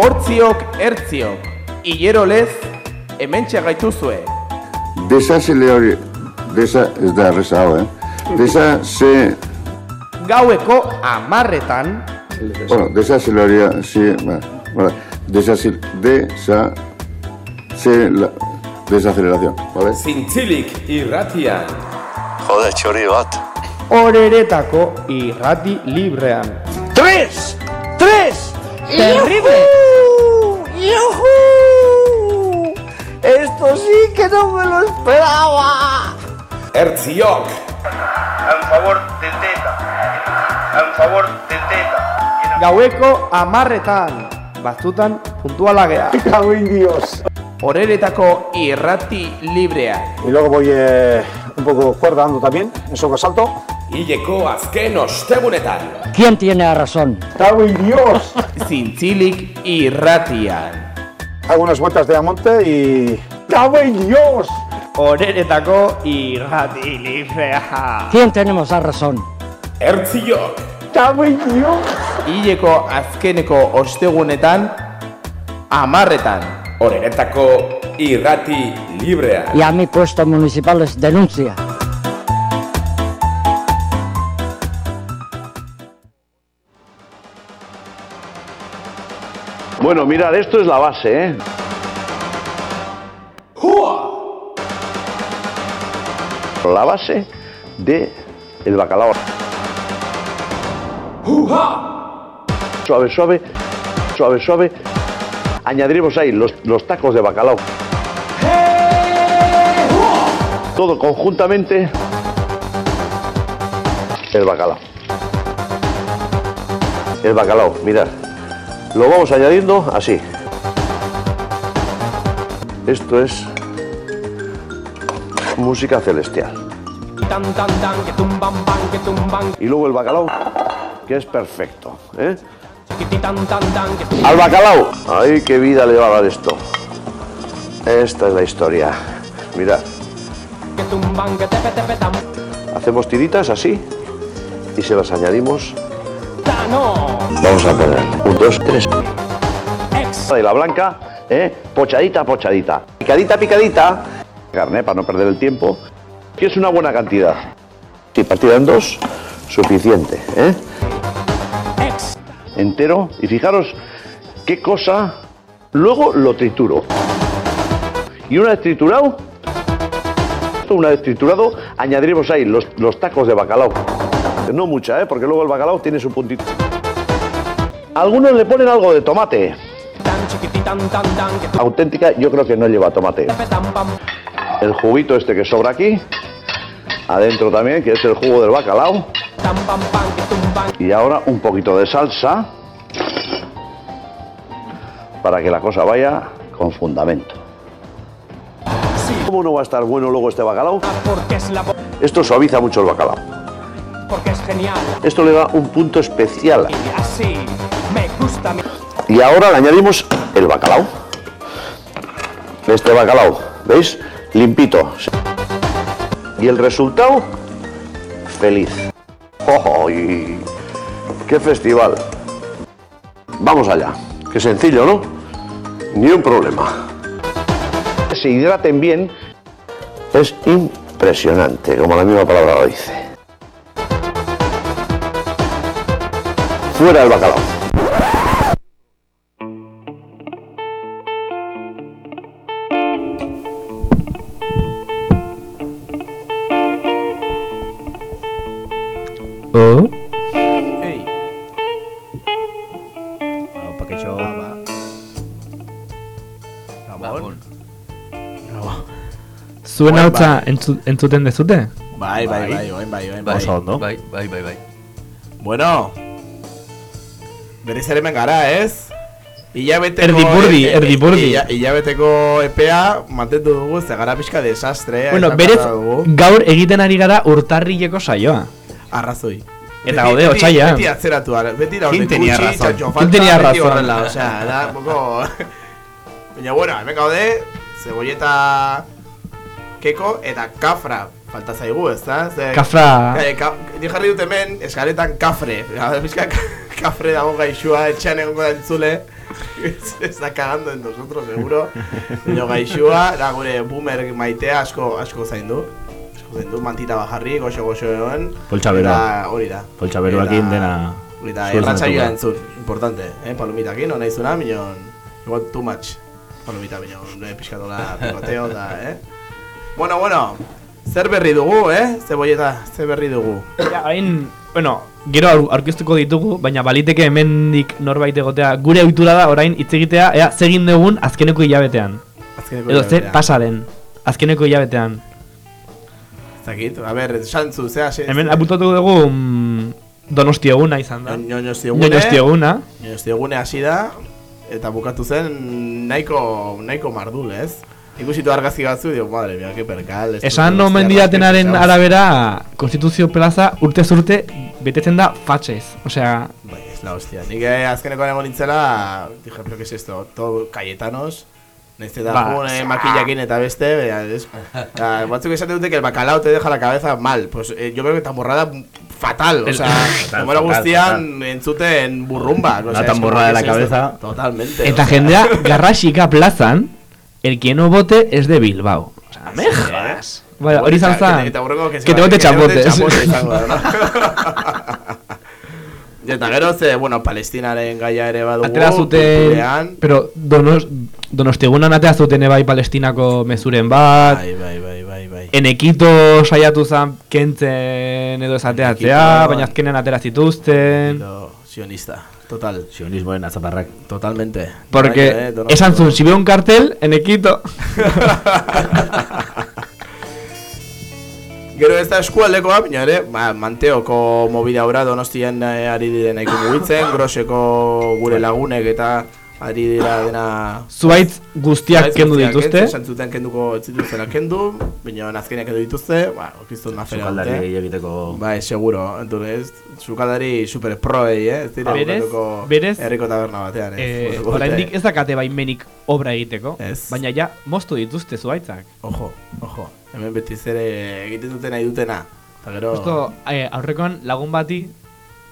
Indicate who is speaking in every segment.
Speaker 1: hortziok ertziok, hilero lez, hemen gaituzue.
Speaker 2: Desazeleori... Desa... Ez da erreza hau, eh? Desa se...
Speaker 1: Gaueko amarretan,
Speaker 2: Bueno, desazeleoria... Si... Ba, vale. Desazil... Desa... Se... La, desaceleración, ¿vale?
Speaker 3: Zintzilik irratian.
Speaker 4: Jode, txori bat.
Speaker 1: horeretako irrati librean.
Speaker 5: ¡Tres! ¡Tres!
Speaker 1: Terrible!
Speaker 5: Sí que no me lo esperaba.
Speaker 3: Ertziok.
Speaker 6: En favor del Teta. En favor del Teta.
Speaker 1: Gaueko amarretan, batzutan puntuala gea.
Speaker 5: Cago en Dios.
Speaker 1: Horeretako irrati librean.
Speaker 5: Y luego voy eh, un poco cuerda dando también, en soco salto.
Speaker 3: Hileko azken ostegunetan.
Speaker 7: ¿Quién tiene la razón?
Speaker 5: ¡Cago en Dios!
Speaker 1: Zintzilik irratian.
Speaker 5: Hago unas vueltas de Amonte y... ¡Cago en Dios!
Speaker 1: Horeretako irrati librea.
Speaker 7: ¿Quién tenemos la razón?
Speaker 3: Ertziok.
Speaker 5: ¡Cago en Dios!
Speaker 1: Hileko azkeneko ostegunetan, amarretan.
Speaker 3: Horeretako irrati librea.
Speaker 7: Y a mi puesto municipal les denuncia.
Speaker 4: Bueno, mirad, esto es la base, ¿eh? La base de el bacalao. Suave, suave, suave, suave. Añadiremos ahí los, los tacos de bacalao. Todo conjuntamente el bacalao. El bacalao, mirad. Lo vamos añadiendo así. Esto es música celestial. Y luego el bacalao, que es perfecto. ¿eh? Al bacalao. Ay, qué vida le va a dar esto. Esta es la historia. Mirad. Hacemos tiritas así y se las añadimos. Vamos a poner un, dos, tres. Y la blanca, ¿eh? pochadita, pochadita. Picadita, picadita. Carne para no perder el tiempo. Que es una buena cantidad. Si partida en dos, suficiente. ¿eh? Entero. Y fijaros qué cosa. Luego lo trituro. Y una vez triturado, una vez triturado, añadiremos ahí los, los tacos de bacalao. No mucha, ¿eh? porque luego el bacalao tiene su puntito. Algunos le ponen algo de tomate. Auténtica, yo creo que no lleva tomate. El juguito este que sobra aquí. Adentro también, que es el jugo del bacalao. Y ahora un poquito de salsa. Para que la cosa vaya con fundamento. ¿Cómo no va a estar bueno luego este bacalao? Esto suaviza mucho el bacalao.
Speaker 1: Porque es genial.
Speaker 4: Esto le da un punto especial.
Speaker 1: Y así me gusta mi...
Speaker 4: Y ahora le añadimos el bacalao. Este bacalao, ¿veis? Limpito. Y el resultado, feliz. ¡Ay! ¡Qué festival! Vamos allá. Qué sencillo, ¿no? Ni un problema. Se hidraten bien. Es impresionante, como la misma palabra lo dice. Fuera el bacalao.
Speaker 8: Zuen hautza entzu, entzuten dezute?
Speaker 9: Bai, bai, bai, bai, bai, bai, bai.
Speaker 10: Oso ondo.
Speaker 9: Bai, bai, bai, bai.
Speaker 10: Bueno. Berriz ere hemen gara, ez? Ilabeteko...
Speaker 8: Erdipurdi,
Speaker 10: e- e-
Speaker 8: erdipurdi.
Speaker 10: Ilabeteko epea mantendu dugu, ze gara pixka desastre.
Speaker 8: Bueno, berez gaur egiten ari gara urtarrileko saioa.
Speaker 10: Arrazoi.
Speaker 8: Eta gaude, otsailean.
Speaker 10: Beti atzeratu, beti
Speaker 9: ¿Quién tenía
Speaker 10: gutxi,
Speaker 8: ¿Quién
Speaker 10: falta,
Speaker 8: tenía
Speaker 10: beti
Speaker 8: razón?
Speaker 10: horrela, osea, da, un poco... Baina, bueno, hemen gaude, cebolleta keko eta kafra falta zaigu, ez da? Ze,
Speaker 8: Kafra-
Speaker 10: Eh, ka, jarri dut hemen, eskaletan kafre. Gara, pixka ka- kafre dago gaixua, etxean egongo da entzule. Se está cagando en nosotros, seguro. Baina gaixua, da gure boomer maitea asko, asko zaindu. Asko zaindu, mantita bajarri, goxo goxo egon.
Speaker 9: Poltsa beroa.
Speaker 10: Hori da.
Speaker 9: Poltsa beroakin dena
Speaker 10: Eta erratzaioa entzun, importante, eh? Palomitakin, ona izuna, minon, igual too much. Palomita, minon, eh, pixkatola picoteo, eta, eh? Bueno, bueno, zer berri dugu, eh? Zebolleta, zer berri dugu.
Speaker 8: Ja, hain, bueno, gero aur- aurkeztuko ditugu, baina baliteke hemendik norbait egotea gure ohitura da orain hitz egitea, ea zegin dugun azkeneko hilabetean.
Speaker 10: Azkeneko
Speaker 8: Edo zer
Speaker 10: hilabetean.
Speaker 8: pasa den azkeneko hilabetean.
Speaker 10: Ez dakit, a ber, santzu, zea, se...
Speaker 8: Hemen apuntatu dugu mm, Donosti eguna izan da.
Speaker 10: Ñoñosti egune.
Speaker 8: Ñoñosti eguna.
Speaker 10: Ñoñosti egune hasi da, eta bukatu zen nahiko, nahiko mardul, ez? Ikusitu argazki batzu, digo, madre mia, que perkal. ez
Speaker 8: Esan
Speaker 10: dut
Speaker 8: omen
Speaker 10: beste
Speaker 8: didatenaren
Speaker 10: argazki
Speaker 8: arabera Konstituzio plaza urte urte betetzen da fatxez. Osea,
Speaker 10: Bai, es la hostia. Nik eh, azkeneko egon nintzela, dije, pero ¿qué es esto? Todo Cayetanos. Naiz eta
Speaker 8: Ba,
Speaker 10: ba, eh, makillakin eta beste, bea, es, ah, batzuk esaten dute que el bacalao te deja la cabeza mal. Pues eh, yo creo que tamborrada fatal, o sea, como era guztian entzuten burrumba.
Speaker 9: Una tamborrada de la cabeza.
Speaker 10: Totalmente.
Speaker 8: eta
Speaker 10: o sea,
Speaker 8: jendea garrasika plazan, el que no vote es de Bilbao. Osea, me jodas. Bai, hori izan
Speaker 10: Eta-
Speaker 8: zen.
Speaker 10: eta hurrengo
Speaker 8: Que te bote chapotes.
Speaker 10: Eta gero ze, bueno, palestinaren gaia ere badugu.
Speaker 8: Atera zuten, pero donos, donostegunan atera zuten bai palestinako mezuren bat,
Speaker 10: Bai, bai, bai, bai, bai.
Speaker 8: enekito saiatu zen kentzen edo esateatzea,
Speaker 10: Enekito,
Speaker 8: baina azkenean atera zituzten.
Speaker 10: Edo sionista, total.
Speaker 9: Sionismoen azaparrak.
Speaker 10: Totalmente.
Speaker 8: Porque
Speaker 10: Baina, eh, Donosti-
Speaker 8: esan zuen, si veo un cartel, enekito.
Speaker 10: Gero ez da eskualdekoa, baina ere, ba, Manteoko mobida ora donostian eh, ari diren nahiko mugitzen, groseko gure lagunek eta ari dira dena...
Speaker 8: Zuaitz guztiak kendu dituzte.
Speaker 10: ez? Esan zuten kenduko ez dituztela kendu, baina azkenean kendu dituzte, ba, okiztun afera
Speaker 9: Sukaldari egiteko...
Speaker 10: Bai, seguro, entonces, sukaldari super proei, eh? Ez dira
Speaker 8: Berez, berez,
Speaker 10: herriko taberna batean, eh?
Speaker 8: Eh, oraindik
Speaker 10: dute.
Speaker 8: ez dakate baimenik obra egiteko,
Speaker 10: Ez.
Speaker 8: baina ja moztu dituzte zuaitzak.
Speaker 10: Ojo, ojo, hemen beti zere egiten dute nahi dutena. Eta gero...
Speaker 8: Justo eh, aurrekoan lagun bati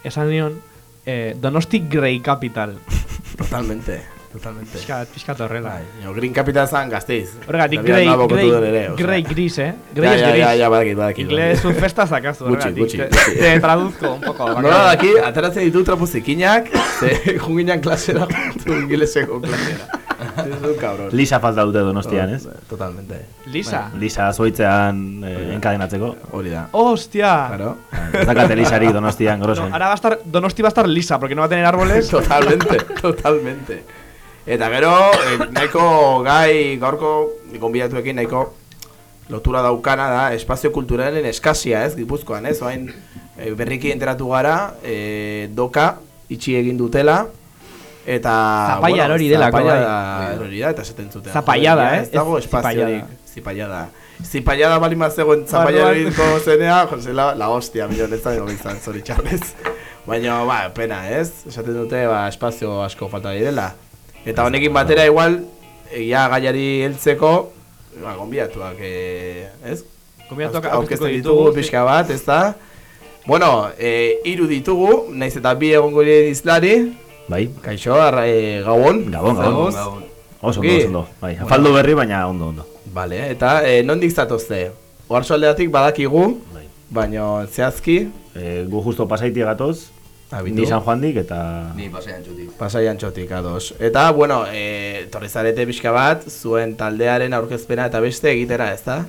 Speaker 8: esan nion eh, Donosti Grey Capital.
Speaker 10: Totalmente, totalmente.
Speaker 8: Piskat, piskat horrela.
Speaker 10: Bai, no, Green Capital zan gazteiz.
Speaker 8: Horregatik
Speaker 10: Todavía
Speaker 8: Grey,
Speaker 10: no
Speaker 8: Grey. Grey gris, eh?
Speaker 10: Ja,
Speaker 8: Grey
Speaker 10: ja,
Speaker 8: gris.
Speaker 10: ja, ja, badakit, badakit.
Speaker 8: Inglés un festa sakazu,
Speaker 10: Gutxi,
Speaker 8: horregatik.
Speaker 10: gutxi,
Speaker 8: Te-
Speaker 10: gutxi.
Speaker 8: Te traduzko un poco.
Speaker 10: Nola daki, ateratzen ditu trapu zikinak, ze junginan klasera, juntu ingleseko klasera. Cabrón.
Speaker 9: Lisa falta dute donostian, ez?
Speaker 10: Totalmente.
Speaker 8: Lisa.
Speaker 9: Lisa zoitzean eh, enkadenatzeko.
Speaker 10: Hori da.
Speaker 8: Hostia.
Speaker 10: Claro.
Speaker 9: Ez dakate lisarik donostian,
Speaker 8: No,
Speaker 9: grosen.
Speaker 8: ahora va a estar, Donosti va a estar lisa, porque no va a tener árboles.
Speaker 10: Totalmente, totalmente. Eta gero, eh, nahiko gai gaurko gonbidatuekin nahiko lotura daukana da espazio kulturalen eskasia, ez, Gipuzkoan, ez? Oain eh, berriki enteratu gara, eh, doka itxi egin dutela eta
Speaker 8: Zapaia erori delako,
Speaker 10: zapaia da erori da eta esaten zuten. Joder,
Speaker 8: eh?
Speaker 10: Ez dago espaziorik,
Speaker 8: zipaiada.
Speaker 10: Zipaiada bali mazegoen zapaia eroriko zenea, jose, la, la hostia, milion ez da dugu izan, zoritxarrez. Baina, ba, pena, ez? Esaten dute, ba, espazio asko falta direla. Eta honekin batera igual, egia gaiari heltzeko, ba, gonbiatuak, eh, ez?
Speaker 8: Gonbidatuak
Speaker 10: Aurkezten ditugu, pixka bat, ez da? Bueno, eh, hiru ditugu, naiz eta bi egongo diren izlari,
Speaker 9: Bai,
Speaker 10: kaixo, arra, eh, gabon.
Speaker 9: Gabon, gabon.
Speaker 10: Zegoz?
Speaker 9: oso ondo, oso ondo. Bai, afaldu berri, baina ondo, ondo.
Speaker 10: Vale, eta eh, nondik zatozte? Oarzo aldeatik badakigu,
Speaker 9: Bai.
Speaker 10: baina zehazki,
Speaker 9: Eh, gu justo pasaitia gatoz,
Speaker 10: abitu,
Speaker 9: ni San Juandik eta...
Speaker 1: Ni pasaian txutik.
Speaker 10: pasaian txotik ados. Eta, bueno, eh, torri zarete pixka bat, zuen taldearen aurkezpena eta beste egitera, ez da?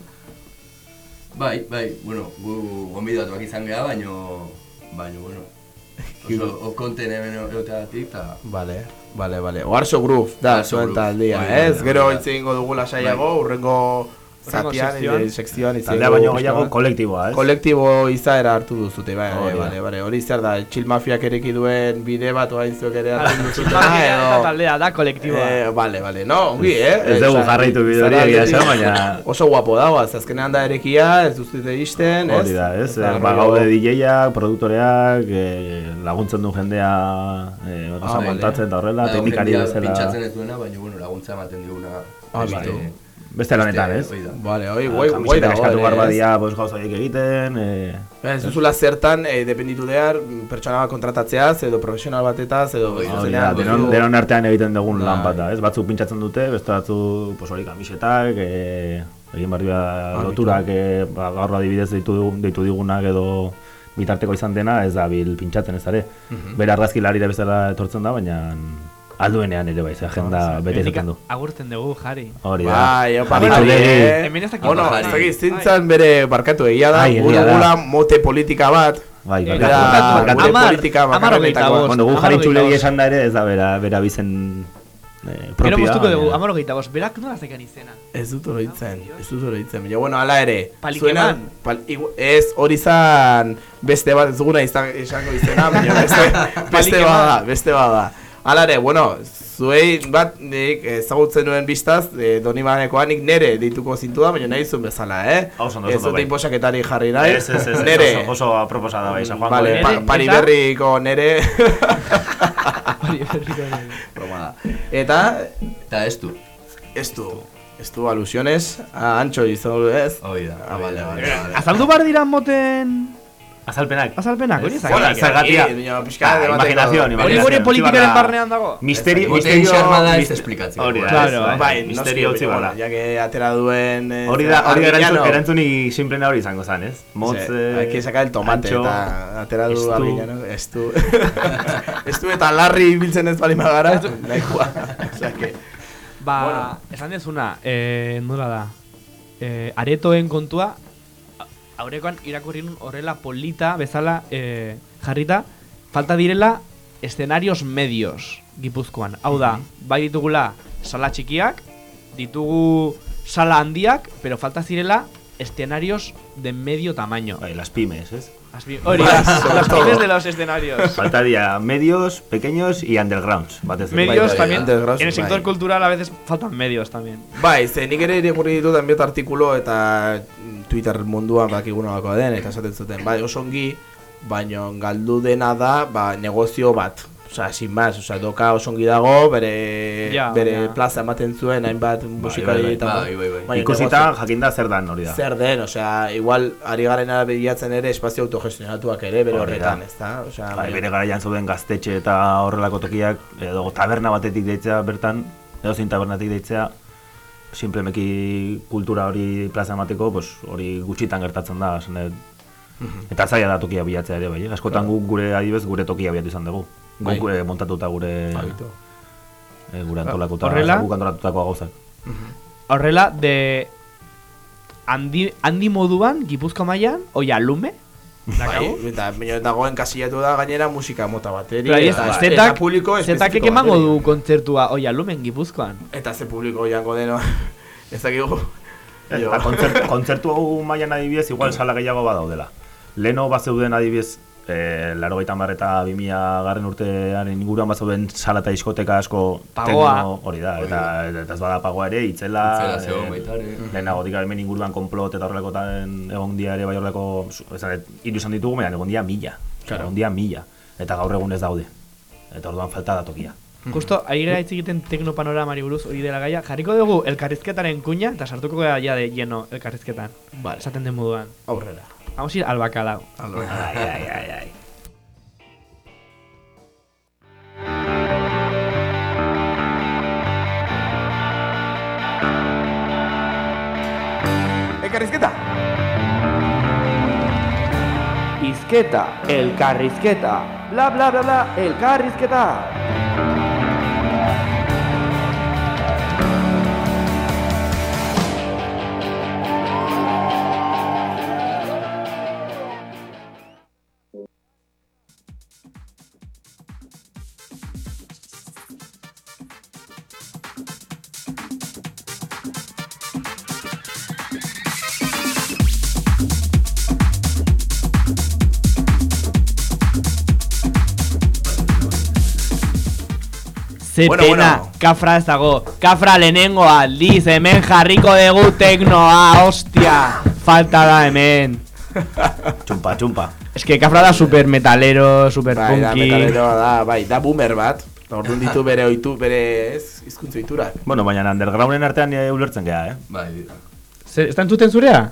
Speaker 1: Bai, bai, bueno, gu gonbidatuak izan geha, baino, baino, bueno, oso okonten hemen egoteagatik, eta
Speaker 10: Vale, vale, vale. Oarzo Groove, da, zuen taldia,
Speaker 1: Bai,
Speaker 10: ez?
Speaker 1: bai,
Speaker 10: Gero
Speaker 1: bai.
Speaker 10: hitz egingo dugu lasaiago, urrengo zatian,
Speaker 8: sekzioan.
Speaker 10: eh, sekzioan hitz
Speaker 9: Taldea baino gehiago kolektiboa, ez?
Speaker 10: Kolektibo izaera hartu duzute, bai,
Speaker 9: Hori
Speaker 10: bai,
Speaker 9: da.
Speaker 10: bale, bale, hori zer da, chill mafiak ereki duen bide bat oain zuek ere hartu duzute,
Speaker 8: Eta taldea da kolektiboa.
Speaker 10: Eh, vale, vale, no, ongi, eh?
Speaker 9: Ez dugu jarraitu bide hori egia esan, baina-
Speaker 10: Oso guapo dago, az azkenean da erekia, ez duzute izten, ez?
Speaker 9: Hori da, ez? Eh, Ba, gaude DJak, produktoreak, eh, laguntzen du jendea eh,
Speaker 10: Ah,
Speaker 9: ah, montatzen eta horrela,
Speaker 1: Badago
Speaker 9: teknikari bezala.
Speaker 1: Pintxatzen ez duena, baina, bueno, laguntza ematen diguna.
Speaker 10: Ah,
Speaker 1: beste-
Speaker 9: lanetan, ez?
Speaker 1: Hoi da.
Speaker 10: Vale, oi, guai, guai
Speaker 9: Kamisetak
Speaker 10: dago,
Speaker 9: eskatu
Speaker 10: ere,
Speaker 9: behar
Speaker 10: ez?
Speaker 9: badia, pues, gauza horiek egiten, eh,
Speaker 10: Ez duzula zertan, eh, dependitu behar, pertsona bat kontratatzeaz, edo profesional batetaz, edo
Speaker 9: Hori da, denon, denon artean egiten dugun lan bat da, ez? Batzuk pintxatzen dute, beste batzuk, pues hori kamisetak, e, egin behar dira loturak, e, ba, gaur adibidez deitu, deitu digunak edo bitarteko izan dena, ez da bil pintxatzen ez dare. Bera argazkilarire bezala etortzen da, baina alduenean ere bai, agenda bete
Speaker 8: Hemendik
Speaker 9: izaten du.
Speaker 8: Agurtzen dugu, Jari.
Speaker 9: Hori da.
Speaker 10: Bai, opa,
Speaker 9: Jari
Speaker 10: Jari, eh?
Speaker 8: Hemen ez dakit
Speaker 10: Bueno,
Speaker 1: Jari.
Speaker 10: ez dakit, zintzan bere barkatu egia da,
Speaker 9: Ai, egia
Speaker 10: gure
Speaker 9: da.
Speaker 10: gula mote politika bat,
Speaker 9: Bai, barkatu, barkatu.
Speaker 10: gure politika
Speaker 8: bost.
Speaker 9: Bueno, gu jari txulegi esan da ere, ez da bera, bera bizen eh,
Speaker 8: Gero
Speaker 9: propia.
Speaker 8: moztuko dugu, amaro gehiago, berak nola zekan izena.
Speaker 10: Ez dut oroitzen, ez dut oroitzen. Baina, bueno, ala ere.
Speaker 8: Palikeman.
Speaker 10: pal, ez, hori zan beste bat, ez duguna izan, izango izena, baina beste, beste bada, beste bada. Ala ere, bueno, zuei bat nik ezagutzen nuen biztaz, e, doni banekoa nik nere dituko zintu da, baina nahi zuen bezala, eh?
Speaker 9: Oso ondo,
Speaker 10: Ez
Speaker 9: oso ondo,
Speaker 10: dut
Speaker 9: bai.
Speaker 10: inposaketari jarri nahi.
Speaker 9: Ez, ez, ez,
Speaker 10: nere.
Speaker 9: oso, oso aproposa da bai, San Juan
Speaker 10: Vale, pa,
Speaker 8: Nere,
Speaker 10: pari
Speaker 8: eta?
Speaker 10: berriko nere.
Speaker 8: Hori berriko nire.
Speaker 10: Broma da. Eta,
Speaker 1: Eta ez du.
Speaker 10: ez du, ez du alusiones, a antxo izan ez?
Speaker 1: Hoi da. Ah, vale, vale, vale.
Speaker 8: Azaldu bar dira moten
Speaker 9: Azalpenak.
Speaker 8: azalpenak, hori zagatik.
Speaker 10: bueno,
Speaker 9: zergatia.
Speaker 10: eh, bat
Speaker 9: Ah,
Speaker 10: emateko.
Speaker 9: imaginación,
Speaker 8: Hori gure politikaren barnean dago.
Speaker 9: Misterio,
Speaker 1: Moten
Speaker 9: misterio,
Speaker 1: xarma da ez esplikatzeko.
Speaker 9: Hori da,
Speaker 10: Bai,
Speaker 9: misterio utzi bola.
Speaker 10: ja que atera duen... eh,
Speaker 9: Hori da, hori erantzun, erantzunik simplena hori izango zen, ez? Motz, eh,
Speaker 10: hay que sacar el tomate eta atera du. Arguiñano. Estu. Estu eta larri biltzen ez bali magara. Nahikoa. Osea que...
Speaker 8: Ba, esan dezuna, eh, nola da, eh, aretoen kontua, a- aurrekoan irakurri nun horrela polita bezala eh, jarrita, falta direla escenarios medios gipuzkoan. Hau da, bai ditugula sala txikiak, ditugu sala handiak, pero falta zirela escenarios de medio tamaño.
Speaker 9: Bai, las pymes, ez?
Speaker 8: Hori las pymes de los escenarios.
Speaker 9: Faltaría medios, pequeños y undergrounds, batez.
Speaker 8: Medios
Speaker 10: bai,
Speaker 8: también, en el sector
Speaker 10: bai.
Speaker 8: cultural a veces faltan medios también.
Speaker 10: Bai, ze nik ere irakurri ditut hanbiot artikulo eta Twitter munduan bakiguna bako den, eta esaten zuten, bai, oso ongi, baino galdu dena da, ba, negozio bat. Osa, sin más, osa, doka oso ongi dago, bere,
Speaker 8: Ja,
Speaker 10: bere
Speaker 8: ja.
Speaker 10: plaza ematen zuen, hainbat musikari
Speaker 9: bai,
Speaker 10: eta...
Speaker 1: bai, bai, bai.
Speaker 9: Ikusita
Speaker 10: negozio-
Speaker 9: jakinda zer dan hori da.
Speaker 10: Zer den, osea, igual ari garena bilatzen ere espazio autogestionatuak ere bere
Speaker 9: da.
Speaker 10: horretan, ezta? Osea,
Speaker 9: Bai, bere garaian zeuden gaztetxe eta horrelako tokiak, edo taberna batetik deitzea bertan, edo zein tabernatik deitzea, simplemeki kultura hori plaza emateko, pues, hori gutxitan gertatzen da, esan dut. Eta zaila da tokia bilatzea ere, bai, askotan guk gure adibez gure tokia bilatu izan dugu.
Speaker 10: Bai.
Speaker 9: Guk eh, montatuta gure,
Speaker 10: Abito.
Speaker 9: eh, gure antolakuta,
Speaker 8: Horrela?
Speaker 9: guk antolatutako gauzak.
Speaker 8: Horrela, de handi, handi moduan, Gipuzko mailan, oia lume,
Speaker 10: Bai, eta baina dagoen kasillatu da gainera musika mota bateri
Speaker 8: es,
Speaker 10: eta, eta
Speaker 8: zetak,
Speaker 10: publiko
Speaker 8: zetak emango du kontzertua oia lumen Gipuzkoan.
Speaker 10: Eta ze publiko jango deno Ez dakigu.
Speaker 9: Eta kontzertu, kontzertu hau mailan adibidez, igual sala gehiago badaudela. Leno bazeuden adibidez, eh, laro gaita eta 2000 garren urtearen inguruan bazeuden sala eta diskoteka asko
Speaker 8: Pagoa.
Speaker 9: hori da, eta, eta ez bada pagoa ere, itzela,
Speaker 1: Itzela zegoen baita ere.
Speaker 9: hemen inguruan konplot eta horrelakotan egon dia ere bai horrelako, esan, hiru izan ditugu, baina egon dia mila,
Speaker 10: Claro.
Speaker 9: egon dia mila, eta gaur egun ez daude, eta orduan falta da tokia.
Speaker 8: Justo, ari gara hitz egiten teknopanorama buruz hori dela gaia, jarriko dugu elkarrizketaren kuña, eta sartuko gara ja de lleno elkarrizketan.
Speaker 10: Vale.
Speaker 8: Esaten den moduan.
Speaker 10: Aurrera
Speaker 8: Vamos a ir al bacalao.
Speaker 9: Ai, ai, ai, ai.
Speaker 10: Ekarrizketa
Speaker 8: Izketa, elkarrizketa, bla bla bla bla, elkarrizketa. Ze
Speaker 10: Bueno,
Speaker 8: pena,
Speaker 10: bueno.
Speaker 8: kafra ez dago. Kafra lehenengo aldiz, hemen jarriko dugu teknoa, hostia. Falta da hemen.
Speaker 9: Txumpa, txumpa.
Speaker 8: Es que kafra da super metalero, super
Speaker 10: Bai, da
Speaker 8: punky.
Speaker 10: metalero da, bai, da boomer bat Orduan ditu bere oitu, bere ez, hizkuntza ohiturak.
Speaker 9: Bueno, baina undergrounden artean e, ulertzen geha, eh?
Speaker 1: Bai,
Speaker 8: Zer, ez da entzuten zurea?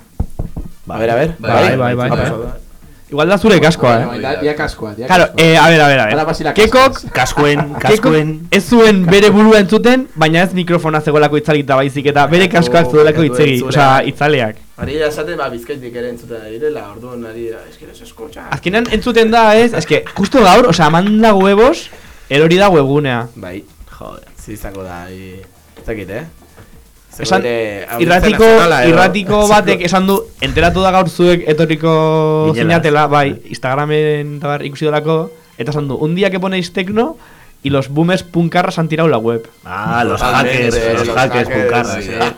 Speaker 10: A ver, a ver.
Speaker 8: Bai, bai, bai.
Speaker 10: Ah,
Speaker 8: bai.
Speaker 10: pues,
Speaker 8: Igual da zure kaskoa,
Speaker 10: Bai,
Speaker 8: eh?
Speaker 10: da- dia kaskoa, dia
Speaker 8: Claro,
Speaker 10: kaskoa.
Speaker 8: eh, a ver, a ver, a ver. Kekok.
Speaker 9: Kaskuen, kaskuen...
Speaker 8: ez zuen bere burua entzuten, baina ez mikrofona zegoelako itzalita baizik eta bere kaskoak zuelako itzegi, osea, itzaleak.
Speaker 10: Ari da esaten, ba, bizkaitik ere entzuten ari direla, orduan ari da, eske ez eskucha.
Speaker 8: Azkenean entzuten da, ez? Ez que, justo gaur, osea, manda huevos, erori da webgunea.
Speaker 10: Bai, joder, zi izango da, i... Ez dakit, eh?
Speaker 8: Esan, irratiko, irratiko batek esan du, enteratu da gaur zuek etorriko
Speaker 9: Ginela.
Speaker 8: zinatela, bai, Instagramen eta bar ikusi dolako, eta esan du, un día que ponéis tecno, y los boomers punkarras han tirado la web.
Speaker 9: Ah, los hackers, los
Speaker 10: los
Speaker 9: hackers, punkarras,
Speaker 10: sí.
Speaker 9: eh.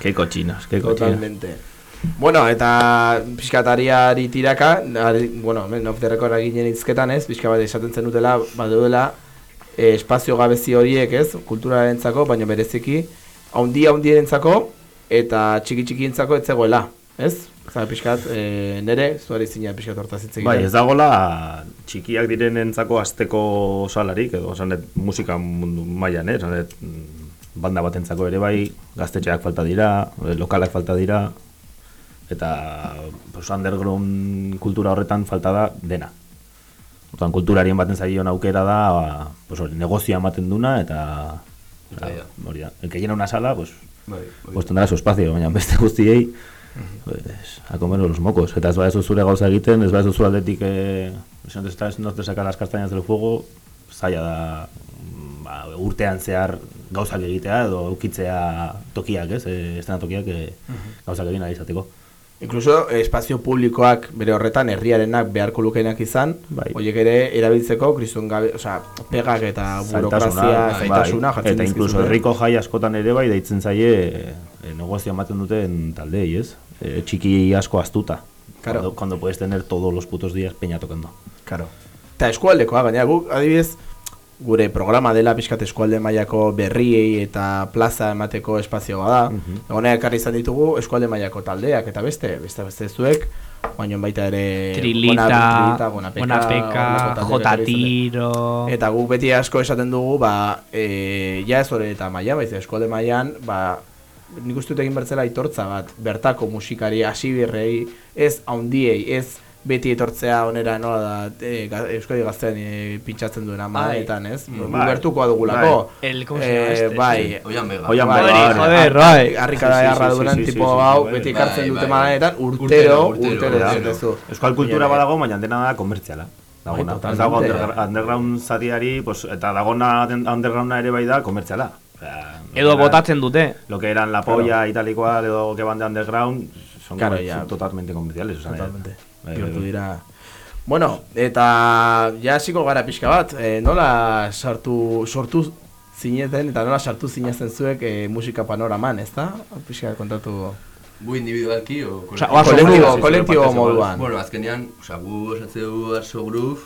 Speaker 9: Qué cochinos, qué cochinos.
Speaker 10: Totalmente. Bueno, eta pixkatariari tiraka, ari, bueno, hemen off the record eginen izketan ez, pixka bat esaten zenutela, badeudela eh, espazio gabezi horiek ez, kulturarentzako, baina bereziki, haundi haundierentzako eta txiki txikientzako ez zegoela, ez? Oza, pixkat, e, nere, zuari zina pixkat hortaz hitz.
Speaker 9: Bai, ez dagola txikiak direnentzako asteko salarik, edo dut musika mundu mailan, eh? dut mm, banda batentzako ere bai, gaztetxeak falta dira, eh, lokalak falta dira, eta pues, underground kultura horretan falta da dena. Otan, kulturarien baten zaion aukera da, ba, pues, negozioa ematen duna, eta. Hori da. El que llena una sala, pues,
Speaker 1: Bai,
Speaker 9: pues tendrá su espacio, baina beste guztiei, pues, a comer los mocos. Eta ez badezu zure gauza egiten, ez badezu zure aldetik, eh, si no te, estás, no te saca las castañas del fuego, zaila da mm, ba, urtean zehar gauzak egitea edo eukitzea tokiak, ez? Eh, estena tokiak eh, gauzak egin izateko.
Speaker 10: Incluso eh, espazio publikoak bere horretan herriarenak beharko lukeenak izan,
Speaker 9: Bai.
Speaker 10: horiek ere erabiltzeko kriston gabe, osea, pegak eta burokrazia,
Speaker 9: bai,
Speaker 10: zaitasuna jartzen
Speaker 9: Eta incluso herriko jai askotan ere bai deitzen zaie e, negozio ematen duten taldei, ez? E, txiki asko astuta.
Speaker 10: Claro.
Speaker 9: Cuando, cuando puedes tener todos los putos días peña tocando.
Speaker 10: Claro. Eta eskualdekoa, gaina guk adibidez gure programa dela pixkat eskualde mailako berriei eta plaza emateko espazioa da.
Speaker 9: Mhm.
Speaker 10: Hona ekarri izan ditugu eskualde mailako taldeak eta beste, beste beste zuek, baina baita ere
Speaker 8: Trilita,
Speaker 10: Trilita, Gonapeka,
Speaker 8: Gonapeka,
Speaker 10: horrelako taldeak
Speaker 8: J.
Speaker 10: ekarri izan ditugu.
Speaker 8: Tiro...
Speaker 10: Eta guk beti asko esaten dugu, ba, e, ja ez hori eta maia, baiz eskualde mailan, ba, nik uste dut egin bertzela aitortza bat, bertako musikari, asibirrei, ez haundiei, ez beti etortzea onera nola da e, ga, Euskadi gaztean e, pintxatzen duena maetan, ez?
Speaker 9: Bai.
Speaker 10: Bai. Bertukoa dugulako.
Speaker 8: El, ¿cómo se llama este?
Speaker 10: bai,
Speaker 1: Oian Vega.
Speaker 9: Oian
Speaker 10: bai, bai,
Speaker 8: joder, bai.
Speaker 10: Harrikada jarra
Speaker 9: sí,
Speaker 10: tipo hau,
Speaker 9: bai,
Speaker 10: beti
Speaker 1: bai,
Speaker 10: ekartzen dute
Speaker 1: bai.
Speaker 10: manetan,
Speaker 1: Urtero,
Speaker 10: urtero, esatezu.
Speaker 9: Euskal kultura badago, baina dena da komertziala. Dagona.
Speaker 10: Bai,
Speaker 9: Ez dago underground zatiari, pues, eta dagona undergrounda ere bai da komertziala.
Speaker 8: Edo botatzen dute.
Speaker 9: Lo que eran la polla y tal y cual, edo que van de underground, son, totalmente comerciales. O sea,
Speaker 10: Totalmente.
Speaker 9: Bai, bai,
Speaker 10: Bihurtu
Speaker 9: bai.
Speaker 10: dira. Bueno, eta ja hasiko gara pixka bat, e, nola sartu, sortu zineten eta nola sartu zinezten zuek e, musika panoraman, ezta? Pixka bat kontatu.
Speaker 1: Gu individualki o
Speaker 10: Kolektibo, kolektibo moduan.
Speaker 1: Bueno, azkenean, osea, gu osatze dugu Arso Groove,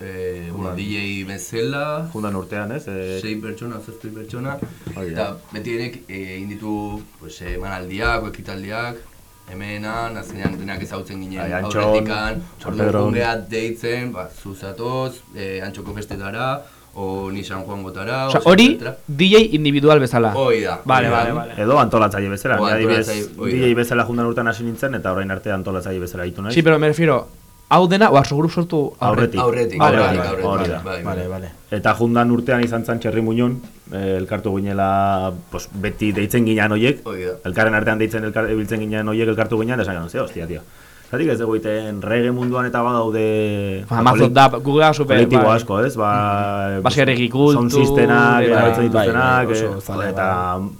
Speaker 1: eh, bueno, DJ bezala,
Speaker 9: Jundan urtean, ez? Eh,
Speaker 1: sei pertsona, zazpi pertsona,
Speaker 9: da.
Speaker 1: eta beti denek eh, egin ditu pues, emanaldiak, o ekitaldiak, hemenan, azkenean denak ezagutzen ginen
Speaker 9: Bai,
Speaker 1: aurretikan, orduan jungea deitzen, ba, zuzatoz, eh, antxoko festetara, o ni San Juan gotara,
Speaker 8: Osea, hori DJ individual bezala.
Speaker 1: Hoi da.
Speaker 8: Vale, vale, vale.
Speaker 9: Edo antolatzaile bezala, adibidez. DJ bezala jundan urtean hasi nintzen, eta orain arte antolatzaile bezala ditu naiz.
Speaker 8: Sí, pero me refiero, hau dena, oaso groove sortu
Speaker 9: Aurretik.
Speaker 1: Aurretik,
Speaker 8: Vale,
Speaker 1: aurretik,
Speaker 8: vale,
Speaker 1: aurretik, bai, bai.
Speaker 10: Vale, vale.
Speaker 9: Eta jundan urtean izan zan txerri muñon, eh, elkartu ginela, pues, beti deitzen ginean hoiek, elkarren artean deitzen elkar, ebiltzen ginean hoiek elkartu ginean, esan genuen, ze, hostia, tio. Zatik ez dugu iten reggae munduan eta badaude...
Speaker 8: Ba, mazot da, gugea super,
Speaker 9: kolektibo
Speaker 8: bai.
Speaker 9: asko, ez? Ba,
Speaker 8: Baserri kultu,
Speaker 9: Sound systemak,
Speaker 8: bai,
Speaker 9: erabiltzen
Speaker 10: bai,
Speaker 9: dituztenak, eh, eta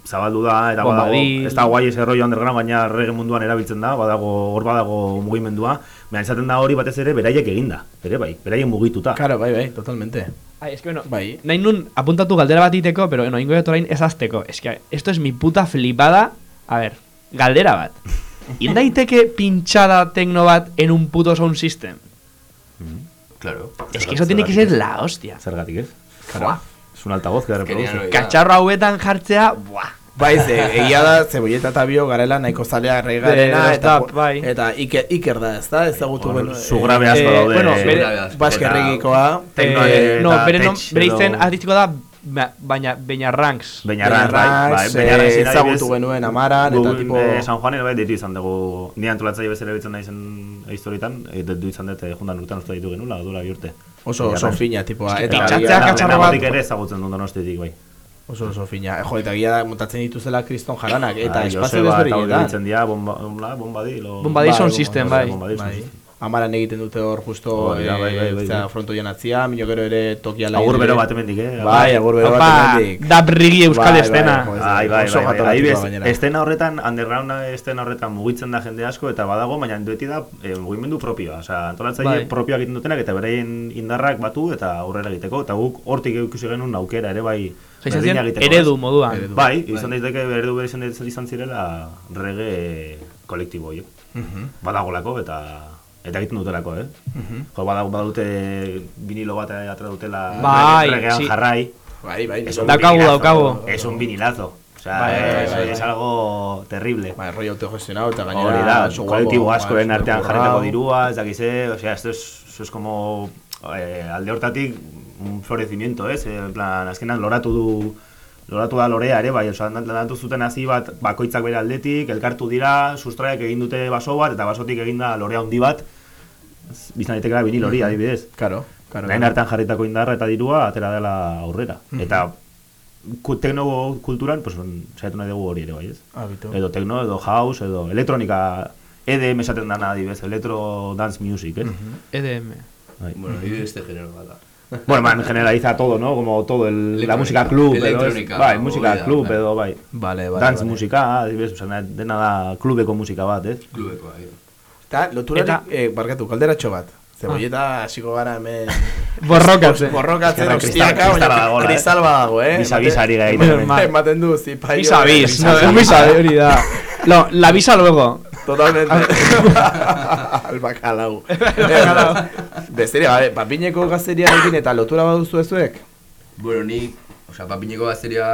Speaker 9: zabaldu da, eta
Speaker 8: Bombadil.
Speaker 9: badago, ez da guai ese rollo underground, baina reggae munduan erabiltzen da, badago, hor badago mugimendua, baina izaten da hori batez ere beraiek eginda, ere bai, beraiek mugituta.
Speaker 10: Claro, bai, bai, totalmente.
Speaker 8: Ai, es que bueno,
Speaker 10: Bai.
Speaker 8: nahi nun apuntatu galdera bat iteko, pero no, ingo dut orain ez azteko. Es que, esto es mi puta flipada. A ver, galdera bat. Indaiteke pintxada tecno bat en un puto sound system.
Speaker 1: Claro.
Speaker 8: Es que eso tiene que ser la hostia.
Speaker 9: Zergatik ez?
Speaker 8: Buah.
Speaker 9: Es un altavoz que reproduce.
Speaker 8: Katxarro hauetan jartzea, buah.
Speaker 10: Bai, ze, egia da, zebolleta eta bio garela nahiko zalea regarena
Speaker 8: De
Speaker 10: eta,
Speaker 8: bai.
Speaker 10: eta iker, iker da, ez da, ezagutu
Speaker 9: Hor,
Speaker 10: beno.
Speaker 9: sugrabe asko daude.
Speaker 8: bueno, bere.
Speaker 9: Tekno
Speaker 8: eh, no, bere bere izen artistiko da ba- baina baina ranks.
Speaker 9: Beñarran, bai, bai,
Speaker 10: Beñarran,
Speaker 9: Beñarran
Speaker 10: eh, ezagutu genuen amaran, eta tipo-
Speaker 9: eh, San Juanen bai ditu izan dugu, ni antolatzaile bezala bitzen naizen historietan, eta du izan dut eh, jundan urtean uste ditu genula, dura bi urte.
Speaker 10: Oso, oso fina, tipoa. Eta da-
Speaker 8: katxarro bat-
Speaker 9: ere ezagutzen dut donostitik, bai.
Speaker 10: Oso oso fina. Jo, eta gila da, montatzen dituzela kriston jaranak, eta
Speaker 9: Bai,
Speaker 10: espazio
Speaker 9: Joseba eta hori
Speaker 10: desberdinetan.
Speaker 9: ditzen dira, bomba, bomba, bombadi, lo...
Speaker 8: Bombadi sound
Speaker 10: Bai,
Speaker 8: system,
Speaker 10: bai,
Speaker 8: bai.
Speaker 10: Bai.
Speaker 9: system.
Speaker 10: Amaran egiten dute hor justo
Speaker 9: Hori da, bai, bai, bai,
Speaker 10: zera,
Speaker 9: bai.
Speaker 10: frontoian atzia, mino gero ere tokia lai.
Speaker 9: Agur bero bat emendik, eh?
Speaker 10: Bai, agur bero bat emendik.
Speaker 8: da brigi euskal
Speaker 10: Bai,
Speaker 8: estena.
Speaker 10: bai,
Speaker 9: Bai, bai, bai, bai. estena horretan, underground estena horretan mugitzen da jende asko, eta badago, baina beti da eh, mugimendu propioa. Osea, antolatzaile
Speaker 8: Bai.
Speaker 9: propioak egiten dutenak, eta beraien indarrak batu, eta aurrera egiteko. Eta guk hortik ikusi genuen aukera ere bai berdina egiteko,
Speaker 8: eredu moduan.
Speaker 9: Bai, izan daiteke eredu bere izan, izan zirela reggae kolektibo horiek. Badagolako eta eta egiten dutelako, eh? Jo, badago badute vinilo bat atra dutela
Speaker 8: Bai, sí.
Speaker 9: jarrai.
Speaker 10: Bai, bai,
Speaker 9: Es un
Speaker 8: Daukagu,
Speaker 9: vinilazo,
Speaker 8: daukagu.
Speaker 9: Es un vinilazo. O sea,
Speaker 10: Bai, bai,
Speaker 9: es,
Speaker 10: bai,
Speaker 9: es
Speaker 10: bai.
Speaker 9: algo terrible.
Speaker 10: Bai, rollo autogestionado eta gainera
Speaker 9: Hori da, kolektibo askoren
Speaker 10: bai,
Speaker 9: artean
Speaker 10: currado.
Speaker 9: dirua, ez dakize, o sea, esto es, esto es como eh, alde hortatik un florecimiento, ez? En plan, azkenan loratu du loratu da lorea ere, bai, lanatu zuten hasi bat bakoitzak bere aldetik, elkartu dira, sustraiak egin dute baso bat, eta basotik egin da lorea handi bat, bizan daiteke da vinil hori, adibidez.
Speaker 10: Claro, claro.
Speaker 9: Lehen artean jarritako indarra eta dirua atera dela aurrera. Eta ku, tekno kulturan, pues, on, saiatu nahi dugu hori ere, bai, ez?
Speaker 10: Habito.
Speaker 9: Edo tekno, edo house, edo elektronika, EDM esaten dana adibidez, electro dance music, ez?
Speaker 8: EDM.
Speaker 9: Bai.
Speaker 1: Bueno, de este género bada.
Speaker 9: Bueno, man, generaliza todo, ¿no? Como todo, el, la música club, edo, ez?
Speaker 1: Electrónica,
Speaker 9: bai,
Speaker 1: hori
Speaker 9: musika
Speaker 1: da,
Speaker 9: club, edo, bai.
Speaker 10: Vale, vale.
Speaker 9: Dance
Speaker 10: vale.
Speaker 9: musika, adibidez, osea, dena da klubeko musika bat, ez?
Speaker 1: Klubeko, ahí.
Speaker 10: Eta, loturarik,
Speaker 8: Eta-
Speaker 10: eh, barkatu, kalderatxo bat. Zebolleta hasiko gara hemen...
Speaker 8: Borrokatzen.
Speaker 10: Borrokatzen,
Speaker 9: kristala
Speaker 10: baina
Speaker 9: eh?
Speaker 10: kristal badago, eh?
Speaker 9: Bisa, bisa ari gai.
Speaker 8: Bueno, ma-
Speaker 10: Ematen du, zipai.
Speaker 8: Vis a vis,
Speaker 10: vis
Speaker 8: no, es vis a vis, hori da. No, la visa luego.
Speaker 10: Totalmente. Al bakalau. Besteria, bale, papineko gazteriarekin eta lotura baduzu ezuek?
Speaker 1: Bueno, ni, osea, papineko gazteria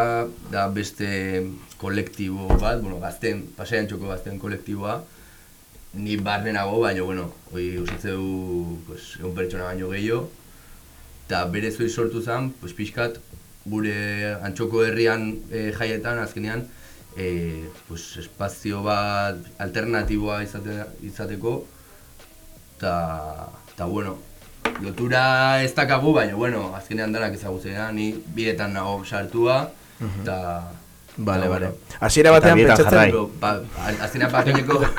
Speaker 1: da beste kolektibo bat, bueno, gazten, pasean txoko gazten kolektiboa, ni barrenago, baina, bueno, hoi usitzeu, pues, egun pertsona baino gehiago, eta bere zoi sortu zen, pues, pixkat, gure antxoko herrian e, jaietan, azkenean, e, pues, espazio bat alternatiboa izate, izateko, eta, eta bueno, lotura ez dakagu, baina, bueno, azkenean danak ezagutzena, ni bietan nago sartua, eta...
Speaker 10: Bale,
Speaker 1: eta,
Speaker 10: bale.
Speaker 1: bueno,
Speaker 10: Hasiera batean
Speaker 9: bietan
Speaker 10: pentsatzen...
Speaker 1: al- azkenean pakineko...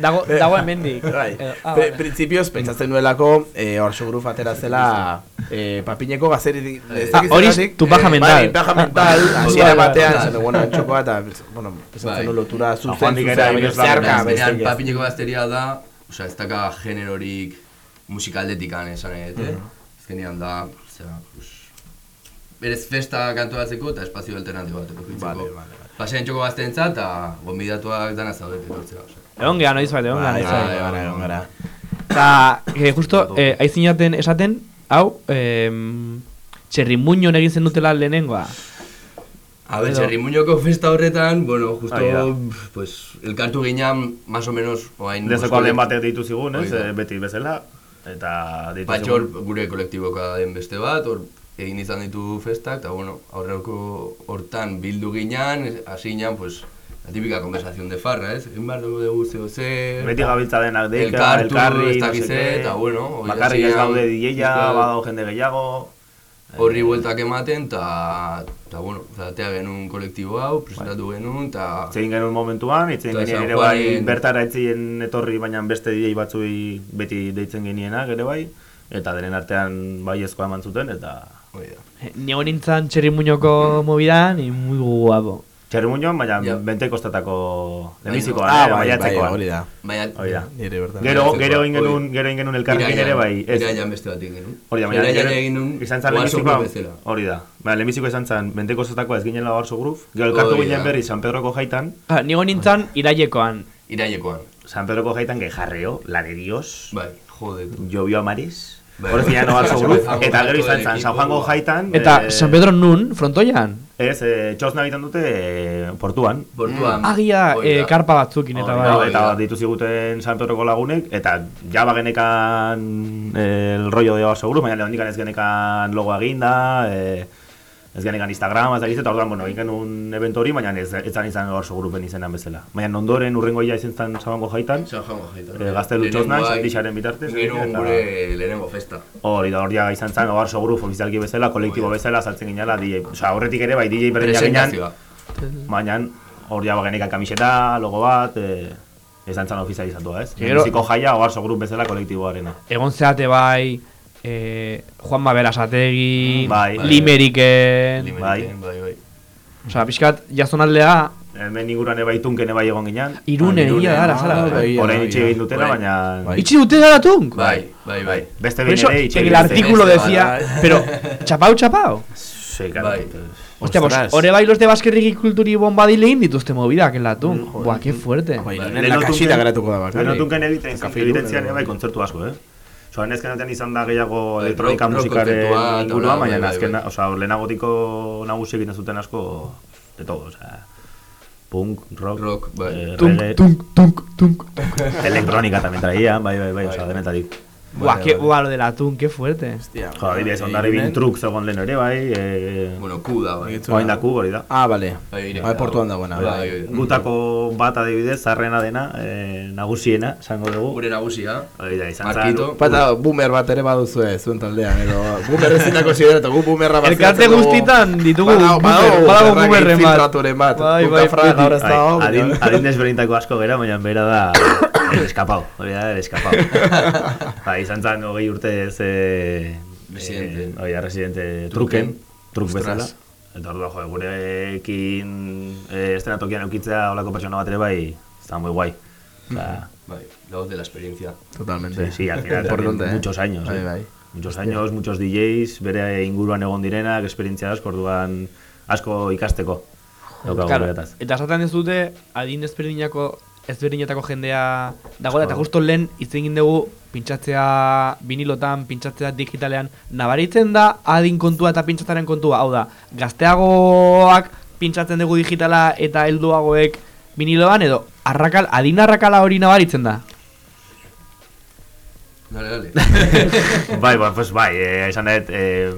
Speaker 8: Dago, dago hemendik.
Speaker 10: Bai.
Speaker 8: Eh, ah, vale.
Speaker 10: Principioz, pentsatzen nuelako, eh, Orso Group atera zela eh, papineko gazeri...
Speaker 8: Ah, hori tupaja mental.
Speaker 10: Bai,
Speaker 8: Ah.
Speaker 10: mental,
Speaker 8: Ah.
Speaker 10: hasiera
Speaker 8: Bai, bai,
Speaker 10: batean,
Speaker 1: bai.
Speaker 10: esan du, bueno, antxokoa eta, bueno, pentsatzen
Speaker 1: Bai.
Speaker 10: du lotura zuzen, besterik ez.
Speaker 1: papineko gazteria da, osea, ez daka generorik musikaldetikan esan nahi dute. Azkenean da, pues, berez festa kantoatzeko eta espazio alternatibo bat edukitzeko.
Speaker 10: Vale, vale, vale.
Speaker 1: Paseen txoko gazteentzat eta gonbidatuak dana zaudete etortzea.
Speaker 8: Egon geha, noiz bat, egon geha, noiz
Speaker 10: bai,
Speaker 8: bat.
Speaker 10: gara, egon gara.
Speaker 8: Eta, eh, justo, eh, aizinaten esaten, hau, eh, txerrimuñon egin zen dutela lehenengoa.
Speaker 1: A ber,
Speaker 8: Edo-
Speaker 1: txerrimuñoko festa horretan, bueno, justo,
Speaker 9: Ahí da.
Speaker 1: pues, elkartu ginean, más o menos, oain...
Speaker 9: Dezeko alden batek deitu zigun, ez? Eh, Beti bezala. Eta deitu
Speaker 1: Patxor
Speaker 9: zigun.
Speaker 1: gure kolektiboka den beste bat, hor egin izan ditu festak, eta bueno, aurreko hortan bildu ginean, hasi ginean, pues, la típica conversación de farra, ez? Egin behar dugu dugu zeo zer...
Speaker 9: Beti gabiltza denak deika,
Speaker 1: Elkartu,
Speaker 9: elkarri,
Speaker 1: ez
Speaker 9: no
Speaker 1: dakiz ze,
Speaker 9: qué.
Speaker 1: eta bueno,
Speaker 9: Bakarrik ez gaude DJ-a,
Speaker 1: pixka-
Speaker 9: badago jende gehiago.
Speaker 1: horri bueltak ematen, eta, eta bueno, zatea genuen kolektibo hau, presentatu genuen, eta...
Speaker 9: Zein genuen momentuan, itzen
Speaker 1: Eta
Speaker 9: genien ere bai
Speaker 1: Juanen-
Speaker 9: bertara etzien etorri, baina beste DJ batzui beti deitzen genienak ere bai. Eta denen artean bai ezkoa eman zuten, eta...
Speaker 1: Hori da.
Speaker 8: Eh, Nigo nintzen txerrimuñoko movidan, y muy guapo.
Speaker 9: Txerri muñoan, baina
Speaker 1: Ja.
Speaker 9: bente kostatako lehenbizikoa,
Speaker 10: Ah,
Speaker 9: eh,
Speaker 10: bai, bai,
Speaker 9: maiatzekoan.
Speaker 10: hori da.
Speaker 9: Hori da.
Speaker 10: Nire bertan.
Speaker 9: Gero,
Speaker 1: Maiatzekoa,
Speaker 9: gero genuen, gero egin genuen elkarrekin ere bai. ez.
Speaker 1: Iraian beste bat egin genuen.
Speaker 9: Hori da, baina
Speaker 1: Iraian egin nuen,
Speaker 9: izan
Speaker 1: Oarso
Speaker 9: lehenbizikoa, hori da. Baina lehenbiziko izan zen, benteko zetakoa ez ginela Barso Groove, gero elkartu ginen berri San Pedroko jaitan,
Speaker 8: Ah, nigo nintzen irailekoan.
Speaker 1: Irailekoan.
Speaker 9: San Pedroko jaitan que jarreo, la de Dios,
Speaker 1: Bai, jode. tu.
Speaker 9: llovió a mares,
Speaker 1: Bai,
Speaker 9: Hor zinean
Speaker 1: bai.
Speaker 9: oharso
Speaker 1: San
Speaker 9: grup,
Speaker 1: Juango
Speaker 9: eta gero izan zen San. Juango jaitan.
Speaker 8: Eta
Speaker 9: eh,
Speaker 8: San Pedro nun, frontoian?
Speaker 9: Ez, eh, txosna egiten dute eh, portuan.
Speaker 1: Portuan.
Speaker 8: Agia
Speaker 1: Hori da.
Speaker 8: eh, karpa batzukin eta bai.
Speaker 9: eta ditu ziguten San Pedroko lagunek, eta ja bagenekan eh, el rollo de oso grup, baina lehendikan ez genekan logo eginda, eh, ez genekan Instagram, ez da eta orduan, bueno, egin un evento hori, baina ez, ez zan izan oso grupen izenan bezala. Baina ondoren urrengo ia izan zen Sabango jaitan,
Speaker 1: San Juango Jaitan.
Speaker 9: eh, gazte lutxosna,
Speaker 1: Lehenengoa,
Speaker 9: sandixaren bitartez.
Speaker 1: Gero gure lehenengo festa.
Speaker 9: Hori da, hori da izan zen, ogarso grup ofizialki bezala, kolektibo bezala, saltzen ginela, DJ, oza, horretik ere, bai, DJ ginean,
Speaker 1: Presentazioa.
Speaker 9: baina hor ja bagenekan kamiseta, logo bat, eh, izan zen ofizializatua, ez?
Speaker 8: Gero-
Speaker 9: jaia, ogarso grup bezala kolektiboarena.
Speaker 8: Egon zeate bai, eh, Juan Mabera Sategi,
Speaker 9: Bai.
Speaker 8: Limeriken,
Speaker 1: Limeriken,
Speaker 9: Bai.
Speaker 1: bai, bai.
Speaker 8: osea, pixkat, jazonaldea,
Speaker 9: Hemen inguruan eba itunken eba egon ginean.
Speaker 8: irune,
Speaker 1: Irune.
Speaker 8: ia da, arazala.
Speaker 10: Ah, bai.
Speaker 9: Orain itxe egin dutela,
Speaker 1: Bai.
Speaker 9: baina...
Speaker 10: Bai.
Speaker 8: Itxi dute gara tunk?
Speaker 1: Bai, bai, bai.
Speaker 9: Beste
Speaker 8: eso,
Speaker 9: ere itxe
Speaker 8: en
Speaker 9: egin
Speaker 8: el artículo decía,
Speaker 1: bai.
Speaker 8: pero, chapau, chapau.
Speaker 9: Sí.
Speaker 1: Bai.
Speaker 8: Hostia, pues,
Speaker 10: Ostras.
Speaker 8: ore bai los de Baskerriki Kulturi Bombadil egin dituzte movidak en la tunk. Buah, qué fuerte.
Speaker 10: Bai,
Speaker 1: Bai.
Speaker 10: lehen la kasita geratuko da bakarrik.
Speaker 9: Lehen tunken egiten,
Speaker 10: Kafe
Speaker 9: egiten
Speaker 10: Irune,
Speaker 9: bai kontzertu asko, eh? Osa, nezken atean izan da gehiago elektronika musikaren
Speaker 1: hola,
Speaker 9: baina
Speaker 1: bai, bai,
Speaker 9: azken,
Speaker 1: bai.
Speaker 9: osa, lehenagotiko nagusi egiten zuten asko, de todo, osa, punk, rock,
Speaker 1: Rock, bai.
Speaker 9: eh,
Speaker 8: Tunk,
Speaker 9: reggae,
Speaker 8: tunk, tunk, tunk.
Speaker 9: elektronika también traían, bai, bai, bai, osa, denetarik.
Speaker 8: Buah, qué, buah, lo de la tunk, qué fuerte.
Speaker 10: Hostia,
Speaker 9: Jo, adibidez, ondare bin truk zegoen lehen ere, bai, eh,
Speaker 1: Bueno, Q da, bai.
Speaker 9: Oain da ku, hori da.
Speaker 10: Ah, bale.
Speaker 1: Bai,
Speaker 10: portuan dagoena.
Speaker 1: Bai.
Speaker 9: Gutako bat adibidez, zarrena dena, eh, nagusiena, zango dugu.
Speaker 1: Gure nagusia.
Speaker 9: Hori da, izan
Speaker 1: Marquito.
Speaker 10: Bata, boomer bat ere baduzu ez, zuen taldean, edo boomer ezin da konsideratu, gu boomerra bat
Speaker 8: Elkarte guztitan ditugu
Speaker 10: Badago-
Speaker 8: boomer,
Speaker 10: badago
Speaker 8: boomerren bat.
Speaker 10: infiltraturen bat.
Speaker 8: Bai, bai,
Speaker 10: ez
Speaker 9: Bai, adin, desberdintako asko gera, baina bera da eskapau, hori da, eskapau. ba, izan zen hogei urte ez... Eh,
Speaker 1: Residente.
Speaker 9: Eh, hori da, residente truken, truk bezala. Eta orduan, jo, gurekin eh, estenatokian eukitzea olako pertsona bat ere bai, está muy guay. Osa,
Speaker 1: Bai, la voz de la experiencia.
Speaker 10: Totalmente.
Speaker 9: sí, sí, al final
Speaker 10: Importante,
Speaker 9: también
Speaker 10: eh.
Speaker 9: muchos años,
Speaker 10: Bai,
Speaker 9: eh.
Speaker 10: bai.
Speaker 9: Muchos años, muchos DJs, bere inguruan egon direnak, esperientzia asko, orduan asko ikasteko. Daukagu
Speaker 8: Claro, eta esaten ez dute, adin ezberdinako, ezberdinetako jendea dagoela, eta justo lehen hitz egin dugu pintsatzea vinilotan, pintsatzea digitalean, nabaritzen da adin kontua eta pintzatzearen kontua, hau da, gazteagoak pintsatzen dugu digitala eta helduagoek viniloan, edo arrakal, adin arrakala hori nabaritzen da.
Speaker 1: Dale, dale.
Speaker 9: bai, bai, pues bai, eh, esan dut, eh,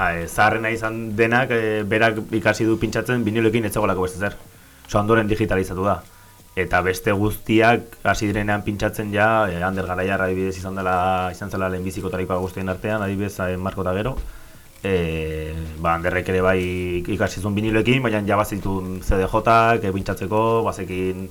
Speaker 9: eh, zaharrena izan denak, eh, berak ikasi du pintsatzen viniloekin ez zegoelako beste zer. Osa ondoren digitalizatu da. Eta beste guztiak hasi direnean pintsatzen ja, eh, Ander Garaiar adibidez izan dela, izan zela lehenbiziko tarikoa guztien artean, adibidez eh, Marko eta gero. E, ba, Anderrek ere bai ikasi zuen viniloekin, baina ja bazitun CDJ-ak, eh, pintsatzeko, bazekin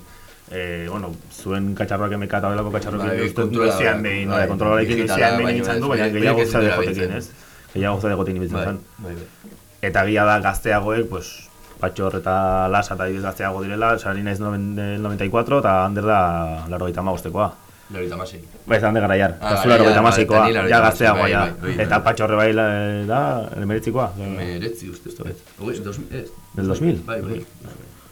Speaker 9: eh, bueno, zuen katxarroak emeka eta belako katxarroak
Speaker 1: Bai,
Speaker 9: egin
Speaker 1: kontrola,
Speaker 9: noizean behin,
Speaker 1: bai,
Speaker 9: bai, kontrolarekin behin nintzen
Speaker 1: ez,
Speaker 9: du, baina gehiago CDJ-ekin, ez? Gehiago CDJ-ekin ibiltzen
Speaker 1: Bai,
Speaker 9: zen.
Speaker 1: bai, bai.
Speaker 9: Eta gila da gazteagoek, pues, Patxor eta Lasa eta adibidez gazteago direla, sari naiz noven- del 94 eta Ander da laro gaita magostekoa.
Speaker 1: Larita masei.
Speaker 9: Ba, ez Ander Garaiar,
Speaker 1: Ah,
Speaker 9: eta zu laro
Speaker 1: ja,
Speaker 9: gaita
Speaker 1: bai, laurogeita
Speaker 9: ja gazteagoa,
Speaker 1: bai,
Speaker 9: ja.
Speaker 1: bai, bai,
Speaker 9: Eta
Speaker 1: bai.
Speaker 9: Patxorre bai la- da, emeretzikoa,
Speaker 1: Meretzi uste, ez da.
Speaker 9: Del 2000?
Speaker 1: Bai, bai.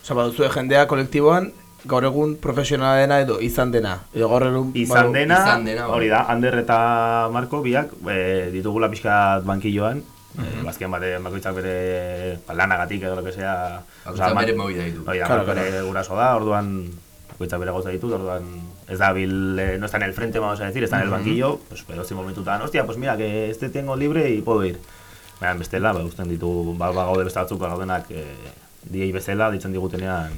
Speaker 10: Osa, baduzu jendea kolektiboan, gaur egun profesionala dena edo izan dena. Edo gaur egun...
Speaker 1: Izan dena, bai.
Speaker 9: hori da, Ander eta Marko biak e, ditugula pixkat bankilloan,
Speaker 1: Mhm.
Speaker 9: e, bazkian bate bakoitzak bere lanagatik edo lo que sea.
Speaker 1: Bakoitzak bere movida ditu.
Speaker 9: Hori da,
Speaker 10: Claro,
Speaker 9: Marko ere guraso da, orduan bakoitzak bere gauza ditut, orduan ez da bil, eh, no está en el frente, vamos a decir, está en el banquillo, pues pero si momentutan, hostia, pues mira, que este tengo libre y puedo ir. Baina, bestela, ba, usten ditu, ba, ba gaude beste batzuk, ba, gaudenak, e, DJ bezala, ditzen digutenean,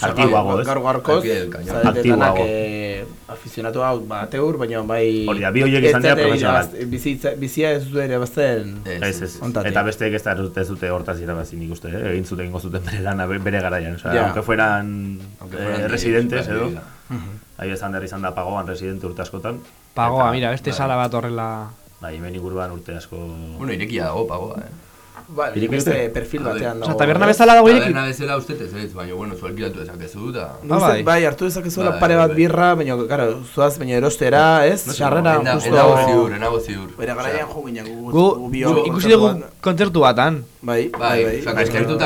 Speaker 9: aktiboago, ez?
Speaker 10: Gaur gaurkoz, danak
Speaker 9: Aktiboago.
Speaker 10: eh, aficionatu hau bateur, baina bai...
Speaker 9: Hori da, bi horiek izan dira
Speaker 10: Ez bizitza- Bizia ez dute irabazten...
Speaker 9: Ez, ez.
Speaker 10: Ontatik.
Speaker 9: Eta besteek ez da ez dute, ez hortaz irabazi nik uste, eh? egin zuten ingo zuten bere lana be- bere garaian. Osea,
Speaker 10: Ja.
Speaker 9: aunque fueran,
Speaker 1: Aunque
Speaker 9: eh,
Speaker 1: fueran
Speaker 9: residentes,
Speaker 1: bai,
Speaker 9: edo.
Speaker 1: bai, bai.
Speaker 9: Ahi esan derri izan da pagoan residente urte askotan.
Speaker 8: Pagoa, mira, beste
Speaker 1: bai.
Speaker 8: sala bat horrela...
Speaker 9: Bai, hemen inguruan urte asko...
Speaker 1: Bueno, irekia dago, pagoa, eh.
Speaker 9: Ireki
Speaker 10: beste perfil batean
Speaker 8: Osa, taberna bezala dago ireki?
Speaker 1: Taberna bezala uste ez ez, baina, bueno, zu alkilatu dezakezu, eta...
Speaker 8: Ah, bai.
Speaker 10: Bai, hartu dezakezuela
Speaker 1: Bai,
Speaker 10: pare
Speaker 1: bai,
Speaker 10: bat
Speaker 1: bai.
Speaker 10: birra, baina, claro, zuaz, baina erostera, ez? Sarrera,
Speaker 1: Ena-
Speaker 10: justo...
Speaker 1: Enago ziur, enago ziur.
Speaker 10: Bere garaian jo ginen gu,
Speaker 8: Gu,
Speaker 10: bio
Speaker 8: gu ikusi dugu kontzertu batan.
Speaker 10: Bai, bai,
Speaker 1: Bai,
Speaker 9: gero-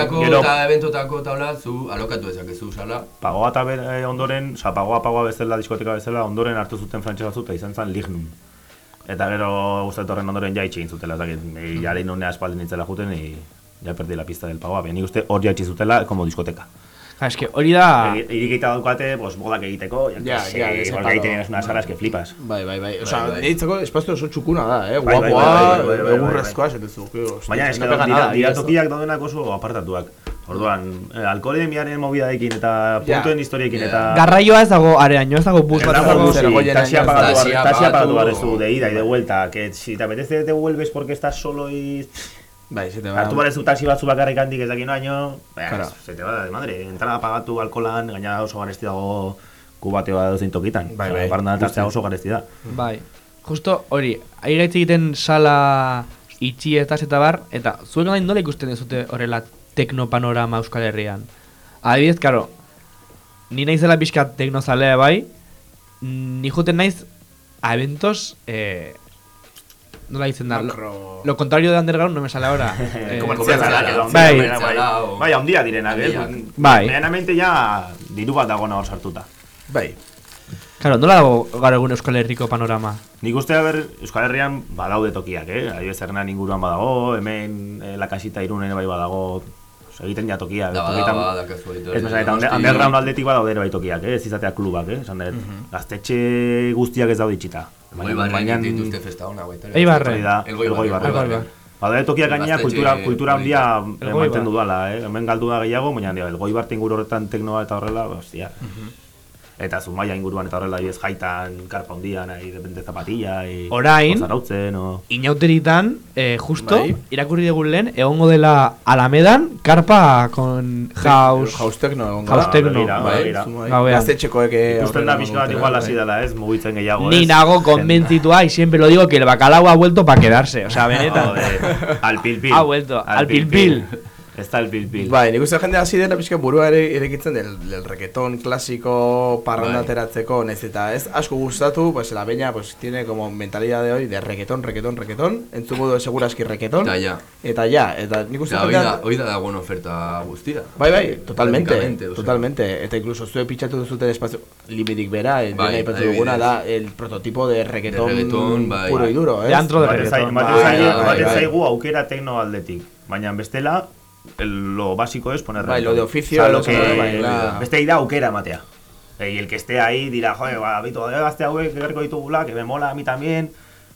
Speaker 1: eta eventotako taula zu alokatu dezakezu, sala.
Speaker 9: Pagoa eta bere ondoren, oza, pagoa pagoa bezala, diskoteka bezala, ondoren hartu zuten frantxe batzu, eta izan zen Lignum. Eta gero uste dut horren ondoren ja itxegin zutela, eta ja lehin honea espaldin nintzela juten, y ja perdi la pista del pagoa. Nik uste hor ja itxi zutela, como diskoteka.
Speaker 8: Ja, eske hori da...
Speaker 9: Irikita daukate, pues, bodak egiteko, ja,
Speaker 10: Ja,
Speaker 9: ja, ahí tienes unas salas que flipas.
Speaker 10: Bai, bai, bai.
Speaker 1: Bai,
Speaker 10: Osa,
Speaker 1: bai.
Speaker 10: niretzako espazio oso txukuna da, eh?
Speaker 9: Bai, bai,
Speaker 10: Guapoa,
Speaker 9: bai, bai, bai, bai,
Speaker 10: egurrezkoa, esatezu.
Speaker 9: Baina eske dira, dira tokiak daudenak oso apartatuak. Orduan, eh, alkoholemiaren mobidaekin eta puntuen historiekin
Speaker 1: Ja.
Speaker 9: eta...
Speaker 8: Garraioa ez dago areaino, ez dago bus
Speaker 9: Ez
Speaker 8: bat ez
Speaker 9: dago
Speaker 8: dago...
Speaker 9: bus,
Speaker 10: Zer,
Speaker 9: sí,
Speaker 10: goien
Speaker 9: taxia
Speaker 10: años,
Speaker 9: pagatu,
Speaker 1: taxia
Speaker 9: bar- taxia
Speaker 1: pagatu.
Speaker 9: pagatu barezu de ida y de vuelta, que si te apetece te vuelves porque estás solo y...
Speaker 10: Bai, se te va.
Speaker 9: Hartu barezu taxi batzu bakarrik handik ez dakin año,
Speaker 10: Claro.
Speaker 9: se te va de madre, entrada pagatu alkolan, gaina oso garesti dago kubateoa dozein tokitan.
Speaker 10: Bai, bai.
Speaker 9: Barna tartea oso garesti da.
Speaker 8: Bai. Justo hori, gaitz egiten sala itxietaz eta bar, eta zuen gain nola ikusten dezute horrela teknopanorama Euskal Herrian. Adibidez, karo, ni naizela pixka teknozalea bai, ni juten naiz a eventos, eh, nola ditzen da, lo,
Speaker 10: Macro.
Speaker 8: lo contrario de underground no me sale ahora. Eh, Bai.
Speaker 9: bai, handia direnak, eh?
Speaker 1: Handiak.
Speaker 8: Bai.
Speaker 9: Medianamente ja diru bat dago hor sartuta.
Speaker 10: Bai.
Speaker 8: Claro, nola dago gaur egun Euskal Herriko panorama?
Speaker 9: Nik uste ber Euskal Herrian badaude tokiak, eh? Adibidez Hernan inguruan badago, hemen eh, La Casita Irunen bai badago, egiten ja tokia.
Speaker 1: Da,
Speaker 9: tokitan-
Speaker 1: da, da, kasu baita.
Speaker 9: Ez mesan, eta under- underground aldetik badaude bai tokiak, eh? Ez izatea klubak, eh? Esan dut, gaztetxe guztiak ez daude itxita.
Speaker 1: Barren dituzte festa hona baita. ere.
Speaker 8: Eibarren.
Speaker 9: Hori da,
Speaker 1: Elgoi
Speaker 9: elgoi
Speaker 1: barren.
Speaker 9: barren.
Speaker 8: Elgoi
Speaker 9: Badaude tokiak gainera
Speaker 1: Gaztetxe
Speaker 9: kultura, kultura handia.
Speaker 8: Elgoi
Speaker 9: mantendu dala, eh? Hemen galdu da gehiago, baina nire, elgoi barte inguru horretan teknoa eta horrela, hostia. Eta Zumaia inguruan eta horrela, ez jaitan, karpa hundian, ahi, depende zapatilla, y...
Speaker 8: Orain-
Speaker 9: Zarautzen, o...
Speaker 8: Inauteritan, eh, justo,
Speaker 10: Bai.
Speaker 8: irakurri dugun lehen, egongo dela Alamedan, karpa con house...
Speaker 10: House techno egon
Speaker 8: House techno,
Speaker 9: begira,
Speaker 10: Bai.
Speaker 8: Gauean.
Speaker 10: Gaztetxekoek eh,
Speaker 9: Ikusten da pixka bat igual
Speaker 10: dutela,
Speaker 9: hasi
Speaker 10: bai.
Speaker 9: dela, ez, mugitzen gehiago,
Speaker 8: Ni
Speaker 9: ez?
Speaker 8: nago convencitua y siempre lo digo que el bacalao ha vuelto para quedarse. O sea, benetan.
Speaker 9: Al pil pil.
Speaker 8: Ha vuelto, al pil
Speaker 9: Está el pil pil.
Speaker 10: Bai, nik uste jende hasi dela pixka burua ere irekitzen del, del reggaeton klasiko parranda
Speaker 1: Bai.
Speaker 10: ateratzeko, nez eta ez asko gustatu, pues la peña pues tiene como mentalidad de hoy de reggaeton, reggaeton, reggaeton, entzungo du seguraski reggaeton.
Speaker 1: Eta ja.
Speaker 10: Eta ja, eta nik uste jendea-
Speaker 1: da, hoi da dagoen oferta guztia.
Speaker 10: Bai, bai, totalmente, totalmente. Eta incluso zue pitxatu duzuten espazio limitik bera, eh,
Speaker 1: Bai,
Speaker 10: dena ipatu
Speaker 1: adibidez.
Speaker 10: duguna da el prototipo de reggaeton,
Speaker 1: De reggaeton, bai.
Speaker 10: puro y duro, eh?
Speaker 8: De antro de
Speaker 9: zai-
Speaker 8: reggaeton.
Speaker 10: Bai, bai, bai.
Speaker 9: zaigu aukera tekno aldetik. Baina bestela, el- lo básico es poner
Speaker 10: Bai, lo
Speaker 9: reggaeton.
Speaker 10: de oficio,
Speaker 9: O sea, lo que,
Speaker 10: bai, la-
Speaker 9: beste da aukera ematea. Eh, Y el que esté ahí dirá, joder, ba, bitu, de gazte hauek egerko ditugula, que me mola a mí también.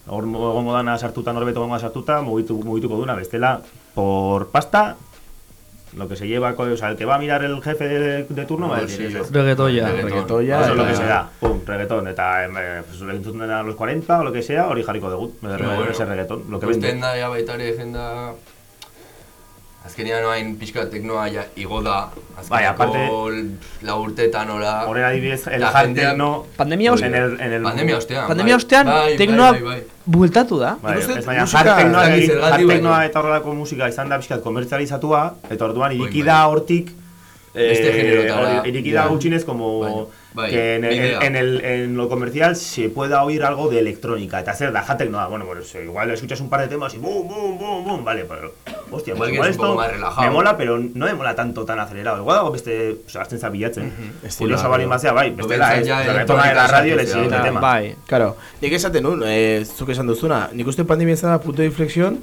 Speaker 9: Hor egongo dana sartuta, norbeto egongo da sartuta, mugitu, mugituko duna, bestela, por pasta, lo que se lleva, o sea, el que va a mirar el jefe de, de turno va a decir eso.
Speaker 8: Reggaetoia.
Speaker 10: Reggaetoia,
Speaker 9: Eso es lo que se da, pum, reggaetón, eta eh, pues, entzuten a los 40 o lo que sea, hori jarriko dugu, me
Speaker 1: bueno.
Speaker 9: ese reggaetón, lo que
Speaker 1: Ikusten
Speaker 9: vende.
Speaker 1: da, ja baita ere jenda... Azkenean noain pixka teknoa ja igo da.
Speaker 9: Bai,
Speaker 1: Azkeneko la urteetan nola...
Speaker 9: Horren adibidez, el
Speaker 1: jendea-
Speaker 9: techno...
Speaker 8: Pandemia
Speaker 9: en
Speaker 8: ostean.
Speaker 9: el, en el,
Speaker 1: Pandemia ostean.
Speaker 8: Pandemia
Speaker 1: bai.
Speaker 8: ostean,
Speaker 1: Bai, bai,
Speaker 8: teknoa
Speaker 1: bai, bai.
Speaker 8: bueltatu da.
Speaker 9: Bai,
Speaker 10: uste
Speaker 9: ez baina hard
Speaker 1: baina-
Speaker 9: technoa eta horrelako musika izan da pixkat komertzializatua, eta orduan iriki
Speaker 1: Bai,
Speaker 9: da
Speaker 1: bai.
Speaker 9: hortik
Speaker 1: Beste generotara.
Speaker 9: hori- iriki da
Speaker 1: Bai.
Speaker 9: gutxinez como
Speaker 1: Bai, bai,
Speaker 9: que en, el- en, el, en lo comercial se pueda oír algo de electrónica, eta zer da hard technoa, bueno, pues igual escuchas un par de temas y boom, boom, boom, boom, vale, pero hostia,
Speaker 1: Igual
Speaker 9: pues igual
Speaker 1: es un poco
Speaker 9: esto
Speaker 1: más relajado.
Speaker 9: me mola, pero no me mola tanto tan acelerado. Igual dago beste, o sea, azten zabilatzen.
Speaker 10: Estilo,
Speaker 9: Curiosa bali mazea, bai, bestela,
Speaker 1: Behintzat
Speaker 9: ez,
Speaker 1: ja
Speaker 9: reggaetona de la radio, el
Speaker 1: sartu
Speaker 9: siguiente tema.
Speaker 8: Bai.
Speaker 10: Claro, nik esaten nun, eh, zuk esan duzuna, nik uste pandemia izan da punto de inflexión,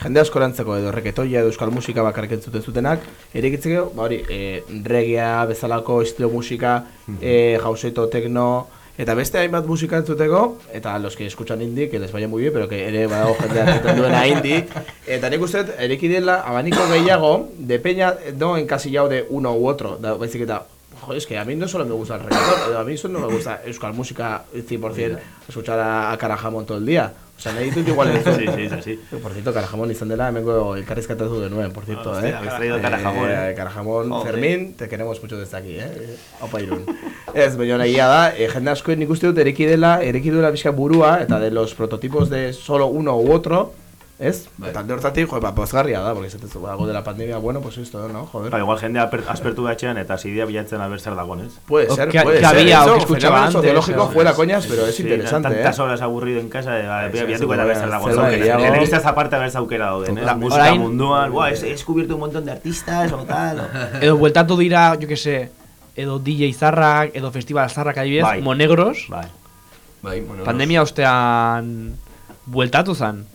Speaker 10: jende askorantzeko edo reketoia edo euskal musika bakarrik entzuten zutenak, erekitzeko, ba hori, eh, reggaea bezalako estilo musika, eh, jauseto, tekno, eta beste hainbat musika entzuteko, eta los que escuchan indie, que les vaya muy bien, pero que ere badago jendea entzuten duena indie, eta nik uste ereki dela abaniko gehiago, de peña, no encasillado de uno u otro, da, baizik eta Joder, es que a mí no solo me gusta el reggaetón, a mí solo no me gusta euskal música 100% escuchar a, a Carajamón todo el día. O sea, nahi ditut igual entzun.
Speaker 9: Sí, sí, sí.
Speaker 10: Por cierto, Carajamón izan dela, hemengo elkarrizkatatu denuen, por cierto,
Speaker 9: Hostia,
Speaker 10: eh.
Speaker 9: habéis traído Carajamón,
Speaker 10: Eh,
Speaker 9: eh.
Speaker 10: Carajamón,
Speaker 9: Joder.
Speaker 10: Fermín, te queremos mucho desde aquí, eh. Opa irun. Ez, baina nagia da, eh, jende asko nik uste dut ereki dela, ereki duela pixka burua, eta de los prototipos de solo uno u otro, ez?
Speaker 1: Bai.
Speaker 10: Eta alde hortatik, joder, ba, pozgarria da, porque esatezu, algo de la pandemia, bueno, pues esto, ¿no? Joder.
Speaker 9: Ba, igual jendea per- aspertu batxean eta zidia bilatzen aber zer dagoen, ez?
Speaker 10: Puede
Speaker 8: O
Speaker 10: ser,
Speaker 8: que-
Speaker 10: puede
Speaker 8: que
Speaker 10: ser.
Speaker 8: había, o
Speaker 10: Eso,
Speaker 8: que escuchaba
Speaker 10: fenómeno
Speaker 8: antes,
Speaker 10: sociológico
Speaker 8: o-
Speaker 10: fuera coñas, pero es
Speaker 9: Sí,
Speaker 10: interesante,
Speaker 9: Tantas
Speaker 10: eh.
Speaker 9: horas aburrido en casa, bilatuko
Speaker 10: sí,
Speaker 9: eta
Speaker 10: sí,
Speaker 9: zer dagoen.
Speaker 10: zerbait
Speaker 9: zauke.
Speaker 10: gehiago.
Speaker 9: Telebistaz aparte aber zaukera dauden, eh? Musika
Speaker 8: Orain-
Speaker 9: munduan, buah, he descubierto un montón de artistas o tal. o-
Speaker 8: Edo bueltatu dira, yo que sé, edo DJ zarrak, edo festival zarrak adibidez,
Speaker 9: Bai.
Speaker 8: monegros.
Speaker 9: Bai.
Speaker 1: Bai, bueno,
Speaker 8: Pandemia ostean bueltatu zan.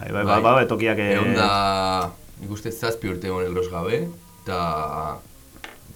Speaker 9: Bai, bai, bai, bai, tokiak... eh,
Speaker 1: Egon da, nik uste zazpi urte egon negros gabe, eta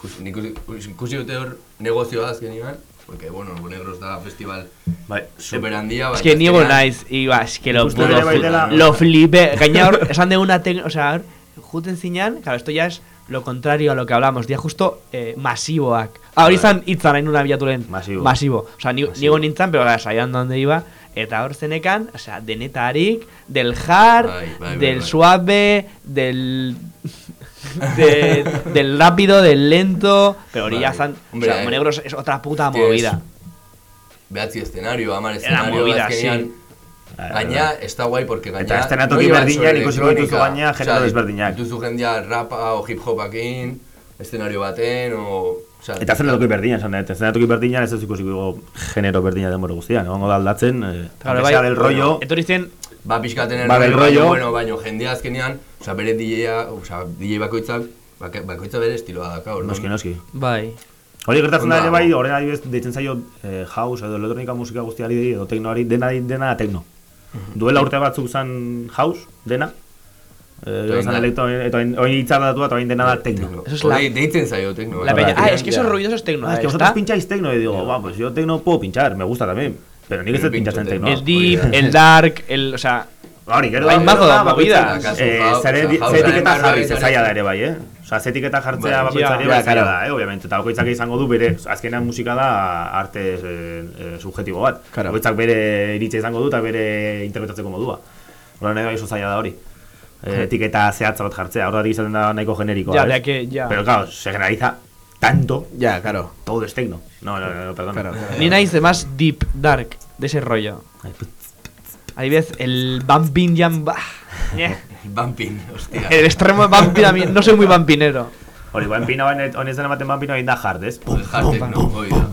Speaker 1: ikusi, dute hor negozioa azkenean, porque, bueno, negros da festival
Speaker 9: Bai,
Speaker 1: super handia,
Speaker 8: Es que niego naiz, iba, es que lo,
Speaker 9: ere bai
Speaker 8: lo flipe. Gaina hor, esan de una. O sea, hor, juten zinan, claro, esto ya es lo contrario a lo que hablamos, dia justo eh, masiboak. Ah, hori zan hitzan hain una bilatu lehen.
Speaker 9: Masibo.
Speaker 8: Masibo. O sea, ni, nigo nintzen, pero gara, saian donde iba. Eta hor zenekan, o sea, denetarik, del hard,
Speaker 1: Bai, bai, bai,
Speaker 8: del
Speaker 1: bai.
Speaker 8: suave, del... de- del rápido, del lento, pero hori ya
Speaker 1: Bai.
Speaker 8: zan,
Speaker 1: Hombre,
Speaker 8: o sea,
Speaker 1: eh,
Speaker 8: Monegros es otra puta movida.
Speaker 1: Behatzi escenario, amar
Speaker 8: Era
Speaker 1: escenario,
Speaker 8: movida,
Speaker 1: azkenean,
Speaker 9: Bai,
Speaker 1: gaina, está guai, porque gaina...
Speaker 9: Eta eszenatoki
Speaker 1: iban
Speaker 9: berdinean
Speaker 1: sobre
Speaker 9: ikusiko dituzu
Speaker 1: elektronika.
Speaker 9: gaina genero
Speaker 1: Osea,
Speaker 9: desberdinak.
Speaker 1: Dituzu jendea rapa o hip hopakin, escenario baten, o...
Speaker 9: Eta zen toki berdina, esan dut, zen toki berdina ez ez ikusiko genero berdina denbora guztian, egongo da aldatzen, eh,
Speaker 8: Claro, bai,
Speaker 9: del rollo,
Speaker 8: Etorri zen,
Speaker 1: Ba, pixkaten el
Speaker 9: Ba, del
Speaker 1: rollo, baino,
Speaker 9: rollo.
Speaker 1: bueno, baino, jendea azkenean, osea, bere DJ-a, osea, DJ bakoitzak, bakoitza bere estiloa daka, orduan.
Speaker 9: noski, noski.
Speaker 8: bai.
Speaker 9: Hori gertatzen da ere bai,
Speaker 1: dago.
Speaker 9: horren adibidez deitzen zaio eh, house edo elektronika musika guztiari edo teknoari dena dena da tekno. Duela urte batzuk zan house, dena. Eh,
Speaker 1: da-
Speaker 9: elektro, eta orain hitzardatu eta orain dena da tekno.
Speaker 8: Eso es la-
Speaker 1: deitzen zaio tekno.
Speaker 8: La
Speaker 1: eh.
Speaker 8: peña, ah, es que eso es ruidoso es tecno.
Speaker 9: Ah, es que
Speaker 8: ¿está?
Speaker 9: vosotros pincháis tecno y digo, va, pues yo tecno puedo pinchar, me gusta también. Pero ni que
Speaker 1: Yo
Speaker 9: se pinchas en
Speaker 1: pincho
Speaker 9: tecno.
Speaker 1: tecno.
Speaker 8: El deep,
Speaker 1: da.
Speaker 8: el dark, el, o sea,
Speaker 9: Hori, gero gero
Speaker 8: mazo
Speaker 9: da, bakoitzak,
Speaker 1: Akaso,
Speaker 9: eh, zare
Speaker 1: jauza
Speaker 9: etiketa jarri,
Speaker 1: barra
Speaker 9: ze
Speaker 1: eta
Speaker 9: zaila da
Speaker 1: ere.
Speaker 9: ere bai, eh? Osa, ze etiketa jartzea
Speaker 1: Bai.
Speaker 9: bakoitzari
Speaker 8: Ja,
Speaker 9: bai da, eh? Obviamente, eta bakoitzak izango du bere, azkenean musika da arte eh, eh, subjetibo bat.
Speaker 10: Claro.
Speaker 9: Bakoitzak bere iritza izango du eta bere interpretatzeko modua. Horren edo oso zaila da hori. Eh, etiketa zehatza bat jartzea, horregatik izaten da nahiko generikoa,
Speaker 8: ya,
Speaker 9: ez?
Speaker 8: de que, ya.
Speaker 9: Pero claro, se generaliza tanto,
Speaker 10: Ya, claro.
Speaker 9: todo es tecno. No, no, no, perdón.
Speaker 10: Claro, claro.
Speaker 8: Ni naiz de más deep, dark, de ese rollo. Ahí ves, el bumping jam.
Speaker 1: Bumping, hostia.
Speaker 8: el extremo bumping a mí, no soy muy bumpinero.
Speaker 9: Hori, bain, honez den ematen da hard, ez?
Speaker 1: Hard hori da.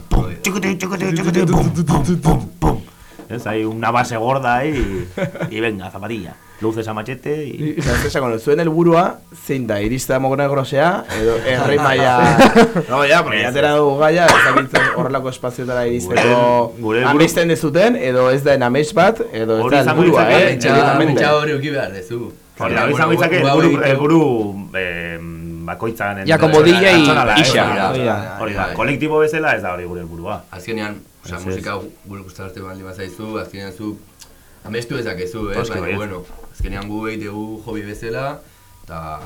Speaker 9: Es, hay una base gorda ahí y, y venga, zapatilla. Luces a machete y...
Speaker 10: Eta ez esango, zuen helburua zein da, irista mogonegosea, edo errei maia... No, ya, porque ya tera dugu gaia, ez dakitzen horrelako espazioetara iristeko
Speaker 9: Gure- gure helburu-
Speaker 10: amisten dezuten, edo ez da enamez bat, edo ez da
Speaker 9: izango
Speaker 10: helburua,
Speaker 9: litzake,
Speaker 10: eh?
Speaker 1: Pentsa, pentsa hori uki behar dezu.
Speaker 9: Hori,
Speaker 1: Bueno,
Speaker 9: hori izango helburu,
Speaker 1: egitu-
Speaker 9: helburu eh, bakoitzan...
Speaker 8: Ja, como DJ
Speaker 9: eh,
Speaker 8: isa,
Speaker 9: hori da, kolektibo bezala ez da hori gure helburua.
Speaker 1: Azkenean, osea,
Speaker 9: Ez, ez.
Speaker 1: musika gu- gure gustarte baldin bazaizu, azkenean zu amestu dezakezu, eh? Baina, bueno, azkenean gu egitegu hobi bezala, eta,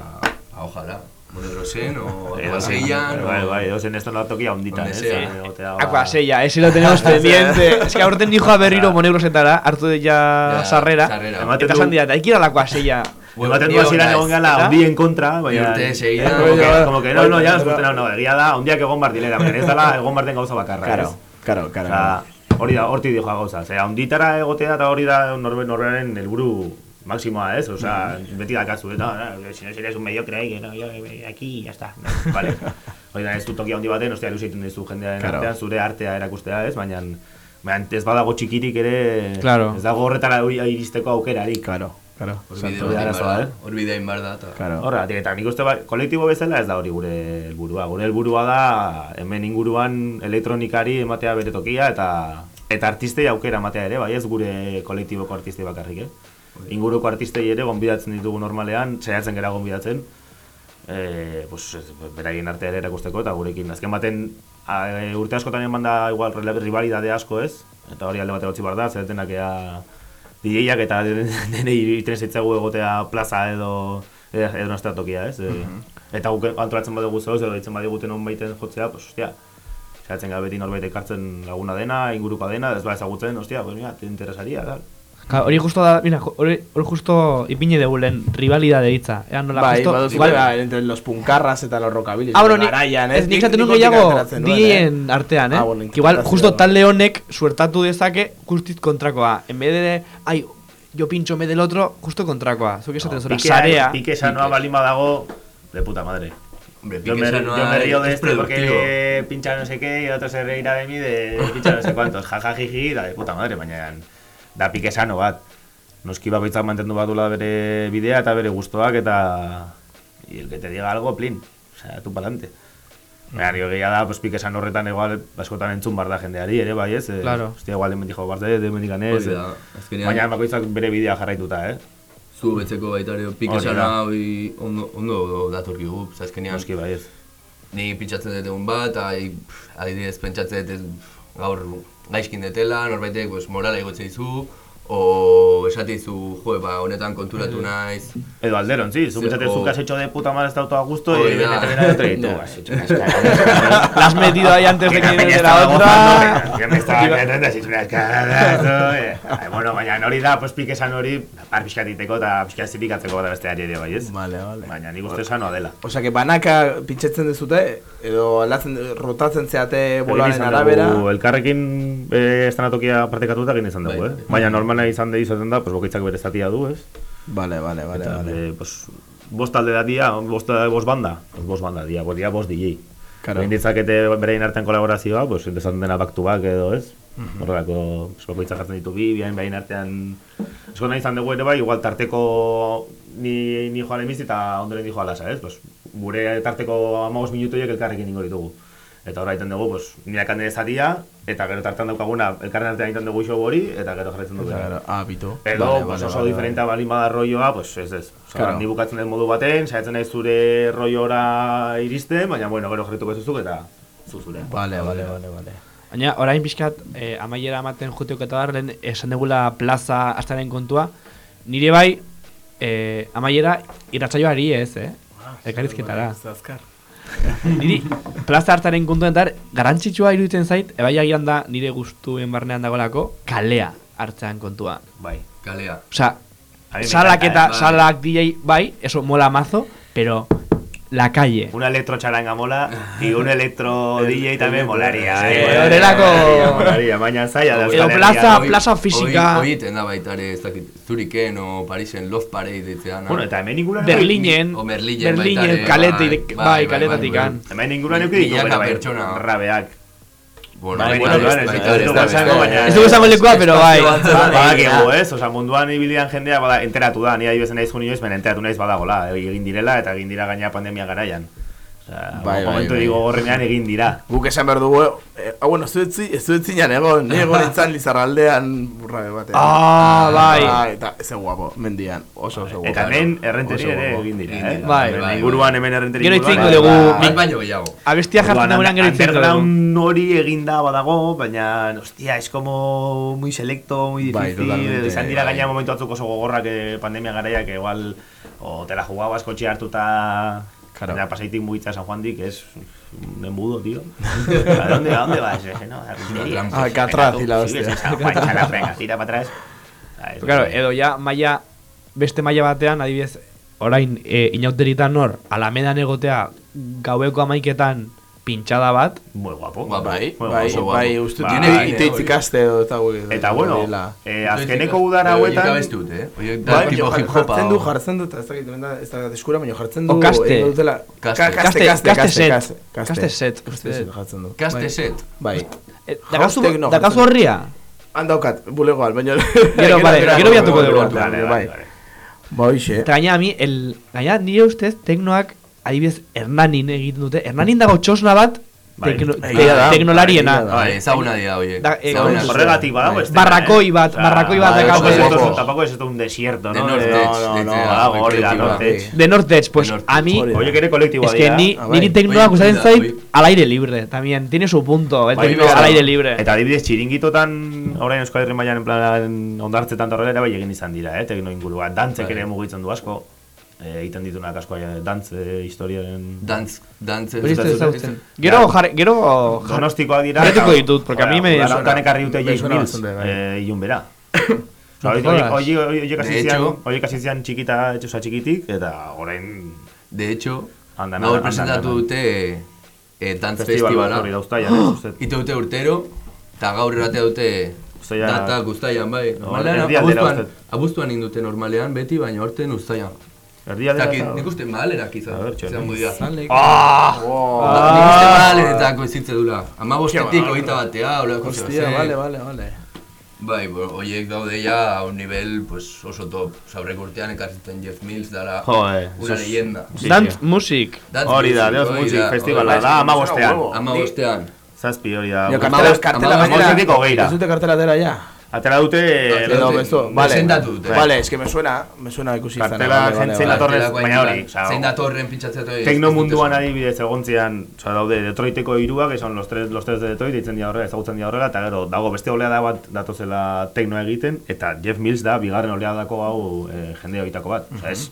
Speaker 1: ba, ojalá, monegrosen, o
Speaker 9: Edo-
Speaker 1: Aquaseian,
Speaker 9: Bai,
Speaker 1: o...
Speaker 9: bai, edo zen esto tokia ez?
Speaker 1: sea.
Speaker 9: Eh, ba-
Speaker 8: Aquasella, ese lo tenemos pendiente. es que aurten dijo a berriro monegro setara, hartu de ya sarrera. Eta
Speaker 9: du-
Speaker 8: esan diat, hay que ir a la Aquasella.
Speaker 9: Ematen du hasieran
Speaker 1: ona
Speaker 9: egon gala, ondi en kontra, baina...
Speaker 1: urte segidan,
Speaker 9: como que-
Speaker 10: Bai,
Speaker 9: que no, no, ya nos
Speaker 10: bai,
Speaker 9: gusta, no, no, egia da, ondiak egon bar direla, baina ez dala egon bar den gauza bakarra,
Speaker 10: Claro, claro, claro.
Speaker 9: Hori da, horti dijo gauza. Osea, onditara egotea eta hori da norbe norberaren helburu máximoa, ez? Osea, beti dakazu, eta no, si no serías un mediocre ahí, que no, yo eh, aquí ya está. No, vale. Hori da, ez du toki handi baten, ostia, luzeiten dizu jendearen
Speaker 10: Claro.
Speaker 9: artean, zure artea erakustea, ez? Baina, baina ez badago txikirik ere,
Speaker 8: Claro.
Speaker 9: ez dago horretara iristeko aukerarik.
Speaker 10: Claro, claro.
Speaker 1: Hor da,
Speaker 9: eh?
Speaker 1: bidea inbar da.
Speaker 10: Claro.
Speaker 9: Horregatik, eta nik uste ba, kolektibo bezala ez da hori gure helburua. Gure helburua da hemen inguruan elektronikari ematea bere tokia eta eta artistei aukera ematea ere, bai ez gure kolektiboko artistei bakarrik, eh? Inguruko artistei ere gonbidatzen ditugu normalean, saiatzen gara gonbidatzen. Eh, pues beraien artea ere erakusteko eta gurekin azken baten a, e, urte askotan eman da igual rivalidade asko, ez? Eta hori alde batera utzi behar da, zeretenak ea DJak eta denei iriten zitzaigu egotea plaza edo edo, edo nostra tokia, ez? E, Eta guk antolatzen badugu zehoz edo ditzen badiguten hon baiten jotzea, pues hostia, Zeratzen gara beti norbait ekartzen laguna dena, ingurukoa dena, ez ba ezagutzen, hostia, pues mira, te interesaria, tal.
Speaker 8: Ka, hori justo da, mira, hori, hori justo ipine dugu lehen rivalidade hitza. Ea nola
Speaker 10: Bai,
Speaker 8: justo,
Speaker 10: baduzu,
Speaker 8: igual-
Speaker 10: bai, entre los punkarras eta los rockabilis.
Speaker 8: Ah, bueno, ni,
Speaker 10: garaian,
Speaker 8: ez nik zaten
Speaker 10: Nik
Speaker 8: gehiago
Speaker 10: ateratzen nuen,
Speaker 8: DJen
Speaker 10: eh?
Speaker 8: artean, eh?
Speaker 10: Ah, bueno,
Speaker 8: Que igual, justo talde honek suertatu dezake guztiz kontrakoa. En vez de, ai, yo pincho vez del otro, justo kontrakoa. Zuk esaten zura,
Speaker 9: Pike-
Speaker 8: sarea.
Speaker 9: Pike sanoa balin badago, de puta madre.
Speaker 1: Hombre,
Speaker 9: Yo me, yo me río de
Speaker 1: es
Speaker 9: este porque pincha no sé qué y el otro se reirá de mí de pincha no sé cuántos. Jajajiji, da de puta madre, baina da pike sano bat. Noski bakoitzak mantendu batula bere bidea eta bere gustoak eta... Y el que te diga algo, plin. O sea, tú pa'lante. Baina, nio gehiago da, pues, pikesan horretan igual askotan entzun bar da jendeari ere, bai ez? Eh,
Speaker 8: Claro.
Speaker 9: Hostia, igual demendik jo barde, demendik ganez.
Speaker 1: Hori da, azkenean-
Speaker 9: Baina bakoitzak bere bidea jarraituta, eh?
Speaker 1: Zu betzeko baita ere pik esan
Speaker 9: da.
Speaker 1: hau ondo, ondo datorkigu, zazkenean.
Speaker 9: Noski bai ez.
Speaker 1: Ni pentsatzen dut egun bat, pff, adibidez pentsatzen dut gaur gaizkin detela, norbaitek pues, morala igotze dizu, o esate dizu, jo, ba, honetan konturatu naiz.
Speaker 9: Edo alderontzi, zu pensatzen
Speaker 1: o-
Speaker 9: zuk has hecho de puta madre estado todo a gusto y viene a otra y tú has hecho unas cagadas.
Speaker 8: La has metido ahí antes de que de la otra.
Speaker 9: que me estaba cagadas, ¿no? Eh, ai, Bueno, baina hori da, pues pikesan hori, par pixkat iteko eta pixkat zirikatzeko da beste ari ere bai, ez?
Speaker 10: Vale, vale.
Speaker 9: Baina nik uste sanoa dela.
Speaker 10: Osea, que banaka pintxetzen dezute, edo aldatzen, rotatzen zeate bolaren arabera.
Speaker 9: elkarrekin eh, estanatokia partekatuta egin izan dugu,
Speaker 1: Bai,
Speaker 9: eh? Baina normala izan de izaten da, pues bokitzak bere zatia du, ez?
Speaker 10: Vale, vale, vale,
Speaker 9: Eta,
Speaker 10: vale.
Speaker 9: eh, pues, bost talde da dia, bost, bost banda, pues bost banda dia, bost dia bost DJ.
Speaker 10: Claro.
Speaker 9: Egin ditzakete berein artean kolaborazioa, pues, esan dena back to back edo, ez? Horrelako, pues, bakoitzak jartzen ditu bi, bian behin artean... Esko nahi izan dugu ere bai, igual tarteko ni, ni joan emiz eta ondoren di joan lasa, ez? Pues, gure tarteko amagos minutoiek elkarrekin ingo ditugu. Eta horra egiten dugu, pues, nire kande zatia, eta gero tartan daukaguna, elkarren artean egiten dugu show hori, eta gero jarraitzen dugu.
Speaker 10: Eta gero, ah, bito.
Speaker 9: Edo,
Speaker 10: Vale,
Speaker 9: pues,
Speaker 10: vale,
Speaker 9: oso
Speaker 10: vale,
Speaker 9: diferentea balin bada rolloa, pues ez ez. Osa,
Speaker 10: Claro.
Speaker 9: ni bukatzen den modu baten, saiatzen naiz zure rolloora iristen, baina bueno, gero jarrituko ez duzuk eta zuzure.
Speaker 10: Vale, vale, vale, vale.
Speaker 8: Baina, orain pixkat, eh, amaiera ematen juteok eta dar, lehen esan degula plaza astaren kontua. Nire bai, eh, amaiera irratsaioari ez, eh? Elkarrizketara.
Speaker 10: Azkar.
Speaker 8: Niri, plaza hartaren kontuan dar, garantzitsua iruditzen zait, ebai agian da nire gustuen barnean dagoelako, kalea hartzean kontua.
Speaker 9: Bai.
Speaker 1: Kalea.
Speaker 8: Osea,
Speaker 9: A mí me
Speaker 8: salak eta
Speaker 1: eh,
Speaker 8: salak DJ, bai, eso mola mazo, pero la calle.
Speaker 9: Una electro charanga mola y un electro DJ también molaría.
Speaker 8: Sí,
Speaker 9: eh,
Speaker 8: horrelako-
Speaker 9: molaría, Molaría, baina zaila da
Speaker 8: Edo
Speaker 9: Euskal Herrian.
Speaker 8: plaza- plaza fisika.
Speaker 1: Hoi egiten da baita ere, ez dakit, Zuriken o Parisen Love Parade ditzean.
Speaker 9: Bueno, eta hemen inguruan
Speaker 8: Berlinen,
Speaker 1: O Merlinen
Speaker 8: Berlinen,
Speaker 1: ere,
Speaker 8: kalete,
Speaker 1: bai,
Speaker 8: kaletatik.
Speaker 9: Hemen inguruan
Speaker 1: Milaka
Speaker 9: bera, bai,
Speaker 1: pertsona.
Speaker 9: rabeak.
Speaker 1: Bueno,
Speaker 9: Bai, bueno, claro, ez- ez
Speaker 1: ere,
Speaker 9: dugu
Speaker 1: ez da
Speaker 9: esango,
Speaker 1: beste-
Speaker 9: baina-
Speaker 8: Ez dugu esango lekua, pero bai.
Speaker 9: Badakigu, ez? Osa, munduan ibilian jendea bada enteratu da, ni adibidez naiz junioiz, baina enteratu naiz badagola, egin direla eta egin dira gaina pandemia garaian. Osea,
Speaker 10: Bai, bai,
Speaker 9: momentu
Speaker 10: bai.
Speaker 9: digo gorrenean egin dira.
Speaker 10: Guk esan behar dugu, eh, ah, bueno, ez dut zi- ez dut zinan egon, ni egon nintzen lizarraldean burrabe batean.
Speaker 8: Ah, bai.
Speaker 10: Eta ze guapo, mendian, oso oso guapo.
Speaker 9: Eta hemen errenteri ere
Speaker 10: guapo.
Speaker 9: egin dira, eh?
Speaker 1: dira.
Speaker 8: Bai,
Speaker 9: Hemen
Speaker 1: bai,
Speaker 9: Inguruan
Speaker 1: bai.
Speaker 9: hemen errenteri
Speaker 8: Gero
Speaker 9: inguruan,
Speaker 8: itzingo
Speaker 9: bai,
Speaker 8: dugu,
Speaker 9: bai.
Speaker 1: Nik baino gehiago.
Speaker 8: Abestia jartzen
Speaker 9: Orduan,
Speaker 8: dauran gero itzingo dugu.
Speaker 9: Underground hori eginda badago, baina, hostia, es como muy selecto, muy
Speaker 10: Bai,
Speaker 9: difícil. Izan dira
Speaker 1: bai.
Speaker 9: gaina momentu batzuk oso gogorrak eh, pandemia garaia, que igual, o te la jugabas kotxe hartuta,
Speaker 10: Claro.
Speaker 9: baina pasaitik mugitza San Juan que es un embudo, tío. ¿A dónde, a dónde vas? Eh, no, a.
Speaker 1: Ah,
Speaker 10: Alcatraz
Speaker 9: tú,
Speaker 10: y la hostia.
Speaker 9: venga, tira para atrás. Ah, eso
Speaker 8: Claro, edo ja, maia, beste maila batean, adibidez, orain, e, inauteritan nor, alamedan egotea, gaueko amaiketan, pintxada bat,
Speaker 9: Muy guapo.
Speaker 1: Guapo.
Speaker 10: Bai, bai,
Speaker 9: guapo.
Speaker 10: bai, uste
Speaker 9: Bai.
Speaker 10: tiene iteitz ikaste edo eta hori.
Speaker 9: Eta bueno, eh, azkeneko udara hauetan...
Speaker 1: abestu dute, eh? Horiek da
Speaker 10: Bai,
Speaker 1: tipo hip hopa.
Speaker 10: jartzen du, jartzen du, eta ez dakit, ez da eskura, baina jartzen du...
Speaker 8: O kaste.
Speaker 10: dutela-
Speaker 1: Kaste.
Speaker 10: Ka-
Speaker 8: Kaste-
Speaker 10: kaste,
Speaker 8: kaste
Speaker 10: kaste,
Speaker 8: set.
Speaker 10: kaste,
Speaker 8: Kaste set,
Speaker 10: Kaste set
Speaker 8: dut.
Speaker 10: jartzen du.
Speaker 1: Kaste set.
Speaker 10: Bai.
Speaker 8: e, dakazu, horria?
Speaker 10: Han daukat, bulegoan, baina...
Speaker 8: Gero, vale, gero bilatuko dugu.
Speaker 10: Bai,
Speaker 9: vale.
Speaker 10: ba, hoxe.
Speaker 8: Eta gaina, mi, el, gaina, nire ustez, teknoak, adibidez, Hernanin egiten dute. Hernanin dago txosna bat,
Speaker 9: Bai.
Speaker 8: tekno, teknolariena.
Speaker 10: da.
Speaker 1: Bai, ezaguna dira horiek.
Speaker 8: Eh,
Speaker 10: Horregatik
Speaker 9: badago ez.
Speaker 8: Barrakoi bat, barrakoi bat
Speaker 10: bai,
Speaker 8: dakau.
Speaker 9: Tampoco es es un desierto,
Speaker 1: De
Speaker 9: ¿no? Eh, no, no, no,
Speaker 1: ah,
Speaker 9: hori da, Edge.
Speaker 8: De Nortech, pues
Speaker 1: Nortech,
Speaker 8: a mí,
Speaker 10: da.
Speaker 9: Oye, que ere kolektiboa
Speaker 8: es que
Speaker 9: dira.
Speaker 8: ni,
Speaker 10: Ah, bai.
Speaker 8: niri teknoak
Speaker 1: Bai, bai.
Speaker 8: zait al aire libre, también, tiene su punto, el
Speaker 9: Bai,
Speaker 8: tekno
Speaker 9: bai,
Speaker 8: al
Speaker 9: bai.
Speaker 8: aire libre.
Speaker 9: Eta adibidez, txiringitotan, orain Euskal Herri mailan en plan ondartze tanto horrela ere bai egin izan dira, eh, tekno inguruan. Dantzek
Speaker 1: Bai.
Speaker 9: ere mugitzen du asko. Eh, egiten ditunak asko eh, dantze historiaren...
Speaker 1: Dantz, dantz.
Speaker 8: Ezagutzen. Gero, jar, gero, jar,
Speaker 9: Donostikoak dira.
Speaker 8: Jarrituko ditut, porque a mí me suena.
Speaker 9: honetan ekarri dute Mills,
Speaker 10: bai.
Speaker 9: eh, ilun bera.
Speaker 1: De
Speaker 9: kasi zian,
Speaker 1: hecho-
Speaker 9: oye, kasi zian txikita, etxosa txikitik, eta orain
Speaker 1: De hecho,
Speaker 9: Andan,
Speaker 1: gaur presentatu dute eh, dance
Speaker 9: festival
Speaker 1: festivala. Ite dute urtero, eta gaur erratea dute data guztaian, bai.
Speaker 9: No,
Speaker 1: Normalean, abuztuan, abuztuan indute normalean, beti, baina orten uztaian.
Speaker 9: Erdia dela
Speaker 1: dakit,
Speaker 9: eta-
Speaker 1: nik uste mahalerak izan,
Speaker 9: A ber, txon.
Speaker 1: izango dira.
Speaker 9: Ah!
Speaker 1: Ba, Nik uste mahalenetako ezitze dura. Ama bostetik, oita batea, horako
Speaker 10: Hostia, vale, vale, vale.
Speaker 1: Bai, bueno, horiek daude ja a un nivel pues, oso top. Osa, aurreko urtean ekartzen Jeff Mills dara
Speaker 9: Jo, eh,
Speaker 1: una leyenda.
Speaker 9: Sí,
Speaker 8: Dance. Music.
Speaker 9: Hori da,
Speaker 1: Music,
Speaker 9: Dance
Speaker 1: hori
Speaker 9: Music
Speaker 1: da,
Speaker 9: Festivala
Speaker 1: hori
Speaker 9: da, ama bostean.
Speaker 1: Ama bostean.
Speaker 9: Zazpi hori da.
Speaker 10: Jo,
Speaker 9: Ama
Speaker 10: kartela,
Speaker 9: bost-
Speaker 10: kartela
Speaker 9: ama
Speaker 10: gainera,
Speaker 9: bostetik hogeira.
Speaker 10: ez dute kartela atera ja.
Speaker 9: Atera dute...
Speaker 10: Edo,
Speaker 9: dute-
Speaker 10: bezo, vale.
Speaker 1: Dute.
Speaker 10: Vale, es que me suena, me suena ikusi izana.
Speaker 9: Kartela
Speaker 10: vale,
Speaker 9: datorrez,
Speaker 1: Kartelak
Speaker 9: baina hori,
Speaker 1: Zein datorren pitzatzea eta hori,
Speaker 9: Tekno
Speaker 1: ez
Speaker 9: munduan
Speaker 1: esan.
Speaker 9: adibidez egontzian, osea, daude Detroiteko hiruak, que son los tres, los tres de Detroit, deitzen dira horrela, ezagutzen dira horrela, eta gero, dago beste oleada bat datozela teknoa egiten, eta Jeff Mills da, bigarren oleadako hau eh, jende horietako bat. Osea, es,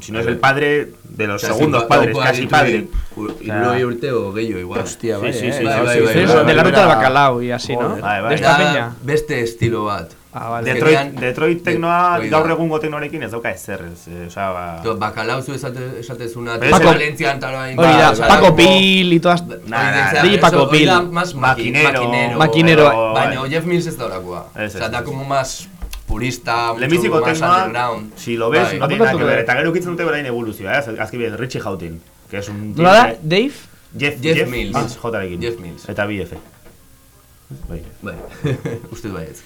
Speaker 9: si no es el padre de los segundos padres, casi padre.
Speaker 1: u-
Speaker 9: Osea,
Speaker 1: Hirurogei urte o gehiago igual.
Speaker 10: Hostia,
Speaker 9: Sí,
Speaker 10: bai,
Speaker 9: sí,
Speaker 10: eh,
Speaker 9: sí,
Speaker 10: bai,
Speaker 1: sí,
Speaker 10: bai,
Speaker 1: sí,
Speaker 10: bai,
Speaker 1: sí,
Speaker 8: Sí,
Speaker 10: bai,
Speaker 8: de la
Speaker 10: bai,
Speaker 8: ruta del
Speaker 10: bai,
Speaker 8: bacalao y así, ¿no?
Speaker 9: Bai, bai.
Speaker 8: De esta peña.
Speaker 1: Beste estilo bat.
Speaker 8: Ah, vale.
Speaker 9: Detroit, Detroit teknoa
Speaker 1: da.
Speaker 9: gaur egungo teknoarekin ez dauka ezer, ez, eh, osea, ba...
Speaker 1: To, Bakalau zu esate, esatezuna,
Speaker 9: Pero
Speaker 1: Paco,
Speaker 9: ese-
Speaker 1: Valentzian taloain.
Speaker 8: Hori da, Paco Pil y todas...
Speaker 9: Nah,
Speaker 8: DJ Paco Pil.
Speaker 1: Más
Speaker 9: Maquinero.
Speaker 1: maquinero.
Speaker 9: Pero-
Speaker 1: Baina Jeff Mills ez da horakoa.
Speaker 9: Ez,
Speaker 1: O sea,
Speaker 9: ez,
Speaker 1: da como más purista, mucho
Speaker 9: Lehenbiziko
Speaker 1: más
Speaker 9: teknoa,
Speaker 1: underground.
Speaker 9: si lo ves,
Speaker 1: Bai.
Speaker 9: no tiene nada que ver.
Speaker 8: dut.
Speaker 9: Eta gero ukitzen dute berain evoluzioa, eh? Azki bide, Richie Houghton, que es un...
Speaker 8: ¿No da?
Speaker 9: que-
Speaker 8: Dave?
Speaker 9: Jeff,
Speaker 1: Jeff
Speaker 9: Jeff
Speaker 1: Mills.
Speaker 9: Mills. J-rekin.
Speaker 1: Jeff Mills.
Speaker 9: Eta BF. Bai.
Speaker 1: Bai, uste du baietz.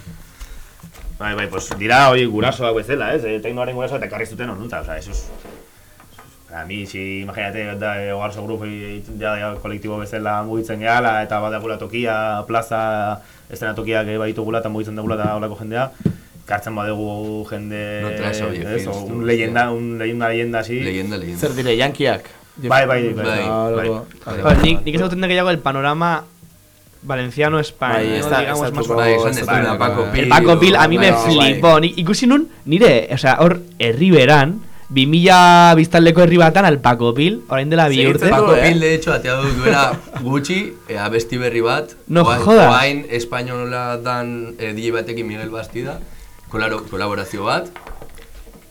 Speaker 9: Bai, bai, pues dira hori gurasoak bezala, ez? Eh, teknoaren gurasoa eta ekarri zuten onunta, o sea, eso es... A mi, si, imagínate, da, eh, hogar grupo y ya, ya kolektibo bezala mugitzen gehala, eta badagula tokia, plaza, estenatokiak eh, baditugula eta mugitzen dugula eta holako jendea, kartzen badegu jende...
Speaker 1: No traes
Speaker 9: ez, o
Speaker 1: tú,
Speaker 9: un leyenda, un leyenda, leyenda así.
Speaker 1: Leyenda, leyenda.
Speaker 10: Zer dire, yankiak.
Speaker 9: Bai, bai, bai.
Speaker 1: Bai.
Speaker 9: Bai.
Speaker 10: vale.
Speaker 8: Joder, nik, nik ezagutzen dut gehiago el panorama valenciano español,
Speaker 10: Bai,
Speaker 8: digamos, más
Speaker 1: Bai, ez
Speaker 10: Bai, bai,
Speaker 1: Paco
Speaker 10: bai.
Speaker 1: Pil.
Speaker 8: El Paco Pil a mí me
Speaker 10: Bai, bai.
Speaker 8: flipó. Nik ikusi nun, nire, o sea, hor herriberan, 2000 biztaldeko herri batan al Paco Pil, orain dela bi urte.
Speaker 1: Paco
Speaker 10: eh?
Speaker 1: Pil, de hecho, atea du duela gutxi, eh, abesti berri bat.
Speaker 8: No jodas.
Speaker 1: Oain espainola dan eh, DJ batekin Miguel Bastida, kolaro, kolaborazio bat.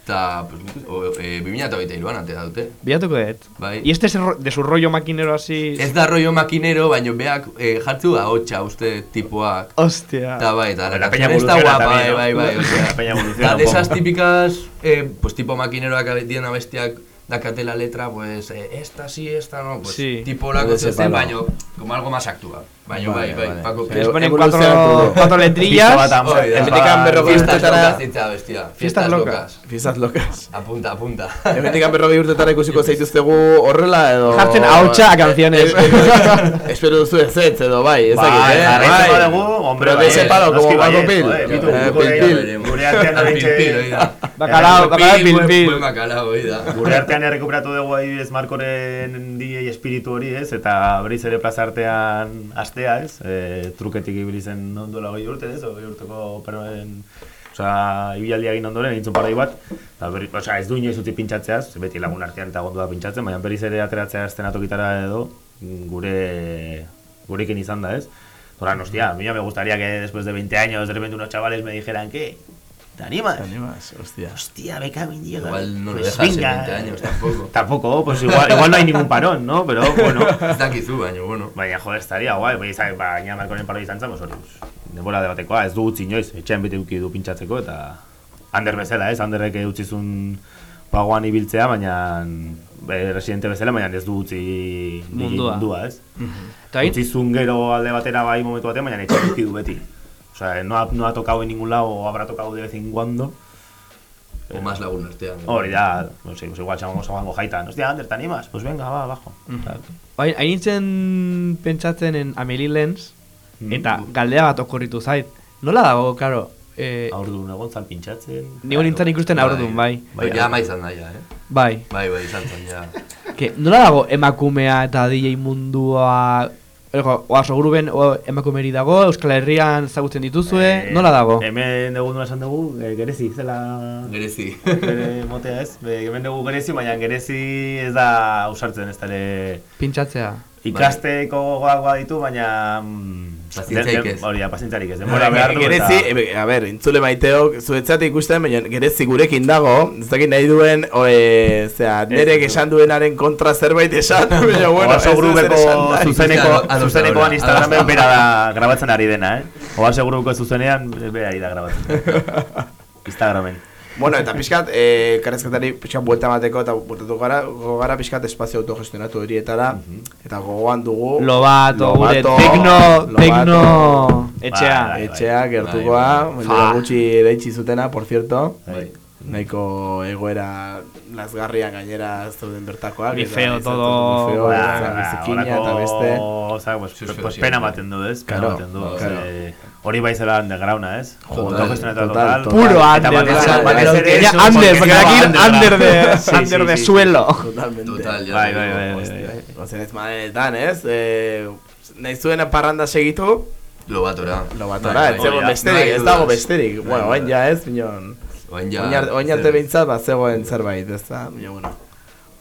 Speaker 1: Eta, pues, o, eh, 2023an atea dute.
Speaker 8: Bilatuko dut.
Speaker 1: Bai.
Speaker 8: Y este es de su rollo maquinero así...
Speaker 1: Ez da rollo makinero, baino beak eh, jartzu ahotsa uste tipoak.
Speaker 8: Hostia.
Speaker 1: Eta bai, eta
Speaker 9: La
Speaker 1: la
Speaker 9: peña
Speaker 1: está
Speaker 9: evoluciona
Speaker 1: guapa,
Speaker 9: también,
Speaker 1: bai, bai, bai, o sea,
Speaker 9: La peña evoluciona
Speaker 1: da
Speaker 9: un
Speaker 1: de esas típicas, eh, pues tipo maquinero que dien abestiak dakate la letra, pues eh, esta sí, esta no, pues
Speaker 8: Sí.
Speaker 1: tipo la
Speaker 10: De ese
Speaker 1: cosa
Speaker 10: palo.
Speaker 1: baino, como algo más actual. Baino,
Speaker 10: Vale,
Speaker 1: bai, bai. Paco
Speaker 10: Pero
Speaker 8: Les ponen cuatro, cuatro letrillas.
Speaker 1: Hori da.
Speaker 10: Hemendikan berrogei
Speaker 1: Fiestas
Speaker 10: urtetara-
Speaker 1: locas fiestas
Speaker 8: locas.
Speaker 10: Fiestas locas.
Speaker 1: Apunta, apunta.
Speaker 10: Hemendikan berrogei urtetara ikusiko zaituztegu horrela edo...
Speaker 8: Jartzen ahotsa a canciones.
Speaker 10: Espero duzu ez ez edo bai, ez
Speaker 9: Bai,
Speaker 10: dakit, eh?
Speaker 9: jarraitzen
Speaker 10: Bai.
Speaker 9: badugu, hombre,
Speaker 10: Pero de
Speaker 9: bai,
Speaker 10: ese palo,
Speaker 9: noski
Speaker 10: como Paco
Speaker 9: baietz,
Speaker 10: Pil. Eh, Pil Pil.
Speaker 9: Gure artean da
Speaker 1: da.
Speaker 8: Bacalao, bacalao, pil, pil.
Speaker 1: buen bacalao, hori da.
Speaker 9: Gure artean errekuperatu dugu adibidez Markoren DJ espiritu hori ez, eta berriz ere plaza astea ez, e, truketik ibili zen ondola goi urte ez, goi urteko perren, Osa, ibialdia egin ondoren, egin zuen parai bat, eta berri, osea, ez du inoiz utzi pintzatzeaz, ze beti lagun artean eta gondua pintzatzen, baina berriz ere ateratzea estenatokitara edo, gure, gurekin izan da, ez? Horan, hostia, a ya me gustaría que después de 20 años de repente unos chavales me dijeran, ¿qué? ¿Te animas?
Speaker 10: Te animas, hostia.
Speaker 9: Hostia, me cago en Dios.
Speaker 1: Igual no lo
Speaker 9: Pues
Speaker 1: dejas en
Speaker 9: venga.
Speaker 1: 20 años tampoco.
Speaker 9: Tampoco, pues igual, igual no hay ningún parón, ¿no? Pero bueno.
Speaker 1: Ez dakizu, baina, bueno.
Speaker 9: Baina, joder, estaría guai, bai, zai, baina markoren paro izan zen, pues hori, pues, denbora debatekoa, ez du utzi inoiz, etxean bete uki du pintxatzeko, eta Ander bezala, ez, Anderrek utzizun pagoan ibiltzea, baina be, residente bezala, baina ez du utzi
Speaker 8: Mundua.
Speaker 9: mundua, ez?
Speaker 8: Eta hain-
Speaker 9: Utzizun gero alde batera bai momentu batean, baina etxean uki du beti. O sea, no ha, no ha tocado en ningún lado, o habrá tocado de vez en cuando.
Speaker 1: O más lagun artean.
Speaker 9: Hori da, no sé, pues igual llamamos a Jaitan, hostia, Ander, ¿te animas? Pues venga, va, abajo.
Speaker 8: Hain hain nintzen pentsatzen en Amelie Lenz,
Speaker 9: Mm.
Speaker 8: eta galdea bat okurritu zait. Nola dago, karo, eh,
Speaker 9: Aurdun egon zan pintxatzen.
Speaker 8: Nigo nintzen ikusten aurdun, bai.
Speaker 1: Bai, ja ama izan da, ja, eh?
Speaker 8: Bai.
Speaker 1: Bai, bai, izan zen, ja.
Speaker 8: Que, nola dago emakumea eta DJ mundua... Ego, oa, seguru ben o, emakumeri dago, Euskal Herrian zagutzen dituzue,
Speaker 9: Eh,
Speaker 8: nola dago?
Speaker 9: Hemen dugu nola esan dugu, eh, gerezi, zela...
Speaker 1: Gerezi.
Speaker 9: Bere motea ez, Be, hemen dugu gerezi, baina gerezi ez da ausartzen ez dale...
Speaker 8: Pintxatzea.
Speaker 9: Ikasteko gogoak ditu, baina... mm, De-
Speaker 1: ez.
Speaker 9: Hori da, pazientziarik ez, denbora behar du
Speaker 10: Gerezi, e, a ber, intzule maiteok, zuetzat ikusten, baina gerezi gurekin dago, ez dakit nahi duen, oe, zera, nerek esan duenaren kontra zerbait esan, baina bueno,
Speaker 9: Oaso
Speaker 10: nahi.
Speaker 9: zuzeneko, zuzenekoan Instagramen bera da grabatzen ari dena, eh? Oaso grupeko zuzenean bera ari da grabatzen. Instagramen.
Speaker 10: Bueno, eta pixkat, eh, karrezketari pixkat buelta emateko eta bueltatu gara, gogo gara pixkat espazio autogestionatu horietara, eta gogoan dugu...
Speaker 8: Lobato, gure
Speaker 10: Lobato,
Speaker 8: tekno,
Speaker 10: Lobato,
Speaker 8: tekno Etxea.
Speaker 9: Bai, bai.
Speaker 10: Etxea, gertukoa,
Speaker 1: Bai,
Speaker 10: duela gutxi eraitsi zutena, por cierto.
Speaker 1: Bai.
Speaker 10: Nahiko egoera lasgarrian gainera zeuden bertakoak. Eta
Speaker 8: feo todo.
Speaker 10: Feo,
Speaker 9: Ba,
Speaker 10: eta
Speaker 9: ba,
Speaker 10: bizikina eta beste.
Speaker 9: osea, pues, pues, pena
Speaker 1: sí.
Speaker 9: ematen du, ez? Pena
Speaker 10: Claro,
Speaker 9: ematen du. Hori bai zela undergrounda, ez?
Speaker 10: Total.
Speaker 8: Puro under. under,
Speaker 9: porque
Speaker 8: aquí
Speaker 9: underground.
Speaker 8: under de, under de suelo.
Speaker 10: Totalmente.
Speaker 1: Total.
Speaker 9: Bai, bai, bai, bai, bai.
Speaker 10: Ozen ez madenetan, ez? Eh, nahi zuen parranda segitu,
Speaker 1: Lo batora.
Speaker 10: lo
Speaker 1: Bai,
Speaker 10: ez zegoen
Speaker 9: Hori da.
Speaker 10: besterik, ez dago besterik. Bueno,
Speaker 1: dudas.
Speaker 10: ja ez, minon.
Speaker 1: Oain ja...
Speaker 10: Oain arte- behintzat, bat zegoen zerbait, ez da? Baina, bueno.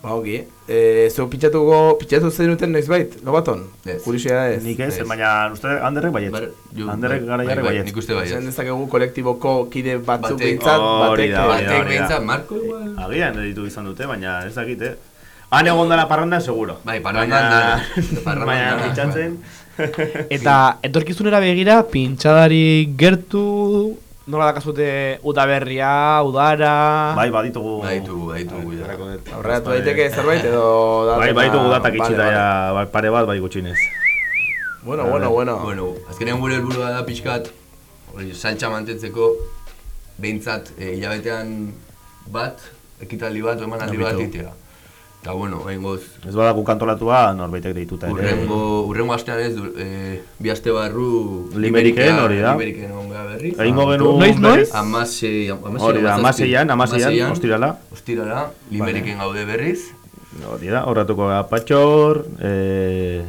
Speaker 10: Ba, oki. Eh, zeu pitxatuko, pitxatu zenuten noizbait, lobaton?
Speaker 1: Ez.
Speaker 10: Kuriosia ez.
Speaker 9: Nik ez, baina uste Anderrek baiet.
Speaker 1: Bar- jo,
Speaker 9: Anderrek
Speaker 1: bai,
Speaker 9: gara
Speaker 1: bai,
Speaker 9: jarri
Speaker 1: bai,
Speaker 9: baiet.
Speaker 1: Nik uste baiet.
Speaker 10: Zen dezakegu kolektiboko kide batzuk
Speaker 1: Batek-
Speaker 10: behintzat, batek... eh,
Speaker 9: hori da.
Speaker 1: Batek behintzat, Marko igual...
Speaker 9: Agian editu izan dute, baina ez dakite. Han egon dela parrandan, seguro.
Speaker 1: Bai. Parrandan
Speaker 9: Baina pitzatzen...
Speaker 8: Eta etorkizunera begira, pintxadari gertu, nola dakazute udaberria, udara...
Speaker 9: Bai, baditugu...
Speaker 1: Baditugu, baditugu, ja.
Speaker 9: Dut.
Speaker 10: Aurreratu daiteke zerbait edo...
Speaker 9: Bai, baditugu datak
Speaker 10: Vale,
Speaker 9: itxita
Speaker 10: vale.
Speaker 9: ja, bai, pare bat, bai gutxinez.
Speaker 10: Bueno, bueno, bueno.
Speaker 1: Bueno, azkenean gure helburua da pixkat, hori, saltza mantentzeko, behintzat, e, hilabetean bat, ekitaldi bat, o emanaldi bat
Speaker 10: Amaitu.
Speaker 1: Eta bueno, behingoz,
Speaker 9: Ez badago kantolatua, norbaitek deituta ere.
Speaker 1: urrengo, urrengo astean ez, e, bi aste barru...
Speaker 9: Limeriken, hori da.
Speaker 1: Limeriken egon gara berriz.
Speaker 9: Egingo genuen
Speaker 8: Noiz, noiz?
Speaker 9: berriz-
Speaker 1: Amasei,
Speaker 9: Hori da, amaseian, amaseian, ostirala.
Speaker 1: Ostirala, Limeriken gaude berriz.
Speaker 9: Hori da, horretuko gara Patxor, eh,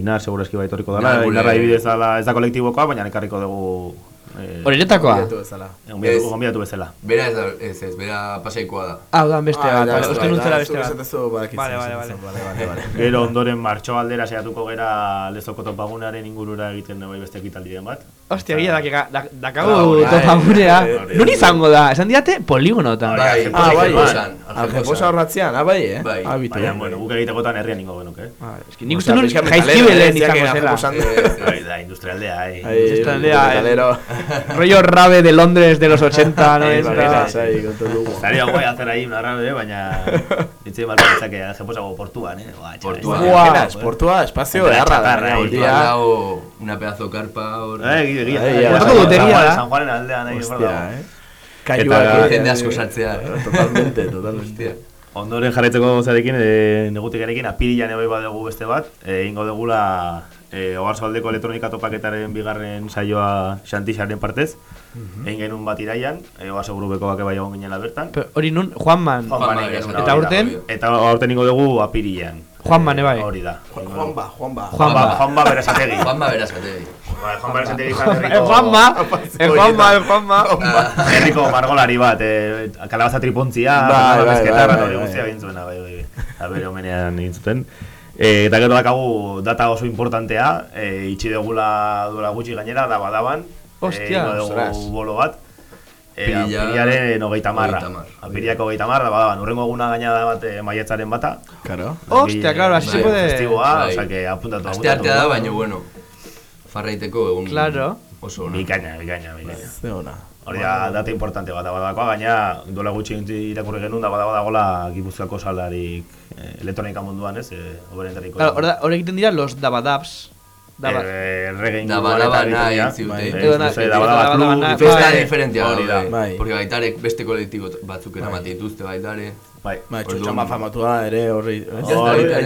Speaker 9: Inar segurazki baitoriko dela, Inarra ibidez ez da kolektibokoa, baina ekarriko dugu... Eh,
Speaker 8: Horretakoa?
Speaker 10: Gonbidatu bezala.
Speaker 1: Bera ez, ez, ez, bera paseikoa da.
Speaker 8: Ah, beste bat,
Speaker 10: da,
Speaker 8: vale,
Speaker 10: ez
Speaker 8: uste
Speaker 10: da,
Speaker 8: nuntzela
Speaker 10: da,
Speaker 8: beste bat. Vale, vale,
Speaker 10: esatezu, vale, vale, vale.
Speaker 9: Gero ondoren martxo aldera saiatuko gera lezoko topagunearen ingurura egiten bai beste ekitaldiren bat.
Speaker 8: Ostia, gila, dakagu da, dakagu
Speaker 10: Bai,
Speaker 8: topagurea.
Speaker 10: bai,
Speaker 8: Non izango da? Esan diate poligonotan.
Speaker 1: Bai,
Speaker 10: Ah, bai, Aljeposa horratzean, ah, bai, eh?
Speaker 1: Bai.
Speaker 10: Ah.
Speaker 9: Baina, bueno, guk egitekotan herrian ingo genuke. eh?
Speaker 8: Ah, eski nik
Speaker 10: Osea,
Speaker 8: uste nun jaizkibelen izango
Speaker 10: ez,
Speaker 8: zela.
Speaker 1: Ez,
Speaker 9: Hori da, industrialdea, ai.
Speaker 10: Ahí,
Speaker 8: Esto aldea, eh. Rollo rave de Londres de los 80, ¿no? Es
Speaker 10: bai, bai, bai, kontu dugu.
Speaker 9: Estaría guay hacer ahí una rave, baina... Itzi balko portuan, eh?
Speaker 1: Portuan.
Speaker 9: ez da-
Speaker 10: Buah,
Speaker 9: Buah,
Speaker 10: esportua, espazio
Speaker 9: Eta
Speaker 10: beharra da,
Speaker 9: txatarra,
Speaker 10: baina,
Speaker 9: eh,
Speaker 10: un
Speaker 1: Portuan
Speaker 10: día-
Speaker 1: dago una pedazo karpa hor.
Speaker 9: Eh,
Speaker 10: ai,
Speaker 8: dutegia
Speaker 9: San
Speaker 8: da.
Speaker 9: San Juanen aldean, nahi
Speaker 10: Hostia, eh? Kaiuak,
Speaker 9: Eta-
Speaker 10: eh,
Speaker 1: Jende asko sartzea, eh?
Speaker 10: Totalmente, totalmente.
Speaker 1: Hostia.
Speaker 9: Ondoren jarraitzeko zarekin, e, negutikarekin, apirilan ebai badugu beste bat, e, ingo degula e, Ogarzaldeko elektronika topaketaren bigarren saioa Xantixaren partez, egin genuen bat iraian, e, Ogarzogrubeko bake bai egon ginela bertan.
Speaker 8: Pero Hori nun, Juanman.
Speaker 9: Juanman
Speaker 1: Juanman,
Speaker 9: egin
Speaker 1: eta
Speaker 9: hori da,
Speaker 8: aurten?
Speaker 9: hori da. Eta aurten apirilan.
Speaker 8: Juanman, ebai.
Speaker 9: Hori da.
Speaker 10: Juan- Juanba, Juanba.
Speaker 9: Juanba, Juanba berazategi.
Speaker 1: Juanma berazategi.
Speaker 9: Bai, Juan berazategi izan.
Speaker 8: Juanma, Juanma, el Juanma.
Speaker 9: Herriko margolari bat, e, kalabaza tripontzia,
Speaker 10: Bai, bai,
Speaker 9: mezketarra,
Speaker 10: bai,
Speaker 9: hori
Speaker 10: bai,
Speaker 9: guztia
Speaker 10: bai.
Speaker 9: egin zuena, bai, bai, bai. Eta bere homenean egin zuten. E, eta gero dakagu data oso importantea, e, itxi degula duela gutxi gainera, daba daban.
Speaker 8: Hostia,
Speaker 9: e, dugu bolo bat. E,
Speaker 1: Pirila-
Speaker 9: apiriaren hogeita marra. Apiriako hogeita marra, daba daban. Urrengo eguna gaina bat e, maiatzaren bata.
Speaker 10: Claro.
Speaker 8: Hostia, claro, así se
Speaker 1: Bai,
Speaker 8: puede...
Speaker 9: Festiboa,
Speaker 1: Bai.
Speaker 9: osea que apuntatu.
Speaker 1: Aste artea da, baina, bueno, farraiteko egun
Speaker 8: Claro.
Speaker 1: oso ona.
Speaker 9: Bikaina, bikaina, bikaina.
Speaker 10: Ze ona.
Speaker 9: Hori da, data importante bat, badakoa, gaina duela gutxi irakurri genuen da bada badagola Gipuzkoako salarik eh, elektronika munduan, ez? Eh, oberentariko.
Speaker 8: Claro, da- hor egiten dira los dabadabs. Daba...
Speaker 9: Eh, reggae
Speaker 1: Daba
Speaker 9: inguruan
Speaker 1: daba
Speaker 9: eta
Speaker 1: nahi
Speaker 9: egiten dira.
Speaker 1: ziute.
Speaker 9: Bai,
Speaker 8: Edo na-
Speaker 9: ez dute,
Speaker 8: edo
Speaker 9: daba daba
Speaker 8: daba
Speaker 9: club,
Speaker 8: na-
Speaker 1: Festa
Speaker 8: Bai.
Speaker 1: diferentia
Speaker 9: Hori
Speaker 10: Bai.
Speaker 1: porque baitarek beste kolektibo batzuk eramaten dituzte baitare.
Speaker 9: Bai.
Speaker 10: Ba,
Speaker 1: Orduan-
Speaker 10: txotxamba famatua ere horri.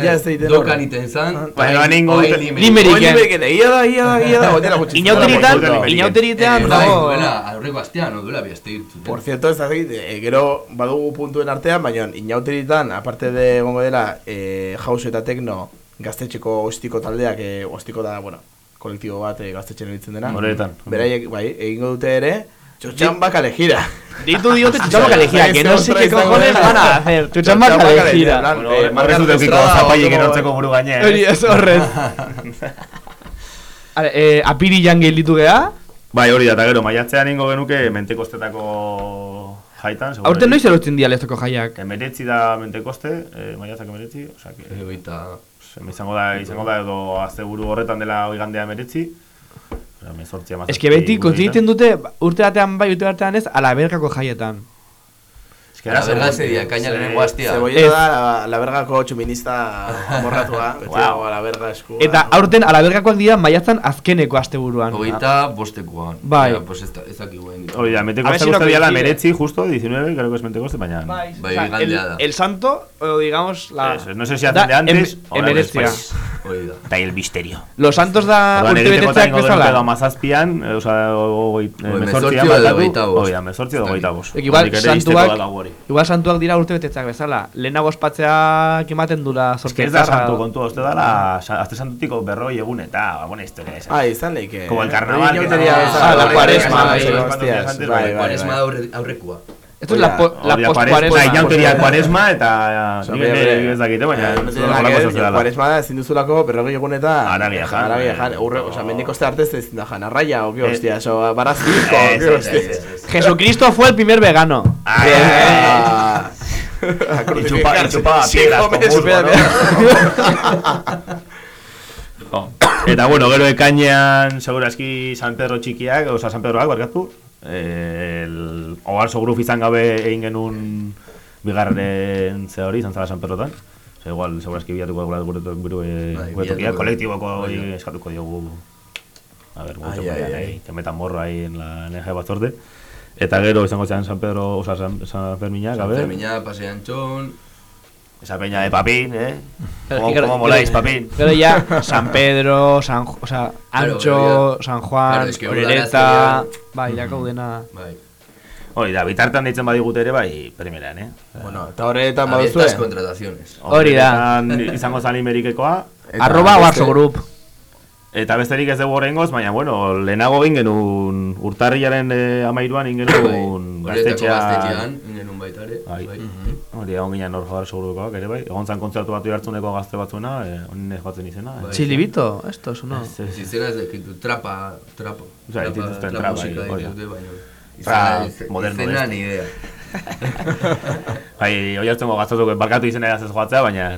Speaker 10: Ja ez daiten
Speaker 1: Dokan iten zan,
Speaker 9: Baina
Speaker 1: Limerick.
Speaker 8: Limericken.
Speaker 10: Limericken, egia da, egia da, egia da, gutxi.
Speaker 8: Inauteritan,
Speaker 1: Eh, bai,
Speaker 8: dago...
Speaker 1: duela, aurreko astean, no, duela bi aste irtzuten.
Speaker 10: Por cierto, ez da e, gero badugu puntuen artean, baina inauteritan, aparte de gongo dela, e, house eta techno gaztetxeko ostiko taldeak, e, ostiko da, bueno, kolektibo bat e, gaztetxen eritzen dena.
Speaker 9: Horretan.
Speaker 10: Beraiek, bai, egingo dute ere, txotxamba kalejira.
Speaker 8: Ditu diote chuchamba calejira, que no sé qué cojones van a hacer. Chuchamba
Speaker 10: Chuchamba
Speaker 8: calejira.
Speaker 10: calejira.
Speaker 9: Bueno,
Speaker 10: Eh,
Speaker 9: marrez dut eukiko zapaiek erortzeko
Speaker 10: ondo-
Speaker 9: buru gainean.
Speaker 8: Hori, ez horrez. Eh, apirilan gelditu geha.
Speaker 9: Bai, hori da, eta gero, maiatzean ingo genuke mentekostetako jaitan.
Speaker 8: Aurten noiz erotzen dira leztoko jaiak.
Speaker 9: Emeretzi da mentekoste, eh, maiatzak emeretzi, osea que...
Speaker 1: Egoita...
Speaker 9: Izango da, izango da edo asteburu horretan dela igandea
Speaker 8: Ez que beti kontiniten dute urte batean bai, urte batean ez, ala bergako jaietan.
Speaker 9: Que
Speaker 1: La verga ese día, caña
Speaker 9: Sí,
Speaker 1: lehenengo astia.
Speaker 10: Cebolleta da la, la bergako txuminista amorratua. Beti
Speaker 8: Wow.
Speaker 10: dago la berga eskua.
Speaker 8: Eta aurten alabergakoak dira maiatzan azkeneko asteburuan.
Speaker 1: Hogeita bostekoan.
Speaker 8: Bai.
Speaker 1: Ja, pues ez, da- ez dakik guen.
Speaker 9: Hori da,
Speaker 8: A
Speaker 9: meteko
Speaker 8: no
Speaker 9: gusta día la meretzi, justo, 19, creo que es meteko este, baina...
Speaker 8: Bai,
Speaker 1: Bai,
Speaker 8: o sea, el,
Speaker 1: da.
Speaker 8: el santo, o digamos, la...
Speaker 9: Eso, no sé si hacen
Speaker 8: da
Speaker 9: de antes
Speaker 8: em-
Speaker 9: o de
Speaker 8: emeretzia.
Speaker 9: después.
Speaker 1: Hori da.
Speaker 9: Eta el misterio.
Speaker 8: Los santos da
Speaker 9: den pedo
Speaker 8: bezala.
Speaker 9: osea, hogei, eh,
Speaker 1: Hoi,
Speaker 9: mezortzian
Speaker 1: mezortzi edo
Speaker 9: barkatu.
Speaker 1: hogeita bost.
Speaker 9: Hoi da, mezortzi edo hogeita bost.
Speaker 8: Ek Igual
Speaker 9: Hortik ere izteko
Speaker 8: santuak,
Speaker 9: da hori.
Speaker 8: igual santuak dira urtebetetzeak bezala. Lehenago ospatzeak ematen dula
Speaker 9: Ez que ez da santu kontua, uste dala, sa- azte santutiko berroi egun eta, buena historia esa.
Speaker 10: Ah, izan leike.
Speaker 9: Como el carnaval,
Speaker 10: bezala,
Speaker 8: Ah, la
Speaker 10: bai,
Speaker 8: cuaresma,
Speaker 10: bai,
Speaker 8: bai,
Speaker 10: bai,
Speaker 9: bai, bai,
Speaker 10: bai,
Speaker 9: bai,
Speaker 10: bai,
Speaker 1: Cuaresma
Speaker 10: bai.
Speaker 8: Esto es la, po- la
Speaker 9: da,
Speaker 8: post-cuaresma.
Speaker 9: Bai, jaunkeria kuaresma eta ez dakite, baina
Speaker 10: ver,
Speaker 9: soziala.
Speaker 10: Kuaresma da ezin duzulako berrogei egun eta
Speaker 9: Haragia jan.
Speaker 10: Haragia jan, urre, oza, mendikoste arte ez ezin da jan, arraia, o,
Speaker 9: Eh.
Speaker 10: hostia, eso, hostia.
Speaker 9: ez, ez.
Speaker 8: Jesucristo fue el primer vegano.
Speaker 9: Ah,
Speaker 10: Ah.
Speaker 9: Y chupa- y chupaba piedras con musgo. Eta bueno, gero ekainean segurazki San Pedro txikiak, oza San Pedroak barkatu. El Oarso Group izan gabe egin genuen bigarren ze hori, izan zara San Pedrotan. Oza, igual segurazki bilatuko dugula gure to- gure
Speaker 1: Bai,
Speaker 9: gure tokia, kolektiboko
Speaker 1: dugu. Bai, bai.
Speaker 9: eskatuko diogu. A
Speaker 10: ai, ai,
Speaker 9: ai. que metan morro ahí en la jefe batzorde. Eta gero izango zean San Pedro, oza San, San Ferminak, a
Speaker 1: San
Speaker 9: ver.
Speaker 1: Fermiña, pasean txon.
Speaker 9: Esa peña de Papín, ¿eh?
Speaker 8: Pero
Speaker 9: ¿Cómo,
Speaker 8: que
Speaker 9: cómo moláis, Papín?
Speaker 8: Pero ya, San Pedro, San, o sea, Ancho,
Speaker 1: claro.
Speaker 8: San Juan,
Speaker 1: Claro, es que
Speaker 8: Orereta, bai, ja gaudena.
Speaker 1: Bai.
Speaker 9: Hori da, bitartan deitzen badigute ere, bai, primeran, eh?
Speaker 10: Bueno, eta horretan
Speaker 1: Abiertas
Speaker 10: baduzue.
Speaker 1: contrataciones.
Speaker 8: Hori da.
Speaker 9: Izango zan Imerikekoa.
Speaker 8: Arroba Warso Group.
Speaker 9: Eta besterik ez dugu horrengoz, baina, bueno, lehenago egin genuen urtarriaren eh, amairuan egin genuen
Speaker 1: Bai. Horretako
Speaker 9: gaztetxean.
Speaker 1: gaztetxean, ingen baita ere.
Speaker 9: Bai.
Speaker 1: Bai.
Speaker 9: Hori, egon ginen hor jogar segurukoak ere, bai. Egon zan kontzertu batu jartzuneko gazte batzuena, eh, honin ez batzen izena. eh.
Speaker 1: Bai.
Speaker 8: Chilibito, esto es uno.
Speaker 9: Ez, ez.
Speaker 1: Izena ez dekitu, trapa, trapa.
Speaker 9: Osea, ez dituzten trapa, hori
Speaker 1: izena-
Speaker 9: moderno
Speaker 1: Izena ni idea.
Speaker 9: Bai, oi hartzen gaztatuk, barkatu izena ez joatzea, baina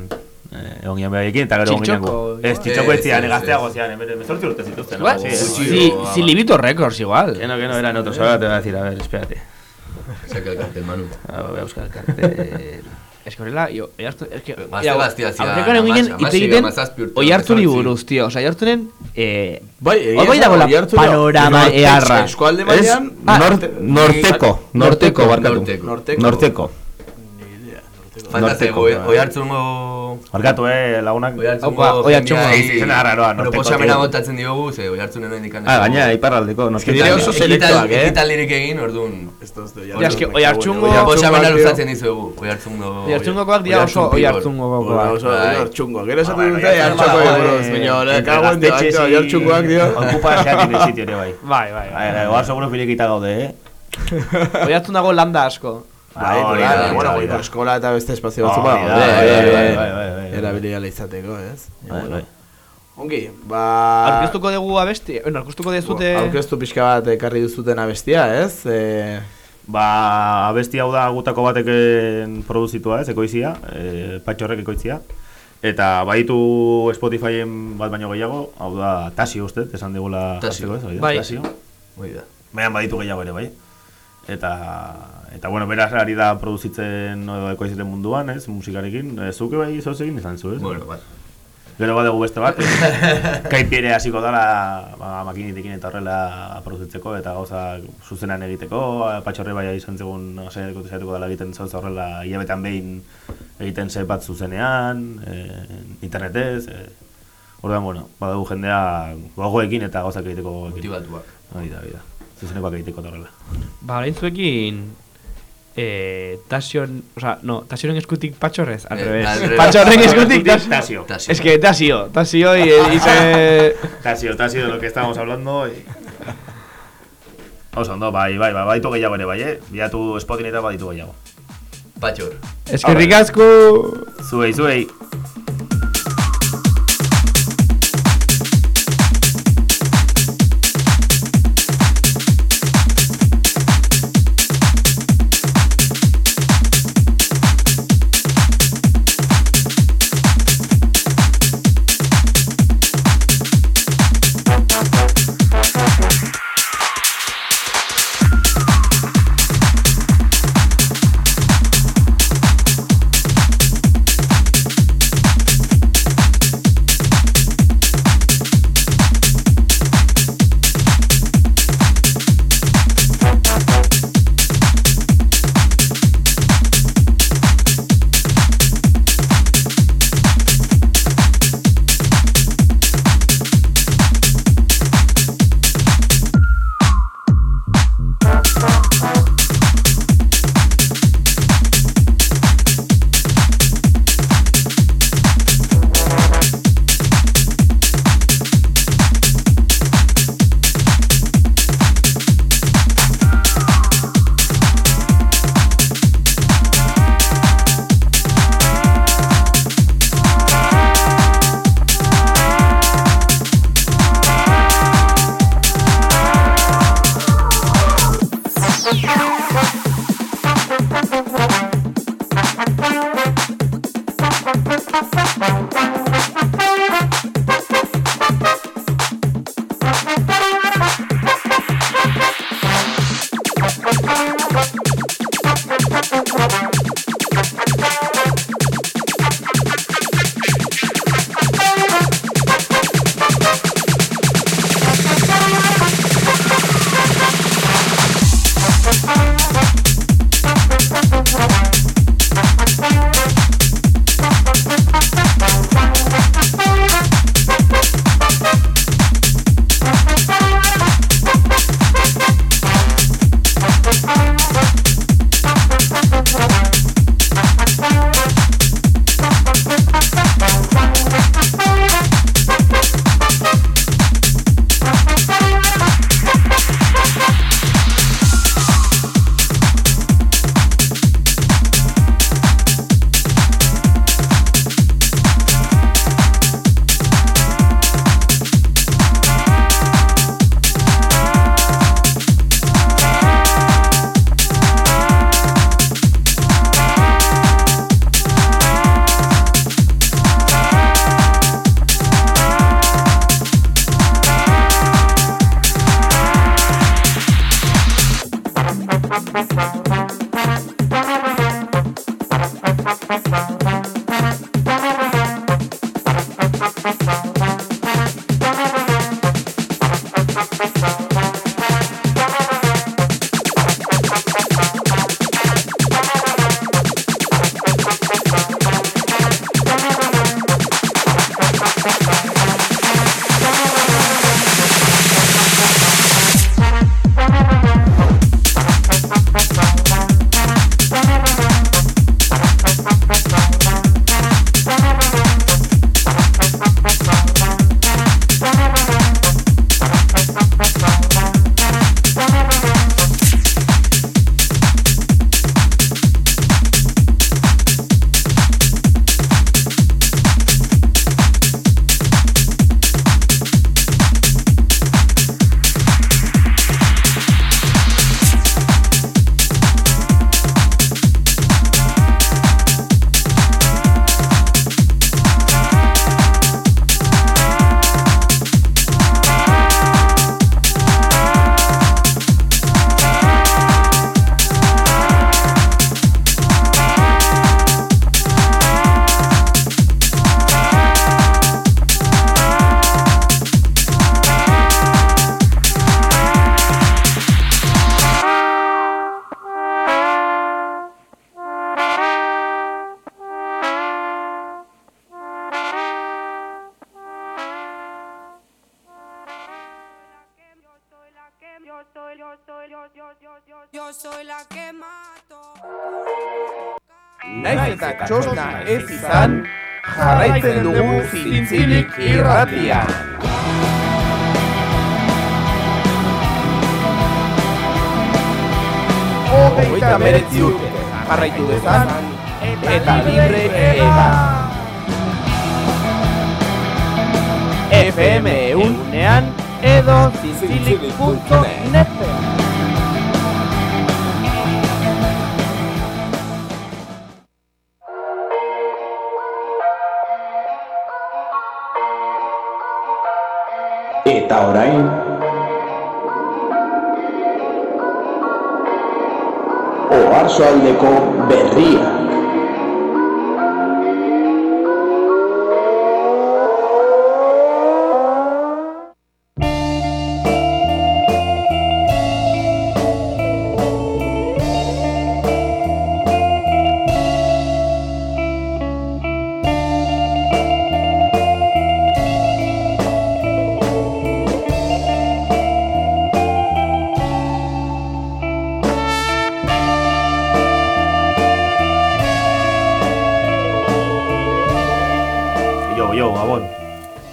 Speaker 9: eh, egon ginen behaiekin, eta gero egon ginen. Ez, txitxoko ez zian, gazteago zian, emezortzi urte zituzten. Así,
Speaker 1: Sí, sí.
Speaker 8: Si,
Speaker 1: o-
Speaker 8: Silibito Records igual.
Speaker 9: Que no, que no eran otros, ahora te voy a decir, a ver, espérate.
Speaker 1: Saca el cartel, Manu.
Speaker 9: Ah, voy a buscar el cartel.
Speaker 8: Es que horrela, yo, oi hartu, es que...
Speaker 1: Gazte
Speaker 8: ya,
Speaker 1: gaztea zian,
Speaker 8: ginen,
Speaker 1: hamasei,
Speaker 8: hitz egiten,
Speaker 1: hamazazpi urte,
Speaker 8: oi hartu ni
Speaker 1: hemezortzi.
Speaker 8: buruz, tío. Osa, oi hartunen, eh...
Speaker 10: Bai, egia
Speaker 8: bai dago la panorama eharra.
Speaker 10: Eskualde mailan, norte-
Speaker 9: Norteko, norteko, barkatu.
Speaker 1: Norteko.
Speaker 10: Norteko.
Speaker 9: Norteko.
Speaker 1: Falta
Speaker 9: Norteko.
Speaker 1: zego, oi hartzungo...
Speaker 9: Barkatu, eh, lagunak.
Speaker 1: Oi hartzungo...
Speaker 8: Oi hartzungo.
Speaker 9: arraroa, Norteko,
Speaker 1: Proposamena botatzen diogu, ze oi hartzunen dikan...
Speaker 9: Ah, gaina, iparraldeko, norteko.
Speaker 10: dire oso selektuak, eh?
Speaker 1: Ekitaldirik egin, orduan...
Speaker 8: Ja, eske, oi hartzungo...
Speaker 1: Proposamena luzatzen dizuegu, oi hartzungo...
Speaker 8: Oi hartzungokoak dira oso oi hartzungokoak.
Speaker 10: Oso
Speaker 1: Bai.
Speaker 10: hartzungo. Gero esatu
Speaker 9: Bai,
Speaker 10: dute
Speaker 9: bai, bai,
Speaker 10: buruz,
Speaker 9: bai,
Speaker 10: baina oi dio.
Speaker 9: Ocupa xeatik el sitio ere, bai.
Speaker 8: Bai, bai,
Speaker 9: oar seguro filikita gaude, eh?
Speaker 8: Oi hartzun dago landa asko.
Speaker 10: Bai,
Speaker 9: Hori da,
Speaker 10: bueno, goiko eskola eta beste espazio batzu ba, gaude,
Speaker 9: bai,
Speaker 10: eh,
Speaker 9: bai,
Speaker 10: eh,
Speaker 9: bai, bai, bai.
Speaker 10: erabiliala izateko, ez?
Speaker 9: Bai, bai.
Speaker 10: Ongi, ba...
Speaker 8: Aurkeztuko dugu abesti, bueno, aurkeztuko dezute...
Speaker 10: Aurkeztu pixka bat ekarri duzuten abestia, ez? Eh,
Speaker 9: Ba, abesti hau da gutako bateken produzitua ez, ekoizia, e, patxorrek ekoizia. Eta baditu Spotifyen bat baino gehiago, hau da Tasio uste, esan digula
Speaker 1: Tasio.
Speaker 9: ez,
Speaker 8: Bai.
Speaker 9: Tasio.
Speaker 1: Da.
Speaker 9: Baina baditu gehiago ere, bai. Eta, eta bueno, beraz ari da produzitzen edo ekoiziten munduan, ez, musikarekin. E, zuke bai zoz egin izan zu, ez?
Speaker 1: Bueno, bat.
Speaker 9: Gero badegu beste bat, eh? kaipiere hasiko dala ba, makinitekin eta horrela produzitzeko eta gauza zuzenan egiteko, patxorre bai izan zegoen saiatuko saiatuko dala egiten zauz horrela hilabetean behin egiten ze bat zuzenean, eh, internetez, eh, orduan, bueno, badugu jendea gogoekin eta gauzak egiteko
Speaker 1: Motibatuak.
Speaker 9: Hori da, hori da. Zuzenekoak egiteko eta horrela.
Speaker 8: Ba, orain zuekin... Eh, Tasion, o sea, no, Tasioren eskutik patxorrez, al
Speaker 1: Eh,
Speaker 8: revés.
Speaker 1: al revés.
Speaker 8: Patxorren eskutik Tasio. Es que Tasio, Tasio y, y se...
Speaker 9: Tasio, Tasio de lo que estábamos hablando. Y... Oso, ondo, bai, bai, bai, baditu gehiago ere, bai, eh? Bilatu Spotin eta baditu gehiago.
Speaker 1: Patxor.
Speaker 8: Es que ricasco...
Speaker 9: Zuei, zuei.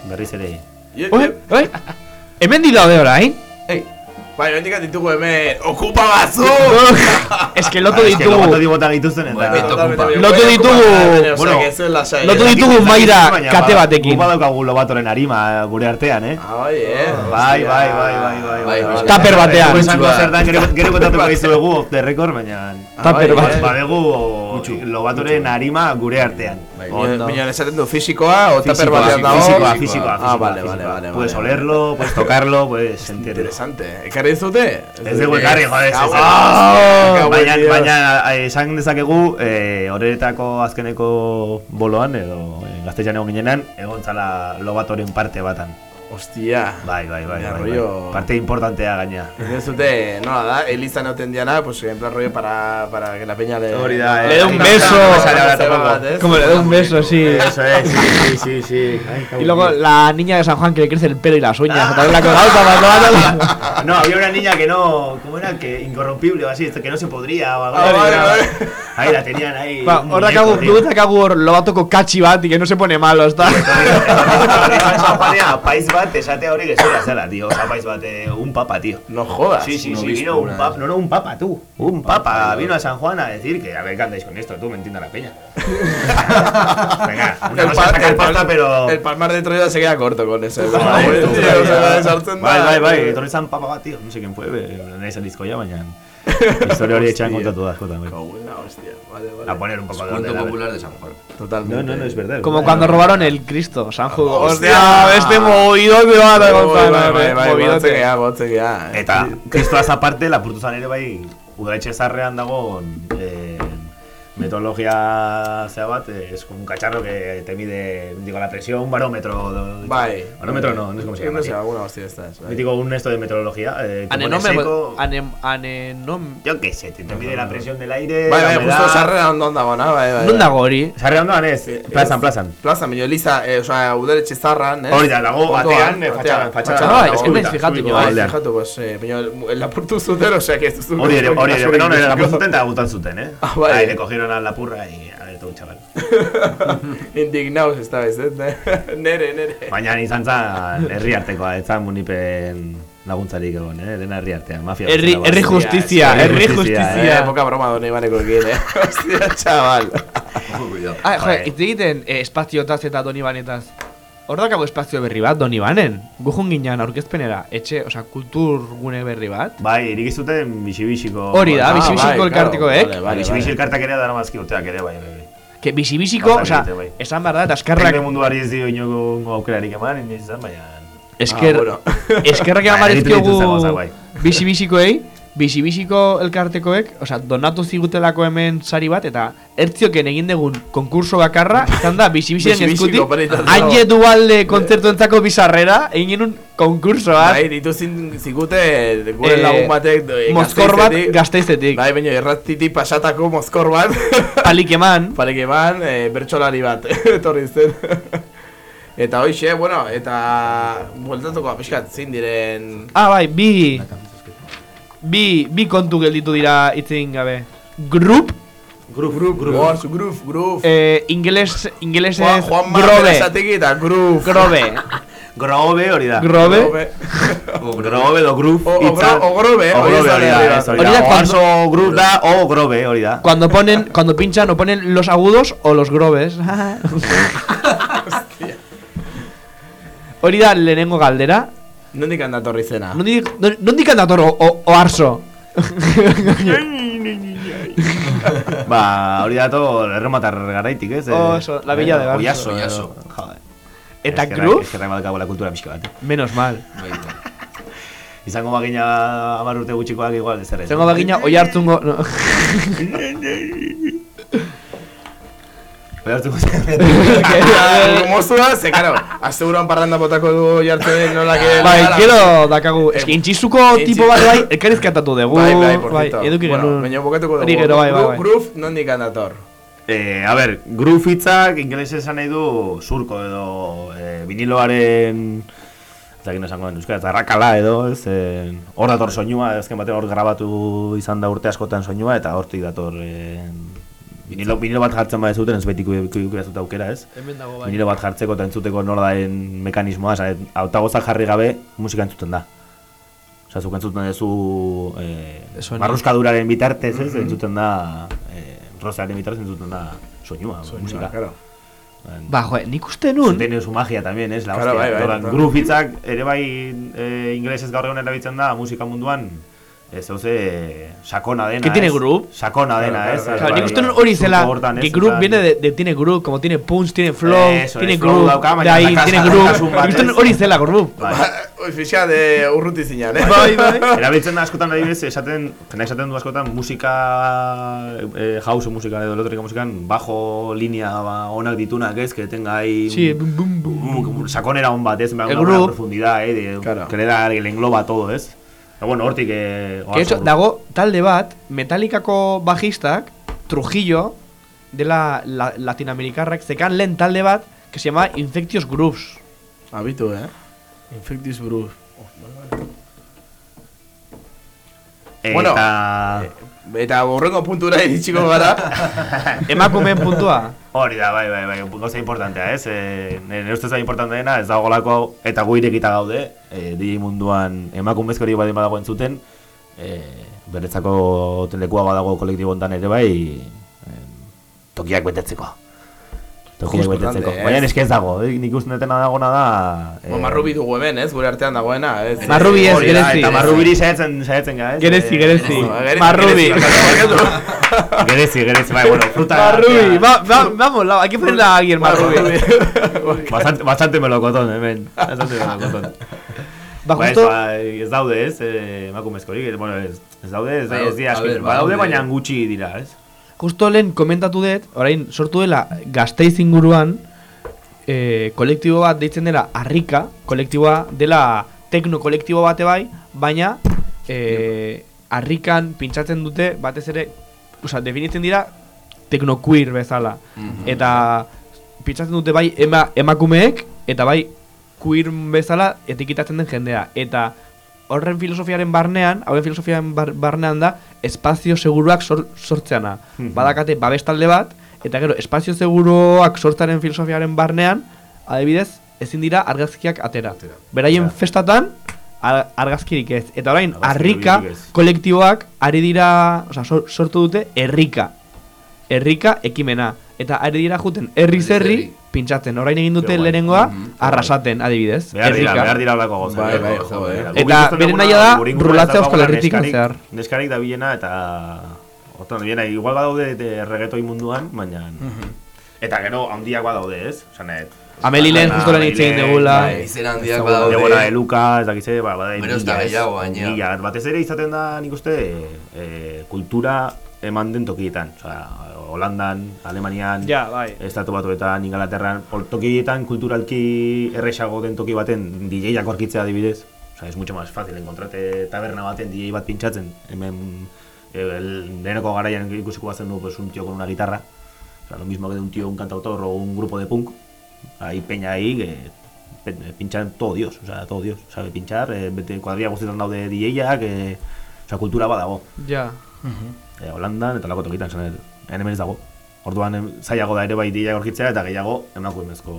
Speaker 9: Berriz ere.
Speaker 8: Oi, oi. Hemen dira de orain.
Speaker 10: Ei, bai, hendik ditugu hemen, okupa bazu!
Speaker 8: Es que lotu
Speaker 9: Ah,
Speaker 8: ditugu.
Speaker 9: lotu dituzten eta...
Speaker 8: Lotu ditugu.
Speaker 10: Bueno,
Speaker 8: Lotu ditugu maira kate batekin.
Speaker 9: Gupa daukagu lobatoren arima gure artean, eh?
Speaker 10: Bai, eh?
Speaker 9: Bai, bai, bai, bai, bai.
Speaker 8: Taper batean.
Speaker 9: Gero kontatuko dizuegu off the record, baina...
Speaker 8: Taper bat.
Speaker 9: Badegu lobatoren arima gure artean.
Speaker 10: Baina esaten du fisikoa o taper batean dago?
Speaker 9: Físicoa, físicoa,
Speaker 10: Ah, vale, vale, vale.
Speaker 9: Puedes olerlo, puedes tocarlo, puedes sentirlo.
Speaker 10: Interesante. Ekarri zute?
Speaker 9: Ez dugu ekarri, jode, ez
Speaker 10: Gau-
Speaker 9: ez.
Speaker 10: Ah,
Speaker 9: Baina, baina eh, esan dezakegu, eh, horretako azkeneko boloan, edo eh, gaztetxean egon ginenan, egon zala lobatoren parte batan.
Speaker 10: Ostia.
Speaker 9: Bai, bai, bai, bai,
Speaker 10: rollo-
Speaker 9: bai. Parte importantea gaina.
Speaker 10: Ez zute, nola da, Eliza no diana, pues en plan rollo para, para que la peña le...
Speaker 9: Hori da, eh.
Speaker 8: Le da un beso.
Speaker 9: ahora.
Speaker 8: Como le da un beso, sí.
Speaker 9: Eso es, sí, sí, sí, sí. Ay,
Speaker 8: Y luego la niña de San Juan que le crece el pelo y las uñas. La
Speaker 9: No, había una niña que no, ¿cómo era? Que incorrompible o así, esto que no se podría o algo
Speaker 10: Ah.
Speaker 9: Ahí la tenían ahí.
Speaker 8: Ba,
Speaker 9: un
Speaker 8: hor dakagu, dugu dakagu hor lobatoko katxi bat, y que no se pone malo, ezta?
Speaker 9: Champaña, país bat, esatea hori gezura zela, tío. País bat, un papa, tío.
Speaker 10: No jodas.
Speaker 9: Sí, sí,
Speaker 1: un
Speaker 9: sí, vino un papa, no, no, un papa, tú. Un papa, vino a San Juan a decir que a ver qué andáis con esto, tú me entiendes la peña. Venga, una
Speaker 10: El,
Speaker 9: cosa
Speaker 10: pa-
Speaker 9: es sacar
Speaker 10: el,
Speaker 9: pasta,
Speaker 10: pal-
Speaker 9: pero...
Speaker 10: el palmar de Troya se queda corto con eso.
Speaker 9: Bai, bai, bai, etorri zan papa bat, tío, no sé quién fue, nahi zen dizkoia, baina... Historia hori etxean kontatu da, askotan, bai.
Speaker 10: Buena hostia, vale, vale.
Speaker 9: A poner un poco de
Speaker 1: Cuento
Speaker 9: orden, a ver.
Speaker 1: popular de San Juan.
Speaker 10: Totalmente.
Speaker 9: No, no, no, es verdad.
Speaker 8: Como cuando robaron el Cristo, San Juan.
Speaker 10: Hostia.
Speaker 8: Hostia, este movidote bat,
Speaker 10: Bai, bai,
Speaker 8: Gonzalo,
Speaker 10: bai,
Speaker 8: eh,
Speaker 10: bai, botze
Speaker 8: movidote.
Speaker 10: gea, botze gea.
Speaker 9: Eta, kristoaz aparte, lapurtu zan ere bai, udaletxe zarrean dago eh, metodologia zea bat, eh, es como un cacharro que te mide, digo, la presión, un barómetro. do-
Speaker 10: Bai.
Speaker 9: Barómetro no, no sé cómo se llama.
Speaker 10: No sé, alguna hostia estas. bai.
Speaker 9: Mítico un esto de meteorología. Eh, te pone
Speaker 8: Anenom,
Speaker 9: seco,
Speaker 8: anem, anenom...
Speaker 9: yo qué sé, te, te mide la presión del aire.
Speaker 10: Bai, bai,
Speaker 9: humedad.
Speaker 10: justo sarrera ondo dago, na, bai, bai.
Speaker 8: Non dago hori?
Speaker 9: Sarrean doan ez, plazan, plazan.
Speaker 10: Plaza, baina Eliza, eh, osea, udaletxe zarran, eh?
Speaker 9: Hori da, dago
Speaker 10: Ondoan,
Speaker 9: batean, eh,
Speaker 10: batean.
Speaker 8: Bai,
Speaker 9: dago,
Speaker 8: es que me fijatu.
Speaker 10: Bai,
Speaker 9: aldean.
Speaker 10: fijatu, pues, eh, baina lapurtu zuten, osea, que ez duzu...
Speaker 9: Hori ere, hori ere, no, no, lapurtu zuten eta gutan zuten, eh?
Speaker 10: Ah, bai.
Speaker 9: Ahí le cogieron a la purra y a ver, todo un chaval.
Speaker 10: Indignaus, esta vez, eh? Nere, nere.
Speaker 9: Baina izan zan herri artekoa, ez zan munipen laguntzarik egon, eh? Dena herri artean, mafia.
Speaker 8: Herri, herri justizia,
Speaker 9: Herri
Speaker 8: herri
Speaker 9: justizia,
Speaker 8: justizia.
Speaker 10: Eh, poca broma doni baneko egin, eh? Hostia, chaval.
Speaker 1: Ojo, cuidado.
Speaker 8: Ah, jo,
Speaker 9: Bai.
Speaker 8: hitz egiten eh, espaziotaz eta Donibanetaz. Hor dakago espazio berri bat, Donibanen. Gujun ginean aurkezpenera, etxe, osea, kultur gune berri bat.
Speaker 9: Bai, irik izuten bisibisiko...
Speaker 8: Hori da,
Speaker 10: Ah,
Speaker 8: bisibisiko
Speaker 10: bai,
Speaker 8: elkartekoek.
Speaker 10: claro,
Speaker 9: Bai, bisibisi elkartak ere dara mazki urteak ere, bai, bai, bai.
Speaker 8: Que bisibisiko,
Speaker 9: egite, bai.
Speaker 8: esan behar da, eta eskerrak,
Speaker 9: munduari ez dio inoko aukerarik eman, inoiz izan, baina...
Speaker 8: esker,
Speaker 10: Ah, bueno.
Speaker 8: eskerrak eman barizkiogu
Speaker 9: bai.
Speaker 8: bisibisikoei, bisibisiko elkartekoek, osea, donatu zigutelako hemen sari bat, eta ertzioken egin dugun konkurso bakarra, izan da, bisibisiren
Speaker 10: Bisibisiko,
Speaker 8: eskutik, haine dualde kontzertuentzako bizarrera, egin genuen konkurso bat,
Speaker 10: Bai, ditu zin, zigute, gure
Speaker 8: Eh,
Speaker 10: lagun batek... eh,
Speaker 8: mozkor bat gazteizetik,
Speaker 10: Bai, baina erratiti pasatako mozkor bat.
Speaker 8: palik eman,
Speaker 10: Parek eman, e, bertsolari bat, etorri zen. eta hoxe, bueno, eta bueltatuko pixkat zin diren...
Speaker 8: ah bai, bi, bi, bi kontu gelditu dira itzin gabe, group,
Speaker 10: Groove, groove, groove. groove, groove.
Speaker 8: eh, ingeles, ingelesez,
Speaker 10: Juan, Juan
Speaker 8: grobe,
Speaker 10: eta groove.
Speaker 8: grobe,
Speaker 9: Grobe hori da.
Speaker 8: grobe.
Speaker 9: Grobe do groove.
Speaker 10: O- o gro- o grobe,
Speaker 9: O grobe hori da, hori da.
Speaker 8: cuando-
Speaker 9: groove da, o grobe hori da.
Speaker 8: cuando ponen, cuando pinchan o ponen los agudos o los grobes. Hori da lehenengo galdera.
Speaker 10: Nondik handatorri zena?
Speaker 8: Nondik, non- nondik dator o, o, o arso?
Speaker 9: Ba, hori dato errematar garaitik, ez?
Speaker 8: Oso, la villa de Barso.
Speaker 9: Oiaso,
Speaker 1: Oiaso.
Speaker 8: Eta
Speaker 9: Eskerrak-
Speaker 8: groove?
Speaker 9: Eskerrak badakago la kultura pixka bat. eh.
Speaker 8: Menos mal.
Speaker 9: Izango bagina amar urte gutxikoak igual ez ere.
Speaker 8: Zengo bagina oi hartzungo... No.
Speaker 9: Oi hartuko
Speaker 10: Mozua, ze, karo, aseguran parranda botako du jartzen nola que...
Speaker 8: bai, gero dakagu. Eski intxizuko
Speaker 10: Intxi-
Speaker 8: tipo bat bai, elkarrizkatatu dugu.
Speaker 10: Bai, bai, por cierto.
Speaker 8: eduki
Speaker 10: bueno,
Speaker 8: genuen.
Speaker 10: baina bokatuko dugu.
Speaker 8: Gero, bai, bai,
Speaker 10: Groove-
Speaker 8: bai.
Speaker 10: Groove, nondik handator?
Speaker 9: Eh, a ber, groove hitzak ingeles esan nahi du surko edo eh, viniloaren ez dakit esango den euskara, zarrakala edo, ez, eh, hor dator soinua, azken batean hor grabatu izan da urte askotan soinua eta hortik dator eh, vinilo, vinilo bat jartzen bada zuten ez betiko ikuiazut aukera, ez?
Speaker 8: Hemen dago bai.
Speaker 9: Vinilo bat jartzeko eta entzuteko nola daen mekanismoa, esan, autagozak jarri gabe musika entzuten da. Osa, zuk entzuten duzu eh, marruskaduraren bitartez, ez, entzuten da eh, rozearen bitartez entzuten da soinua, musika.
Speaker 10: claro.
Speaker 8: Ba, joe, nik uste nun...
Speaker 9: Tiene su magia también, es la
Speaker 10: Claro,
Speaker 9: hostia.
Speaker 10: bai, bai,
Speaker 9: hitzak ere bai eh, ingelesez gaur egun erabiltzen da musika munduan Ez zeuze sakona dena,
Speaker 8: Que tiene groove.
Speaker 9: Sakona dena, ez?
Speaker 10: claro,
Speaker 8: nik uste
Speaker 9: bai.
Speaker 8: hori zela, que groove
Speaker 9: Osan-
Speaker 8: viene de, de tiene groove, como tiene punch, tiene flow,
Speaker 9: Eso,
Speaker 8: tiene
Speaker 9: dauka,
Speaker 8: de ahí, tiene
Speaker 9: bat,
Speaker 8: Nik uste hori zela groove.
Speaker 9: Bai.
Speaker 10: Fixa de urruti zinan, eh?
Speaker 8: Bai, bai.
Speaker 9: Erabiltzen da askotan adibidez, esaten, jena esaten du askotan musika, eh, house musika edo elektroniko musikan, bajo linea ba, onak ditunak ez, que tenga ahí
Speaker 8: Sí, bum, bum, bum.
Speaker 9: un, sakonera on bat, ez,
Speaker 8: El
Speaker 9: una profundidad, eh, que le da, que le engloba todo, ez. Pero bueno, hortik, eh,
Speaker 8: Que hecho,
Speaker 9: oazo,
Speaker 8: dago talde bat, Metallicako bajistak, Trujillo, dela la, latinoamerikarrak, zekan lehen talde bat, que se llama Infectious Grooves.
Speaker 10: Abitu, eh? Infectious Brew.
Speaker 9: eta...
Speaker 10: bueno, Eta borrengo puntura iritsiko gara.
Speaker 8: Emakume puntua.
Speaker 9: Hori da, bai, bai, bai, gauza importantea, ez? E, nire ustez da importante dena, ez dagolako hau, eta gu irekita gaude, e, DJ munduan emakumezko hori badin badago entzuten, e, beretzako telekua badago kolektibo ere bai, e, tokiak betetzeko. Tokiak betetzeko. Baina
Speaker 10: ez?
Speaker 9: eske ez dago, eh? nik uste netena dagona da... eh,
Speaker 10: Bo, marrubi dugu hemen, ez? Gure artean dagoena, ez?
Speaker 8: Marrubi ez, gerezi.
Speaker 9: Eta marrubiri saiatzen, saiatzen ga, ez?
Speaker 8: Gerezi,
Speaker 9: Eh,
Speaker 8: gerezi.
Speaker 10: Bueno, gerezi,
Speaker 8: Marrubi.
Speaker 10: gerezi,
Speaker 9: Gerezi, gerezi, bai, bueno, fruta...
Speaker 8: Marrubi, va, va, vamos, la, hay que ponerle a alguien Marrubi.
Speaker 9: Bastante, bastante melocotón, hemen. Bastante melocotón.
Speaker 8: Ba,
Speaker 9: Ba, ez,
Speaker 8: justo,
Speaker 9: ba, ez daude, ez, eh, emakumezkorik, bueno, ez, ez daude, ez,
Speaker 1: Bai,
Speaker 9: ez
Speaker 1: a
Speaker 9: aski,
Speaker 1: ber,
Speaker 9: badaude,
Speaker 1: badaude.
Speaker 9: baina gutxi dira, ez?
Speaker 8: Justo lehen komentatu dut, orain sortu dela gazteiz inguruan, e, kolektibo bat deitzen dela Arrika, kolektiboa dela tekno kolektibo bate bai, baina e, Arrikan pintsatzen dute batez ere, osea, definitzen dira tekno queer bezala. Eta pintsatzen dute bai ema, emakumeek eta bai queer bezala etiketatzen den jendea. Eta horren filosofiaren barnean, hauen filosofiaren bar, barnean da, espazio seguruak sor, sortzeana. Badakate babestalde bat, eta gero, espazio seguruak sortzaren filosofiaren barnean, adibidez, ezin dira argazkiak atera. Beraien festatan, ar- argazkirik ez. Eta orain,
Speaker 9: Argazki
Speaker 8: harrika kolektiboak ari dira, sor- sortu dute herrika. Herrika ekimena. Eta ari dira juten herri
Speaker 1: herri.
Speaker 8: pintxatzen. Orain egin dute lehenengoa
Speaker 1: Mhm.
Speaker 8: arrasaten, adibidez.
Speaker 9: Behar dira,
Speaker 8: Herrika.
Speaker 9: behar dira olako gauza.
Speaker 10: Bai, bai,
Speaker 1: jo,
Speaker 10: eh.
Speaker 8: Eta bere nahia da, rulatzea Euskal Herritik zehar.
Speaker 9: Neskarik da bilena eta... Otan, bilena, igual badaude de reggaetoi munduan, baina... Eta gero, handiak badaude, ez? Osan, et,
Speaker 8: Amelilen justo lehen hitz egin degula.
Speaker 9: bai.
Speaker 1: Izen handiak badaude.
Speaker 9: Debora de Luca, ez dakize, ba, badai
Speaker 1: ez da gehiago, gainera.
Speaker 9: Mila, batez ere izaten da, nik uste, e, kultura eman den tokietan. Osea, Holandan, Alemanian,
Speaker 8: Ja, bai.
Speaker 9: Estatu batuetan, Ingalaterran, tokietan kulturalki erresago den toki baten DJ-ak aurkitzea adibidez. O sea, es mucho más fácil encontrarte taberna baten DJ bat pintxatzen, hemen eh, el, leheneko garaian ikusiko bazen du pues, un tío con una guitarra. O sea, lo mismo que de un tío, un cantautor o un grupo de punk. Hay peña ahí que pinchan todo Dios, o sea, todo Dios, sabe pinchar, eh, bete kuadrilla guztietan daude DJ-ak, eh, o sea, kultura badago.
Speaker 8: Ja.
Speaker 9: E, Holandan eta lako tokitan zen, hemen ez dago. Orduan em, zailago da ere bai DJ aurkitzea eta gehiago emakumezko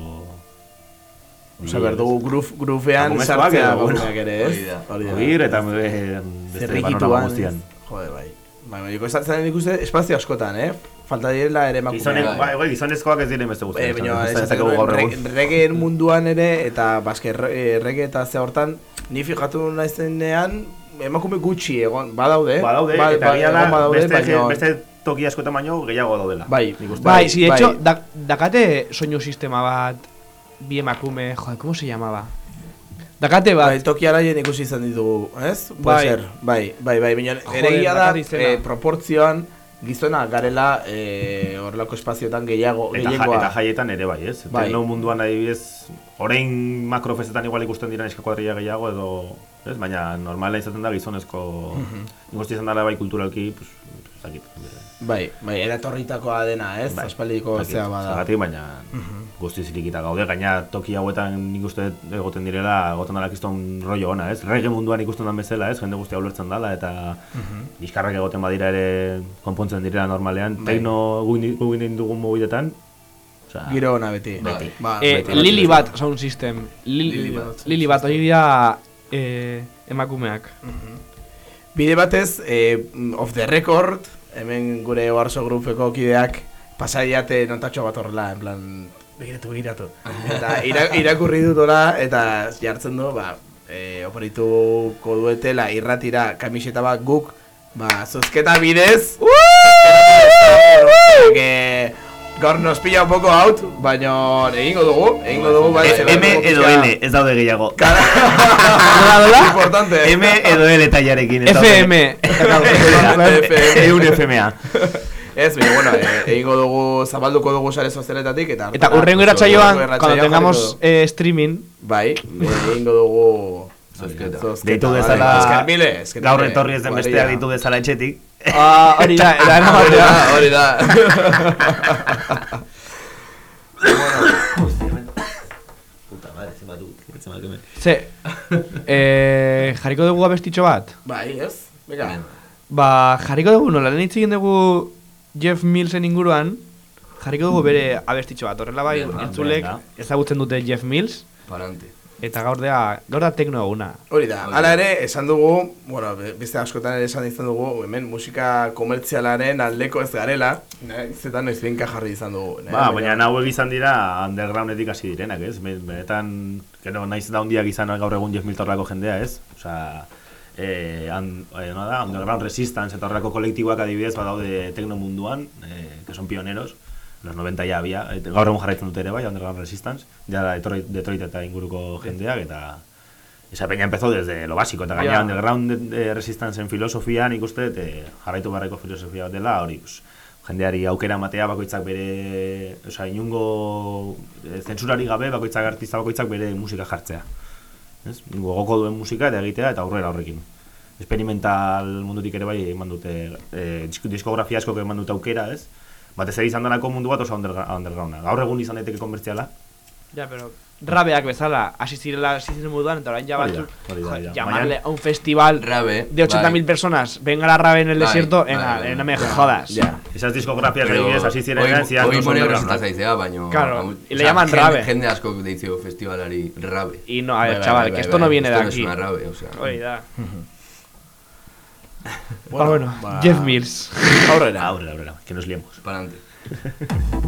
Speaker 10: Osa, berdugu gruf, grufean sartzea emakumeak ere, ez?
Speaker 1: hori.
Speaker 9: Ogir eta e, beste panorama guztian.
Speaker 10: Jode, bai. Bai, bai, esatzen nik uste espazio askotan, eh? Falta direla ere emakumeak.
Speaker 9: bai, bai, gizonezkoak ez diren beste
Speaker 10: Eh,
Speaker 9: guztian.
Speaker 10: baina
Speaker 9: ez
Speaker 10: esaten
Speaker 9: dakegu gaur
Speaker 10: duen,
Speaker 9: egun.
Speaker 10: re- reggaeen munduan ere eta baske re- reggae eta ze hortan ni fijatu naizenean emakume gutxi egon badaude
Speaker 9: Badaude,
Speaker 10: ba-
Speaker 9: eta
Speaker 10: ba- baina-
Speaker 9: beste toki askotan baino gehiago daudela.
Speaker 10: Bai.
Speaker 9: Uste.
Speaker 8: Bai, si de
Speaker 10: bai.
Speaker 8: hecho, da, dakate soinu sistema bat, bi emakume, joder, ¿cómo se llamaba? Dakate bat,
Speaker 10: Bai, toki araien ikusi izan ditugu, ez?
Speaker 8: Bai.
Speaker 10: ser, bai, bai, bai, baina
Speaker 8: Joder,
Speaker 10: ere egia da, eh, proportzioan gizona garela eh, horrelako espazioetan gehiago,
Speaker 9: Eta, ja, eta jaietan ere bai, ez?
Speaker 10: Bai.
Speaker 9: Tekno munduan adibidez, orain makrofestetan igual ikusten dira neska kuadrilla gehiago edo, ez? Baina normala izaten da gizonezko, nik uste izan dela bai kulturalki, pues, ez dakit.
Speaker 10: Bai, bai, eratorritakoa dena, ez?
Speaker 9: Bai.
Speaker 10: Aspaldiko zea bada.
Speaker 9: Zergatik, baina guztiz irikita gaude, gaina toki hauetan nik uste egoten direla, egoten dela kiston rollo ona, ez? Reggae munduan ikusten den bezala, ez? Jende guztia ulertzen dela, eta diskarrak egoten badira ere konpontzen direla normalean.
Speaker 10: Bai.
Speaker 9: Tekno gugin dugun mugidetan, Osea,
Speaker 10: Giro ona beti.
Speaker 1: Bai.
Speaker 10: Ba,
Speaker 8: eh,
Speaker 10: beti.
Speaker 8: Lili bat sound system. Lili,
Speaker 1: Lili bat.
Speaker 8: Lili bat, hori dira eh, emakumeak.
Speaker 10: Bide batez, eh, off the record, hemen gure oarso grupeko kideak pasaiate notatxo bat horrela, en plan, begiratu, begiratu. Eta ira, irakurri dut hola, eta jartzen du, ba, e, operituko duetela irratira kamiseta bat guk, ba, zozketa bidez. Zozketa bidez, Gaur nos pilla un poco out, baina egingo dugu, egingo dugu, bai,
Speaker 9: E- M edo L, ez daude gehiago.
Speaker 10: Importante.
Speaker 9: M edo L tailarekin. daude-
Speaker 8: FM.
Speaker 9: Eun FMA.
Speaker 10: Ez, baina, bueno, e, egingo dugu, zabalduko dugu sare sozialetatik, eta...
Speaker 8: Eta urrengo cuando
Speaker 10: irratsaioan
Speaker 8: tengamos eh, streaming,
Speaker 10: Bai, eh, egingo dugu
Speaker 1: Zozketa.
Speaker 9: Deitu dezala, gaur etorri ez den bestea ditu dezala etxetik.
Speaker 8: Ah, hori da, era
Speaker 10: Hori da, hori da.
Speaker 9: Puta madre, se batu. Se batu.
Speaker 8: Ze, eh, jarriko dugu abestitxo bat?
Speaker 10: Bai, ez? Venga.
Speaker 8: Ba, jarriko dugu, nola, lehen hitz egin dugu Jeff Millsen inguruan, jarriko dugu bere abestitxo bat, horrela bai, entzulek ezagutzen dute Jeff Mills,
Speaker 1: Parante.
Speaker 8: Eta gaur da, gaur da tekno eguna.
Speaker 10: Hori da, hala ere, esan dugu, bueno, be- beste askotan ere esan izan dugu, hemen musika komertzialaren aldeko ez garela, zetan noiz benka jarri izan dugu. ne?
Speaker 9: Ba, baina hauek izan dira undergroundetik hasi direnak, ez? Be- Benetan, gero naiz da hundiak izan gaur egun Jeff Miltorrako jendea, ez? Osea, eh, an, eh, no da, underground resistance eta horrelako kolektiboak adibidez badaude tekno munduan, eh, que son pioneros, los 90 ya había, eh, gaur egun jarraitzen dute ere bai, underground resistance, ja Detroit, Detroit eta inguruko jendeak, eta esa peña empezó desde lo básico, eta gaina
Speaker 8: Ja.
Speaker 9: underground de, resistance en filosofia, nik uste, eh, jarraitu barreko filosofia bat dela, hori, pues, jendeari aukera ematea bakoitzak bere, osea, inungo eh, zentsurari gabe bakoitzak artista bakoitzak bere musika jartzea. Ez? Gogoko duen musika eta egitea eta aurrera horrekin. Experimental mundutik ere bai eman dute, eh, disk- diskografia asko eman dute aukera, ez? Batez ere izan denako mundu bat oso undergrounda. Gaur egun izan daiteke komertziala.
Speaker 8: Ja, pero rabeak bezala, hasi zirela, hasi ziren moduan, eta orain ja batzuk, llamarle a un festival
Speaker 1: Rabe,
Speaker 8: de 80.000
Speaker 1: bai.
Speaker 8: personas, venga la rabe en el
Speaker 1: Bai,
Speaker 8: desierto,
Speaker 1: bai,
Speaker 8: venga, no me jodas.
Speaker 10: Ja.
Speaker 9: Esas diskografias
Speaker 1: Pero
Speaker 9: adibidez hasi ziren
Speaker 1: hoi-
Speaker 9: zian
Speaker 1: monero
Speaker 9: underground.
Speaker 1: resulta zaizea, baino...
Speaker 8: Claro, y le llaman rabe.
Speaker 1: Jende asko deizio festivalari rabe.
Speaker 8: Y no, a ver, chaval, que esto no viene de
Speaker 1: esto no
Speaker 8: aquí.
Speaker 1: es una rabe, o sea...
Speaker 8: Hori da.
Speaker 10: Bueno,
Speaker 8: Ba, bueno,
Speaker 10: ba-
Speaker 8: Jeff Mills.
Speaker 10: Aurrera.
Speaker 9: Aurrera, aurrera, que nos liemos.
Speaker 1: Parante.
Speaker 6: Thank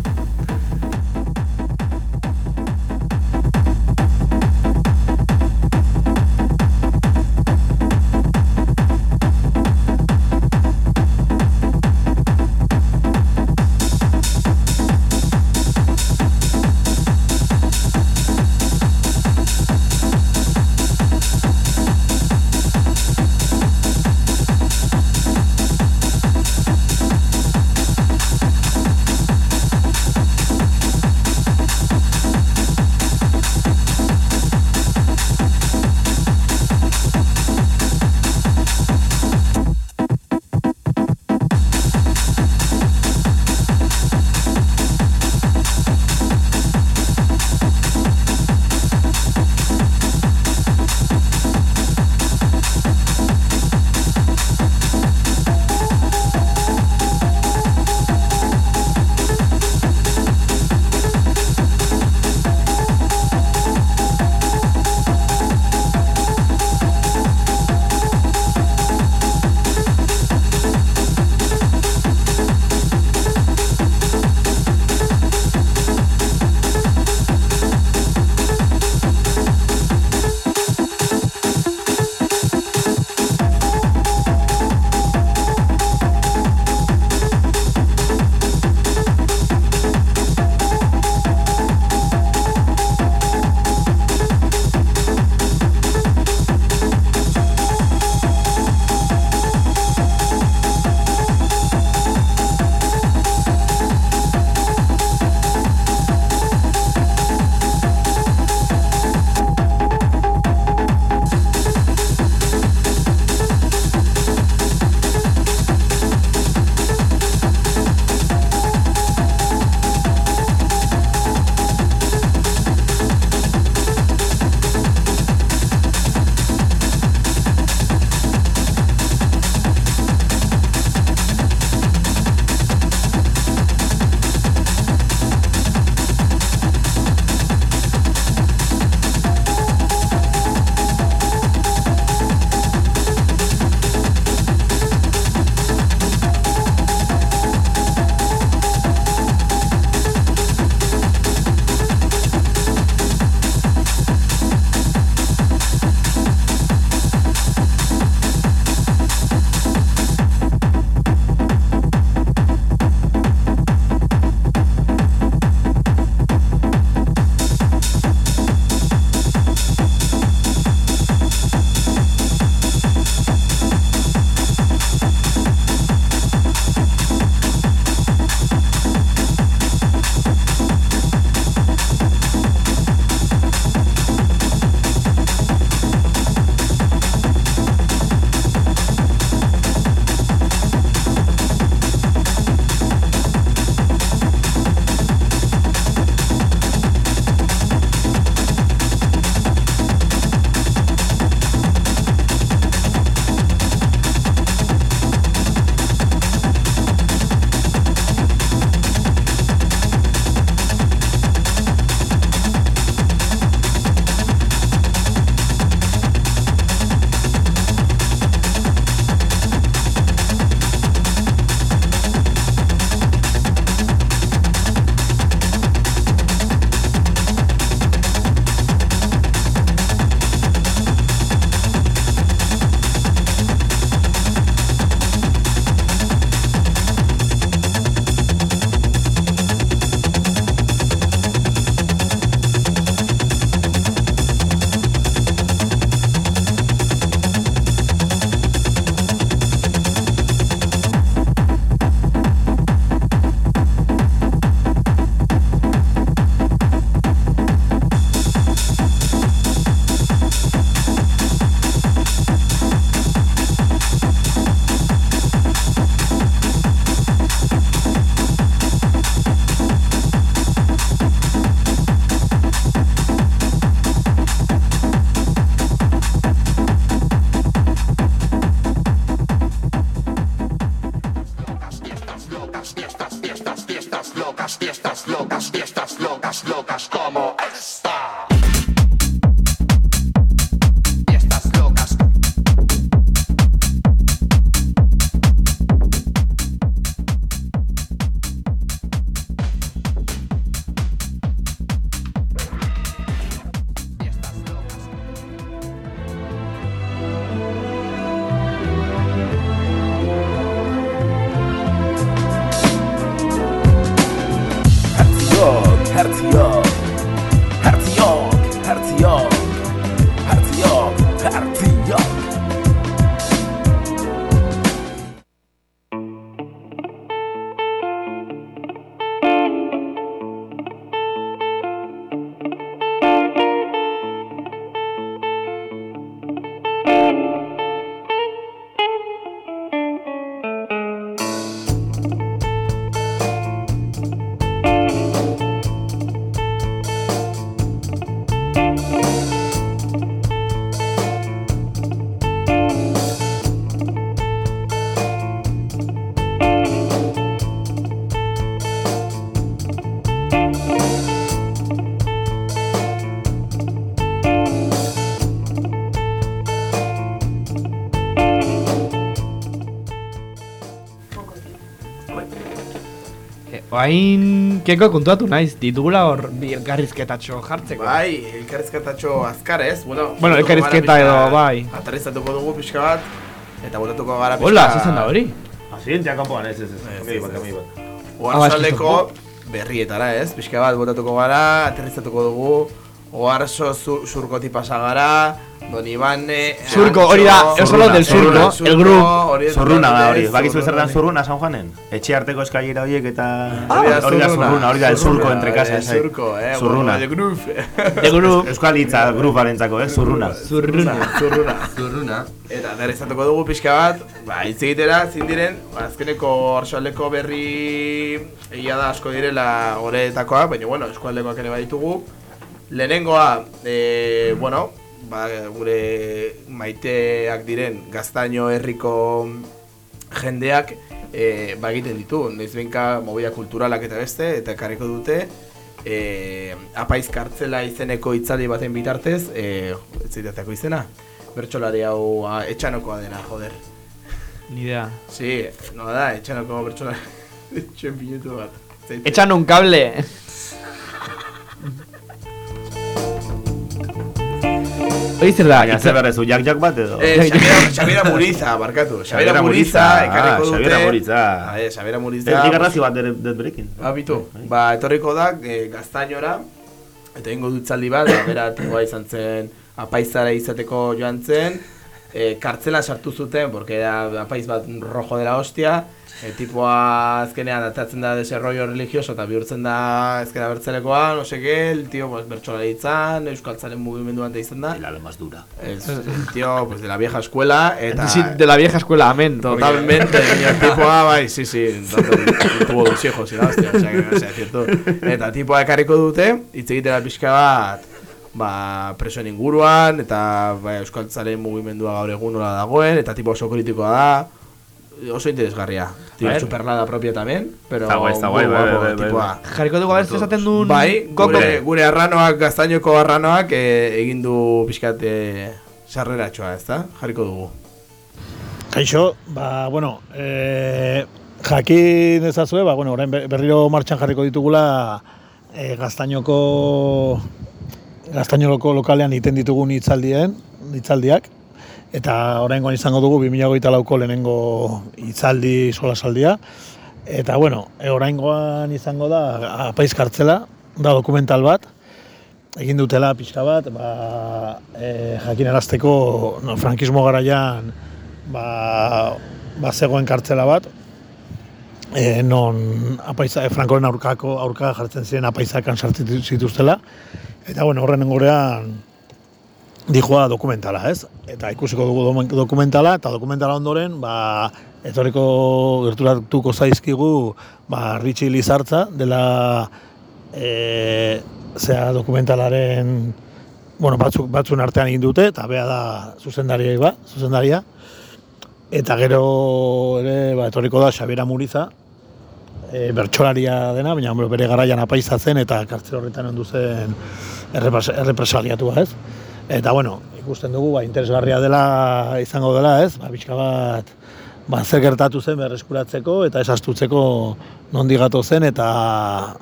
Speaker 8: Oain, keko kontuatu naiz, ditugula hor elkarrizketatxo jartzeko.
Speaker 10: Bai, elkarrizketatxo azkar ez, bueno...
Speaker 8: Bueno, elkarrizketa edo,
Speaker 10: pixka-
Speaker 8: bai.
Speaker 10: Aterrizatuko dugu pixka bat, eta botatuko gara
Speaker 8: Hola, zezen da hori?
Speaker 9: Asientia kanpoan, ez, ez, ez.
Speaker 10: Ez,
Speaker 9: Kami
Speaker 10: ez,
Speaker 9: bat,
Speaker 10: ez.
Speaker 9: kami
Speaker 10: berrietara ez, pixka bat botatuko gara, aterrizatuko dugu, Oarzo zu, surkoti pasa gara, Don Ibane...
Speaker 8: Surko, hori da,
Speaker 10: Antxo,
Speaker 8: eso lo del surco, el grup.
Speaker 9: Zurruna da hori, bakizu zer dan
Speaker 10: zurruna.
Speaker 9: San Juanen? Etxe arteko eskailera horiek eta...
Speaker 10: Hori da
Speaker 9: hori da zurruna, hori da el surko entre casa.
Speaker 10: el surko, eh,
Speaker 9: Zurruna.
Speaker 10: de groove.
Speaker 8: De grup.
Speaker 9: Euskal hitza gruparentzako, eh, zurruna.
Speaker 8: Zurruna.
Speaker 10: Zurruna.
Speaker 1: Zurruna.
Speaker 10: Eta aterrizatuko dugu pixka bat, ba, hitz egitera, zin diren, ba, azkeneko arsoaldeko berri egia da asko direla horretakoa, baina bueno, eskualdekoak ere baditugu. Lehenengoa, e, bueno, ba, gure maiteak diren gaztaino herriko jendeak e, ba egiten ditu, noiz benka movida kulturalak eta beste, eta ekarriko dute, e, apaiz kartzela izeneko itzaldi baten bitartez, e, ez zitatako izena, bertsolari hau a, etxanokoa dena, joder.
Speaker 8: Ni idea.
Speaker 10: Sí, no da, etxanoko bertsolari, etxen pinetu bat. Zaite.
Speaker 8: Echan un cable. Hori zer da?
Speaker 9: Baina zer berrezu, jak-jak bat edo?
Speaker 10: Eh, Xabiera Muriza, barkatu. Xabiera Muriza, ekarriko
Speaker 9: ah,
Speaker 10: dute.
Speaker 9: Xabiera Muriza.
Speaker 10: Ah, eh, Xabiera Muriza.
Speaker 9: Ez digarrazi bat dut berekin.
Speaker 10: Abitu, ba, etorriko da, e, gaztainora, eta ingo dutzaldi bat, ba, bera tipoa izan zen, apaizara izateko joan zen, e, kartzela sartu zuten, porque era apaiz bat rojo dela hostia, e, tipoa azkenean atatzen da desarrollo religioso eta bihurtzen da ezkera bertzelekoa, no sé qué, el tío pues, bertsolari izan, euskaltzaren mugimenduan da izan da.
Speaker 9: El alma más dura.
Speaker 10: Es el tío pues, de la vieja escuela, eta...
Speaker 8: Sí, de la vieja escuela, amén.
Speaker 10: Totalmente, y el tipo, ah, bai, sí, sí, total, tuvo dos hijos, y la hostia, o sea, que, o sea, cierto. Eta tipoa ekarriko dute, hitz egitera pixka bat, ba, presoen inguruan, eta ba, euskaltzaren mugimendua gaur egun nola dagoen, eta tipo oso kritikoa da, oso interesgarria. Tiene
Speaker 8: Bai.
Speaker 10: su perlada propia también, pero
Speaker 9: Está guay, está guay, bai, bai, bai,
Speaker 10: tipoa.
Speaker 8: Jarriko dugu abertz esaten duen...
Speaker 10: Bai, gure, gure arranoak, gaztainoko arranoak e, egin du pixkat e, sarreratxoa, ezta? Jarriko dugu.
Speaker 11: Kaixo, ba, bueno, e, jakin ezazue, ba, bueno, orain berriro martxan jarriko ditugula e, gaztainoko gaztainoko lokalean iten ditugun hitzaldien, hitzaldiak, eta oraingoan izango dugu 2008 lauko lehenengo hitzaldi solasaldia, eta bueno, e, oraingoan izango da apaiz kartzela, da dokumental bat, egin dutela pixka bat, ba, e, jakinarazteko no, frankismo garaian ba, ba zegoen kartzela bat, e, non apaiza, e, Frankoren aurkako aurka jartzen ziren apaizakan sartzen zituztela, eta bueno, horren gorean dijoa dokumentala, ez? Eta ikusiko dugu dokumentala, eta dokumentala ondoren, ba, etorriko gerturatuko zaizkigu, ba, Richie Lizartza, dela, e, zea dokumentalaren, bueno, batzuk, batzun artean egin dute, eta bea da zuzendaria, ba, zuzendaria. Eta gero ere, ba, etorriko da Xabiera Muriza, e, bertsolaria dena, baina bere garaian apaiza zen eta kartzel horretan ondu zen errepres- errepresaliatua, ez? Eta bueno, ikusten dugu ba, interesgarria dela izango dela, ez? Ba, pixka bat ba, zer gertatu zen berreskuratzeko eta esastutzeko nondi gato zen eta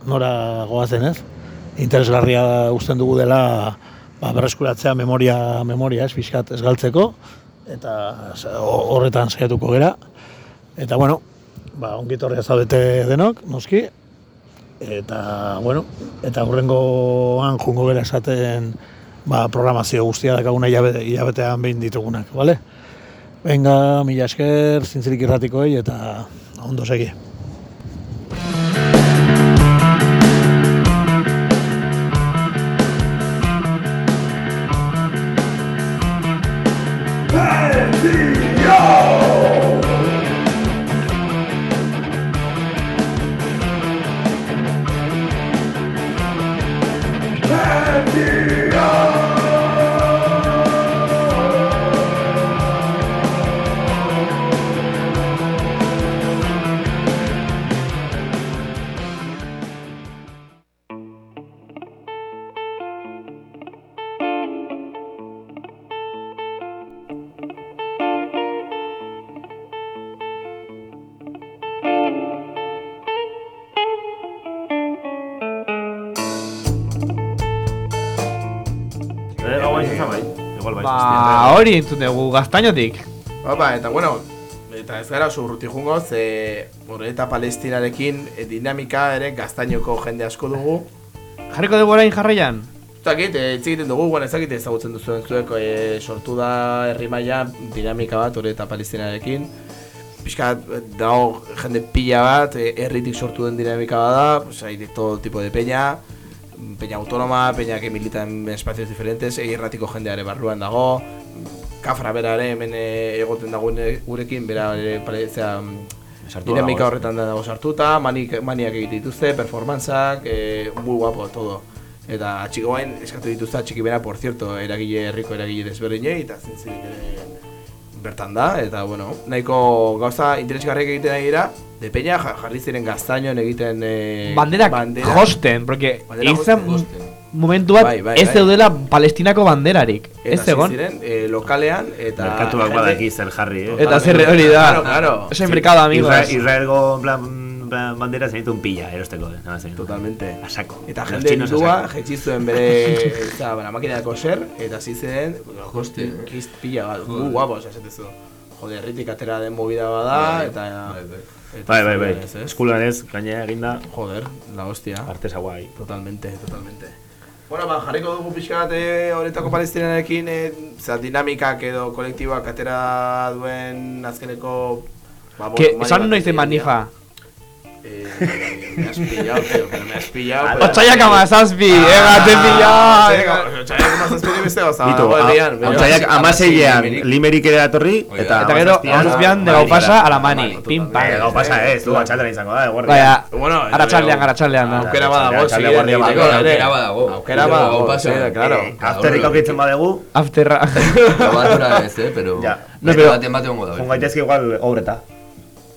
Speaker 11: nora goazen, ez? Interesgarria usten dugu dela ba, berreskuratzea memoria, memoria, ez? Fiskat ez galtzeko eta horretan saiatuko gera. Eta bueno, ba, ongitorria zaudete denok, noski, eta, bueno, eta hurrengoan jungo gera esaten ba, programazio guztia dakaguna hilabe- hilabetean behin ditugunak, bale? Venga, mila esker, zintzirik irratikoei eta ondo segi.
Speaker 8: Hori entzun dugu gaztainotik.
Speaker 10: Opa, eta bueno, eta ez gara oso urruti jungo, ze eta palestinarekin e, dinamika ere gaztainoko jende asko dugu.
Speaker 8: Jarriko dugu orain jarraian?
Speaker 10: Ez dakit, e, hitz egiten dugu, bueno, ez dakit ezagutzen duzuen zuek, e, sortu da herri maila dinamika bat horre eta palestinarekin. Piskat, dago jende pila bat, e, herritik sortu den dinamika bada, pues hay de todo tipo de peña, peña autónoma, peña que milita en espacios diferentes, egi erratiko jendeare barruan dago, kafra bera ere hemen e, egoten dagoen gurekin, bera ere paretzea
Speaker 9: Sartua
Speaker 10: dinamika horretan dago sartuta, manik, maniak egite dituzte, performantzak, e, muy guapo, todo. Eta atxiko bain, eskatu dituzte atxiki bera, por cierto, eragile herriko eragile desberdinei, eta zintzirik ere bertan da, eta bueno, nahiko gauza interesgarriak egiten ari dira, de peña ja- jarri ziren gaztainoen egiten eh,
Speaker 8: Banderak
Speaker 10: bandera.
Speaker 8: josten, porque izan. Momentu bat
Speaker 10: Bai, bai,
Speaker 8: ez
Speaker 10: bai.
Speaker 8: zeudela palestinako banderarik.
Speaker 10: Eta
Speaker 8: Ez egon.
Speaker 10: ziren, eh, lokalean, eta...
Speaker 9: Merkatuak badaki zer jarri, eh?
Speaker 8: Eta zer hori da.
Speaker 10: Claro, claro.
Speaker 8: Ese mercado, amigos.
Speaker 9: Isra- Israelgo, en plan, en plan, bandera zenit un pilla, erosteko. eh.
Speaker 10: Totalmente.
Speaker 9: A saco.
Speaker 10: Eta jende
Speaker 9: chinos a
Speaker 10: heldua
Speaker 9: saco.
Speaker 10: jetxi zuen bere eta, bera, makina de koser, eta ziren,
Speaker 1: Joste.
Speaker 10: kiz pila bat,
Speaker 1: Joder.
Speaker 10: gu guapos, esatezu. Jode, herritik atera den movida bada,
Speaker 1: Bai,
Speaker 10: eta...
Speaker 1: bai, bai.
Speaker 9: Bai, bai? Eskulan ez, gaina eginda.
Speaker 10: Joder, la hostia.
Speaker 9: Artesa guai.
Speaker 10: Totalmente, totalmente. Bueno, ba, jarriko dugu pixka bat eh, horretako palestinarekin, eh, za, dinamikak edo kolektiboak atera duen azkeneko... Ba,
Speaker 8: Que,
Speaker 10: maila
Speaker 8: esan noiz de manifa.
Speaker 10: Eh, me has pillado, tío, pero me has pillado. pero-
Speaker 8: Otsaiak amazazpi,
Speaker 10: Ah,
Speaker 8: ega, te pillado.
Speaker 10: Otsaiak amazazpi beste gauza.
Speaker 9: Bitu,
Speaker 10: dago
Speaker 9: a-
Speaker 10: herrian, bera.
Speaker 9: Otsaiak amaseilean Limerik ere datorri, eta...
Speaker 8: Eta gero, hamazazpian de gau pasa, alamani. Pim, pam.
Speaker 9: Eh, gau pasa ez, du atxaldera izango da, eguerdian.
Speaker 8: Baina,
Speaker 10: Bueno,
Speaker 8: aratxaldean, aratxaldean da.
Speaker 10: Aukera badago, segida
Speaker 9: guardia badago,
Speaker 1: aukera badago.
Speaker 10: Aukera
Speaker 1: Gau
Speaker 10: badago,
Speaker 1: pasa.
Speaker 10: sí, claro.
Speaker 9: Eh, Afterrik aukitzen badegu,
Speaker 8: Afterra.
Speaker 1: Batura ez, eh, pero...
Speaker 8: No, pero-
Speaker 1: Baten baten gongo da.
Speaker 9: jun gaitezke igual obreta.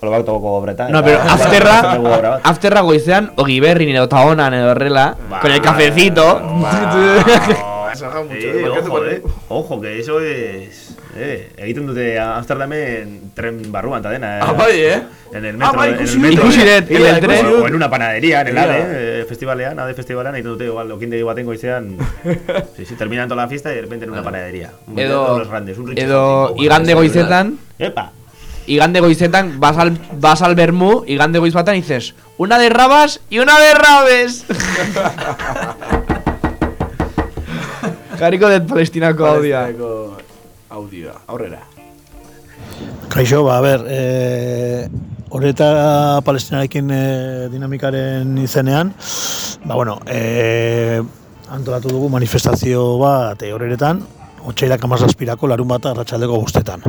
Speaker 9: Olo bat toko obreta.
Speaker 8: No, pero afterra, afterra goizean, ogi berrin edo taonan edo horrela, con el cafecito.
Speaker 9: Eh,
Speaker 10: ¿por qué te
Speaker 9: ojo, eh. Ojo, que eso es... Eh, egiten dute Amsterdamen tren barruan eta dena. eh.
Speaker 10: Ah, bai, eh?
Speaker 9: En el
Speaker 10: Ah,
Speaker 9: metro,
Speaker 10: bai,
Speaker 9: en el
Speaker 10: ikusi
Speaker 9: metro.
Speaker 10: dut.
Speaker 8: Ikusi dut, en el tren.
Speaker 9: O en una panadería, en el. ADE, eh, festivalean, ADE festivalean, egiten dute igual, okindegi baten goizean. sí, sí, terminan toda la fiesta y de repente en una panadería. Un
Speaker 8: Edo,
Speaker 9: grandes, un
Speaker 8: edo igande goizetan,
Speaker 9: Epa.
Speaker 8: Igande goizetan vas al, vas al Bermú, igande goiz batan y dices, una de rabas y una de rabes. Jarriko dut palestinako audioa.
Speaker 10: Palestinako audioa. Aurrera.
Speaker 11: Kaixo, ba, a ber, e, horreta palestinarekin e, dinamikaren izenean, ba, bueno, e, antolatu dugu manifestazio bat e, horretan, otxailak amazazpirako larun bat arratsaldeko bostetan.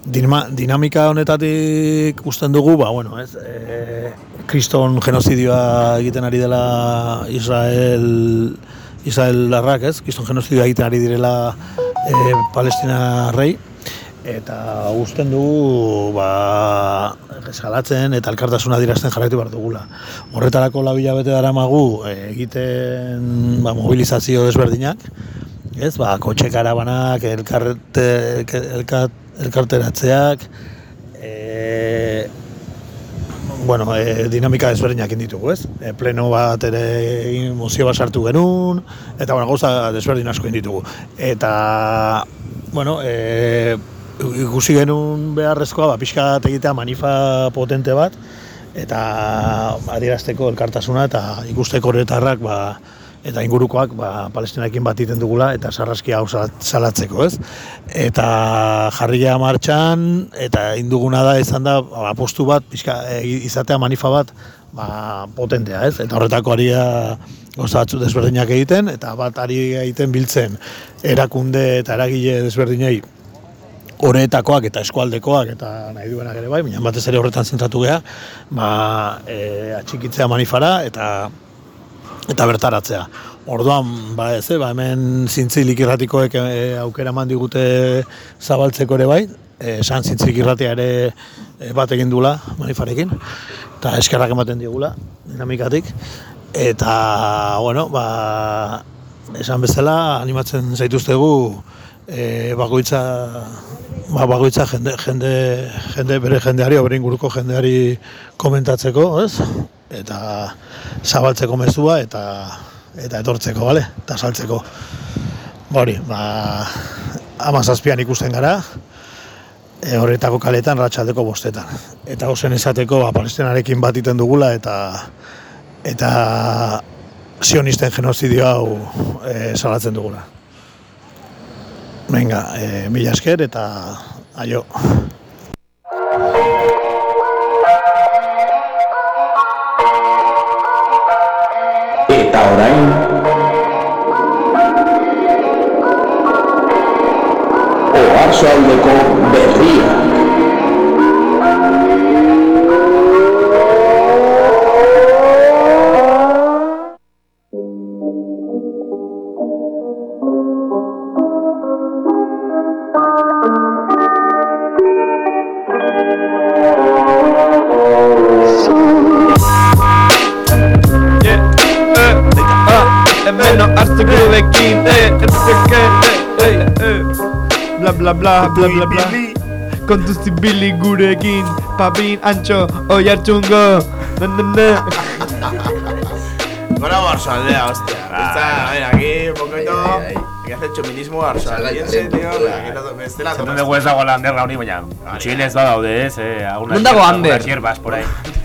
Speaker 11: Dinama, dinamika honetatik usten dugu, ba, bueno, ez, e, kriston genozidioa egiten ari dela Israel Israel larrak, ez? Kriston genozidioa egiten ari direla e, Palestina rei, eta usten dugu ba, salatzen eta elkartasuna dirazten jarraitu behar dugula. Horretarako lau hilabete dara magu egiten ba, mobilizazio desberdinak, ez, ba, kotxe karabanak, elkarte, elkat, elkarteratzeak, e, bueno, e, dinamika desberdinak ditugu, ez? E, pleno bat ere mozio bat sartu genuen, eta bueno, gauza desberdin asko ditugu. Eta, bueno, e, ikusi genuen beharrezkoa, ba, pixka egitea manifa potente bat, eta adierazteko elkartasuna eta ikusteko horretarrak ba, eta ingurukoak ba, palestinaekin bat iten dugula eta sarraskia hau salat- salatzeko, ez? Eta jarria martxan eta induguna da izan da ba, apostu bat, pixka, e, izatea manifa bat ba, potentea, ez? Eta horretako aria gauza batzu desberdinak egiten, eta bat ari egiten biltzen erakunde eta eragile desberdinei horretakoak eta eskualdekoak eta nahi duenak ere bai, baina batez ere horretan zentratu geha, ba, e, atxikitzea manifara eta eta bertaratzea. Orduan, ba ez, eh, ba hemen zintzilik irratikoek e, aukera eman digute zabaltzeko ere bai, e, esan zintzilik irratia ere e, bat egin dula manifarekin, eta eskerrak ematen digula dinamikatik, eta, bueno, ba, esan bezala animatzen zaituztegu e, bakoitza ba, bakoitza jende, jende, jende bere jendeari, o bere inguruko jendeari komentatzeko, ez? Eta zabaltzeko mezua eta eta etortzeko, bale? Eta saltzeko. Ba hori, ba, ama zazpian ikusten gara, e, horretako kaletan ratxaldeko bostetan. Eta ozen esateko, ba, palestinarekin bat iten dugula eta eta sionisten genozidio hau e, salatzen dugula. Venga, e, mila esker eta aio.
Speaker 3: Eta
Speaker 8: bla bla bla. Bla bla Kontu zibili gurekin Papin, antxo, oi hartzungo Na na na.
Speaker 10: Gora Barzaldea, hostia. Está, a ver, aquí un poquito... Aquí hace chauvinismo barzaldiense, tío. Aquí no bestela
Speaker 9: Zaten dugu ez dago lander gauni, baina gutxienez badaude ez, eh, algunas
Speaker 8: Non dago
Speaker 9: hierbas-
Speaker 8: Ander?
Speaker 9: algunas hierbas por ahí.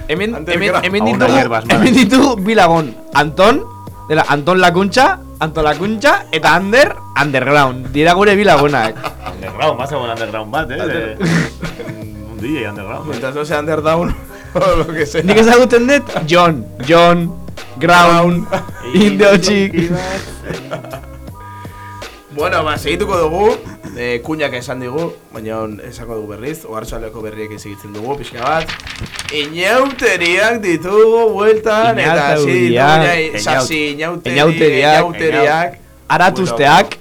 Speaker 8: Hemen,
Speaker 10: Ander
Speaker 8: hemen,
Speaker 10: Gra-
Speaker 8: hemen
Speaker 9: Aún
Speaker 8: ditugu,
Speaker 9: hay hierbas,
Speaker 8: hemen ditugu bi lagun Anton, dela Anton Lakuntza, Anton Lakuntza eta Ander, Underground Dira gure bi lagunak
Speaker 9: Underground, más egon underground bat, eh? de- Un DJ underground.
Speaker 10: Mientras no sea underdown o lo que sea.
Speaker 8: Nik ezagutzen dut John, John, Ground, Indio Chick
Speaker 10: Bueno, ba, segituko dugu, eh, kuñak esan digu, baina esako dugu berriz, ohartxaleko berriek ezigitzen dugu, pixka bat. Inauteriak ditugu bueltan, eta hasi ditugu sasi inauteri,
Speaker 8: Inauteriak. Aratusteak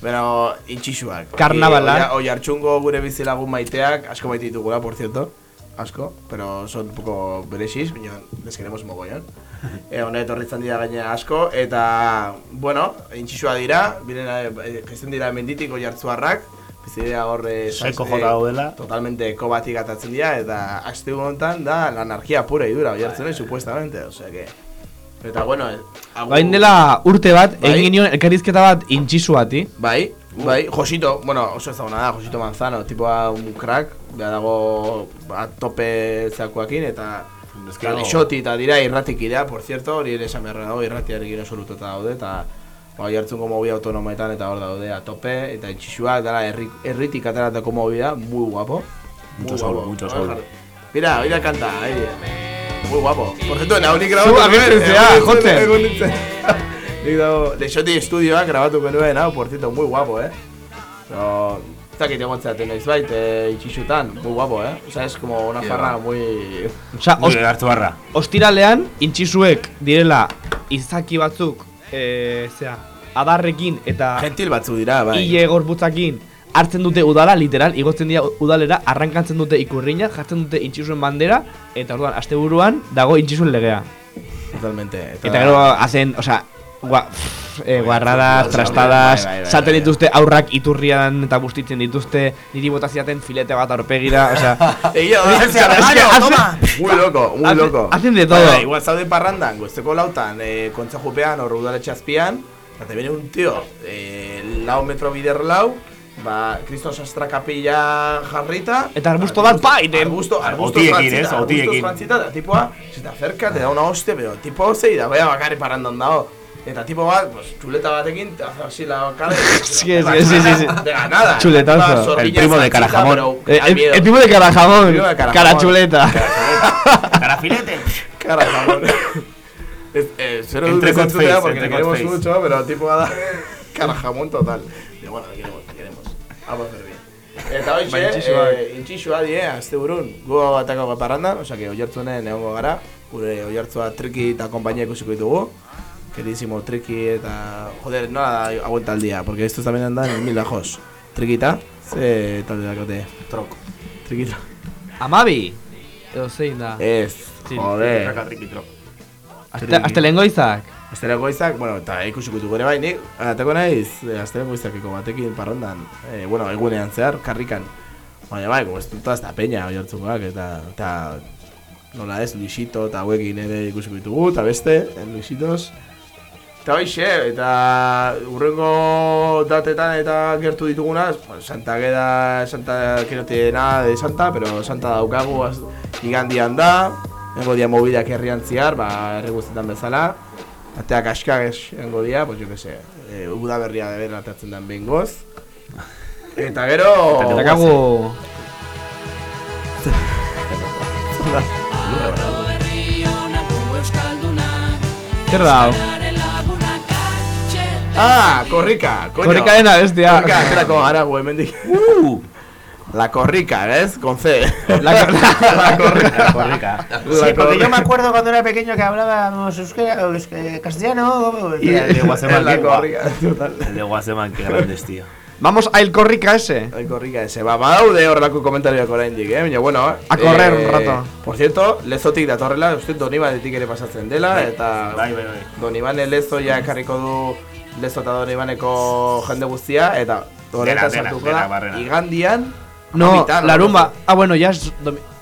Speaker 10: Pero, intxixuak.
Speaker 8: Karnabalak.
Speaker 10: Oi hartxungo gure bizilagun maiteak, asko maite ditugula, por cierto. Asko, pero son un poco berexiz, baina les queremos mogollon. E, honet horretzen dira gaina asko, eta, bueno, intxixua dira, biren, eh, jaisten dira menditik oi hartzuarrak, bizidea horre...
Speaker 9: Seko jota daudela.
Speaker 10: Totalmente eko batik atatzen dira, eta aste honetan da la anarquia pura y dura, oi hartzen supuestamente, o sea que... Eta, bueno, eh, agur-
Speaker 8: Bain dela urte bat,
Speaker 10: Bai.
Speaker 8: egin genion elkarrizketa bat intxisu bati
Speaker 10: Bai, bai, Josito, bueno, oso ezaguna da, Josito Manzano, tipoa un crack, beha dago a tope zeakoakin, eta
Speaker 9: dago-
Speaker 10: Galexoti eta dira irratikidea, por cierto, hori ere esan beharra dago, irratiarekin oso lututa daude, eta ba, jartzungo mobi autonometan eta hor daude a tope, eta itxisuak dara herri, herritik ateratako mobida, muy guapo.
Speaker 9: Mucho sol, mucho sol.
Speaker 10: Mira, mira kanta, ahí. Muy guapo. Por cierto, nauni grabatu
Speaker 8: Zu agertzen zea, jotzen.
Speaker 10: Nik dago, Lexoti estudioak grabatu genuen, hau, por cierto, muy guapo, eh. Ez dakit egon zeaten noiz bait, eh, itxisutan, muy guapo, eh. O sea, es como una farra muy...
Speaker 8: Osea, os,
Speaker 9: Muy hartzuarra.
Speaker 8: ostiralean intxisuek direla izaki batzuk eh, zera, adarrekin eta
Speaker 10: Gentil batzu dira, bai.
Speaker 8: hile gorputzakin hartzen dute udala, literal, igotzen dira udalera, arrankatzen dute ikurriña, jartzen dute intxisuen bandera, eta orduan, asteburuan dago intxisuen legea.
Speaker 10: Totalmente.
Speaker 8: Eta gero hacen, o sea, gua, pff, eh, guarradas, trastadas,
Speaker 10: bai, bai, bai,
Speaker 8: salten
Speaker 10: bai.
Speaker 8: dituzte aurrak iturrian eta bustitzen dituzte, niri botaziaten filete bat aurpegira, o sea...
Speaker 10: Egia toma. Muy loco, muy
Speaker 8: Hace-
Speaker 10: loco.
Speaker 8: hacen de todo.
Speaker 10: Bai, bai, igual zaude parrandan, guzteko lautan, eh, kontza jupean, hor udaletxe azpian, eta te viene un tío, eh, lau metro bider lau, ba, Kristo Sastra kapilla jarrita,
Speaker 8: Eta arbusto bat, pa, iten.
Speaker 10: Arbusto, arbusto frantzita, arbusto frantzita, eta tipoa, se te acerca, te da una hostia, pero tipo zei da, bea bakarri parrandan dago. Eta tipo bat, pues, chuleta batekin, te hace así la cara.
Speaker 8: Sí, sí, sí, sí, sí.
Speaker 10: De ganada.
Speaker 8: Chuletazo.
Speaker 10: Tipa sorrilla
Speaker 9: El primo de Carajamón.
Speaker 8: Eh, el, el primo de carajamón,
Speaker 10: El primo de Carajamón.
Speaker 8: cara chuleta.
Speaker 9: Carafilete.
Speaker 10: Carajamón. Eh, cero
Speaker 9: Entre
Speaker 10: en
Speaker 9: face,
Speaker 10: porque
Speaker 9: entre
Speaker 10: te queremos
Speaker 9: face.
Speaker 10: mucho, pero tipo va a dar carajamón total. Pero bueno, te queremos, te queremos. Vamos a hacer bien. Eta hoxe, eh, intxixua die, azte burun, gu atako parrandan, osea, que oiartzunen egongo gara, gure oiartzua triki eta kompainia ikusiko ditugu, queridísimo triki eta, joder, nola da hauen taldia, porque estos también andan en mil lajos. Trikita, ze talde dakote?
Speaker 9: Troko.
Speaker 10: Trikita.
Speaker 8: Amabi. Edo zein da.
Speaker 10: Ez,
Speaker 8: Sí,
Speaker 10: joder.
Speaker 9: Traka, triki, troko.
Speaker 8: Aste, astelehen goizak.
Speaker 10: Bueno, eta ikusiko ditugu ere bai, nik atako naiz, eh, asteleko izakeko batekin parrandan, eh, bueno, egunean zehar, karrikan. Baina bai, como ez dut da peña hori hartzukoak, eta, eta nola ez, Luisito eta hauekin ere ikusiko ditugu, eta beste, eh, Luisitos. Eta hoxe, eta urrengo datetan eta gertu ditugunaz, bueno, Santa Geda, Santa, que no tiene nada de Santa, pero Santa daukagu az, igandian da, Nengo dia mobidak herrian ziar, ba, herri guztietan bezala. Ateak askag esango dia, pues yo que sé, e, uda berria de bera atatzen den behingoz. Eta gero...
Speaker 8: Eta kagu... Zer da?
Speaker 10: Ah, korrika, coño.
Speaker 8: Korrikaren abestia.
Speaker 10: Korrika, aterako gara hemendik. La corrica, ¿ves? Con C.
Speaker 8: La, cor-
Speaker 10: La corrica.
Speaker 9: Corrica.
Speaker 10: La corrica.
Speaker 5: acuerdo cuando era pequeño que hablábamos euskera, euske- castellano.
Speaker 9: Y el de Guasemán,
Speaker 10: corrica.
Speaker 9: El de Guasemán, qué grandes, tío.
Speaker 8: Vamos a el corrica ese.
Speaker 10: El corrica ese. Ba, badaude horrelako komentarioak oraindik, eh? Baina, bueno,
Speaker 8: A correr un rato.
Speaker 10: Por cierto, lezotik datorrela, uste Donibanetik ere pasatzen dela, eta
Speaker 9: Bai, bai, bai.
Speaker 10: Donibane lezo ja ekarriko du lezo eta Donibaneko jende guztia, eta horretan sartuko da, igandian,
Speaker 8: No,
Speaker 10: amitan,
Speaker 8: larumba. Ah, bueno, ya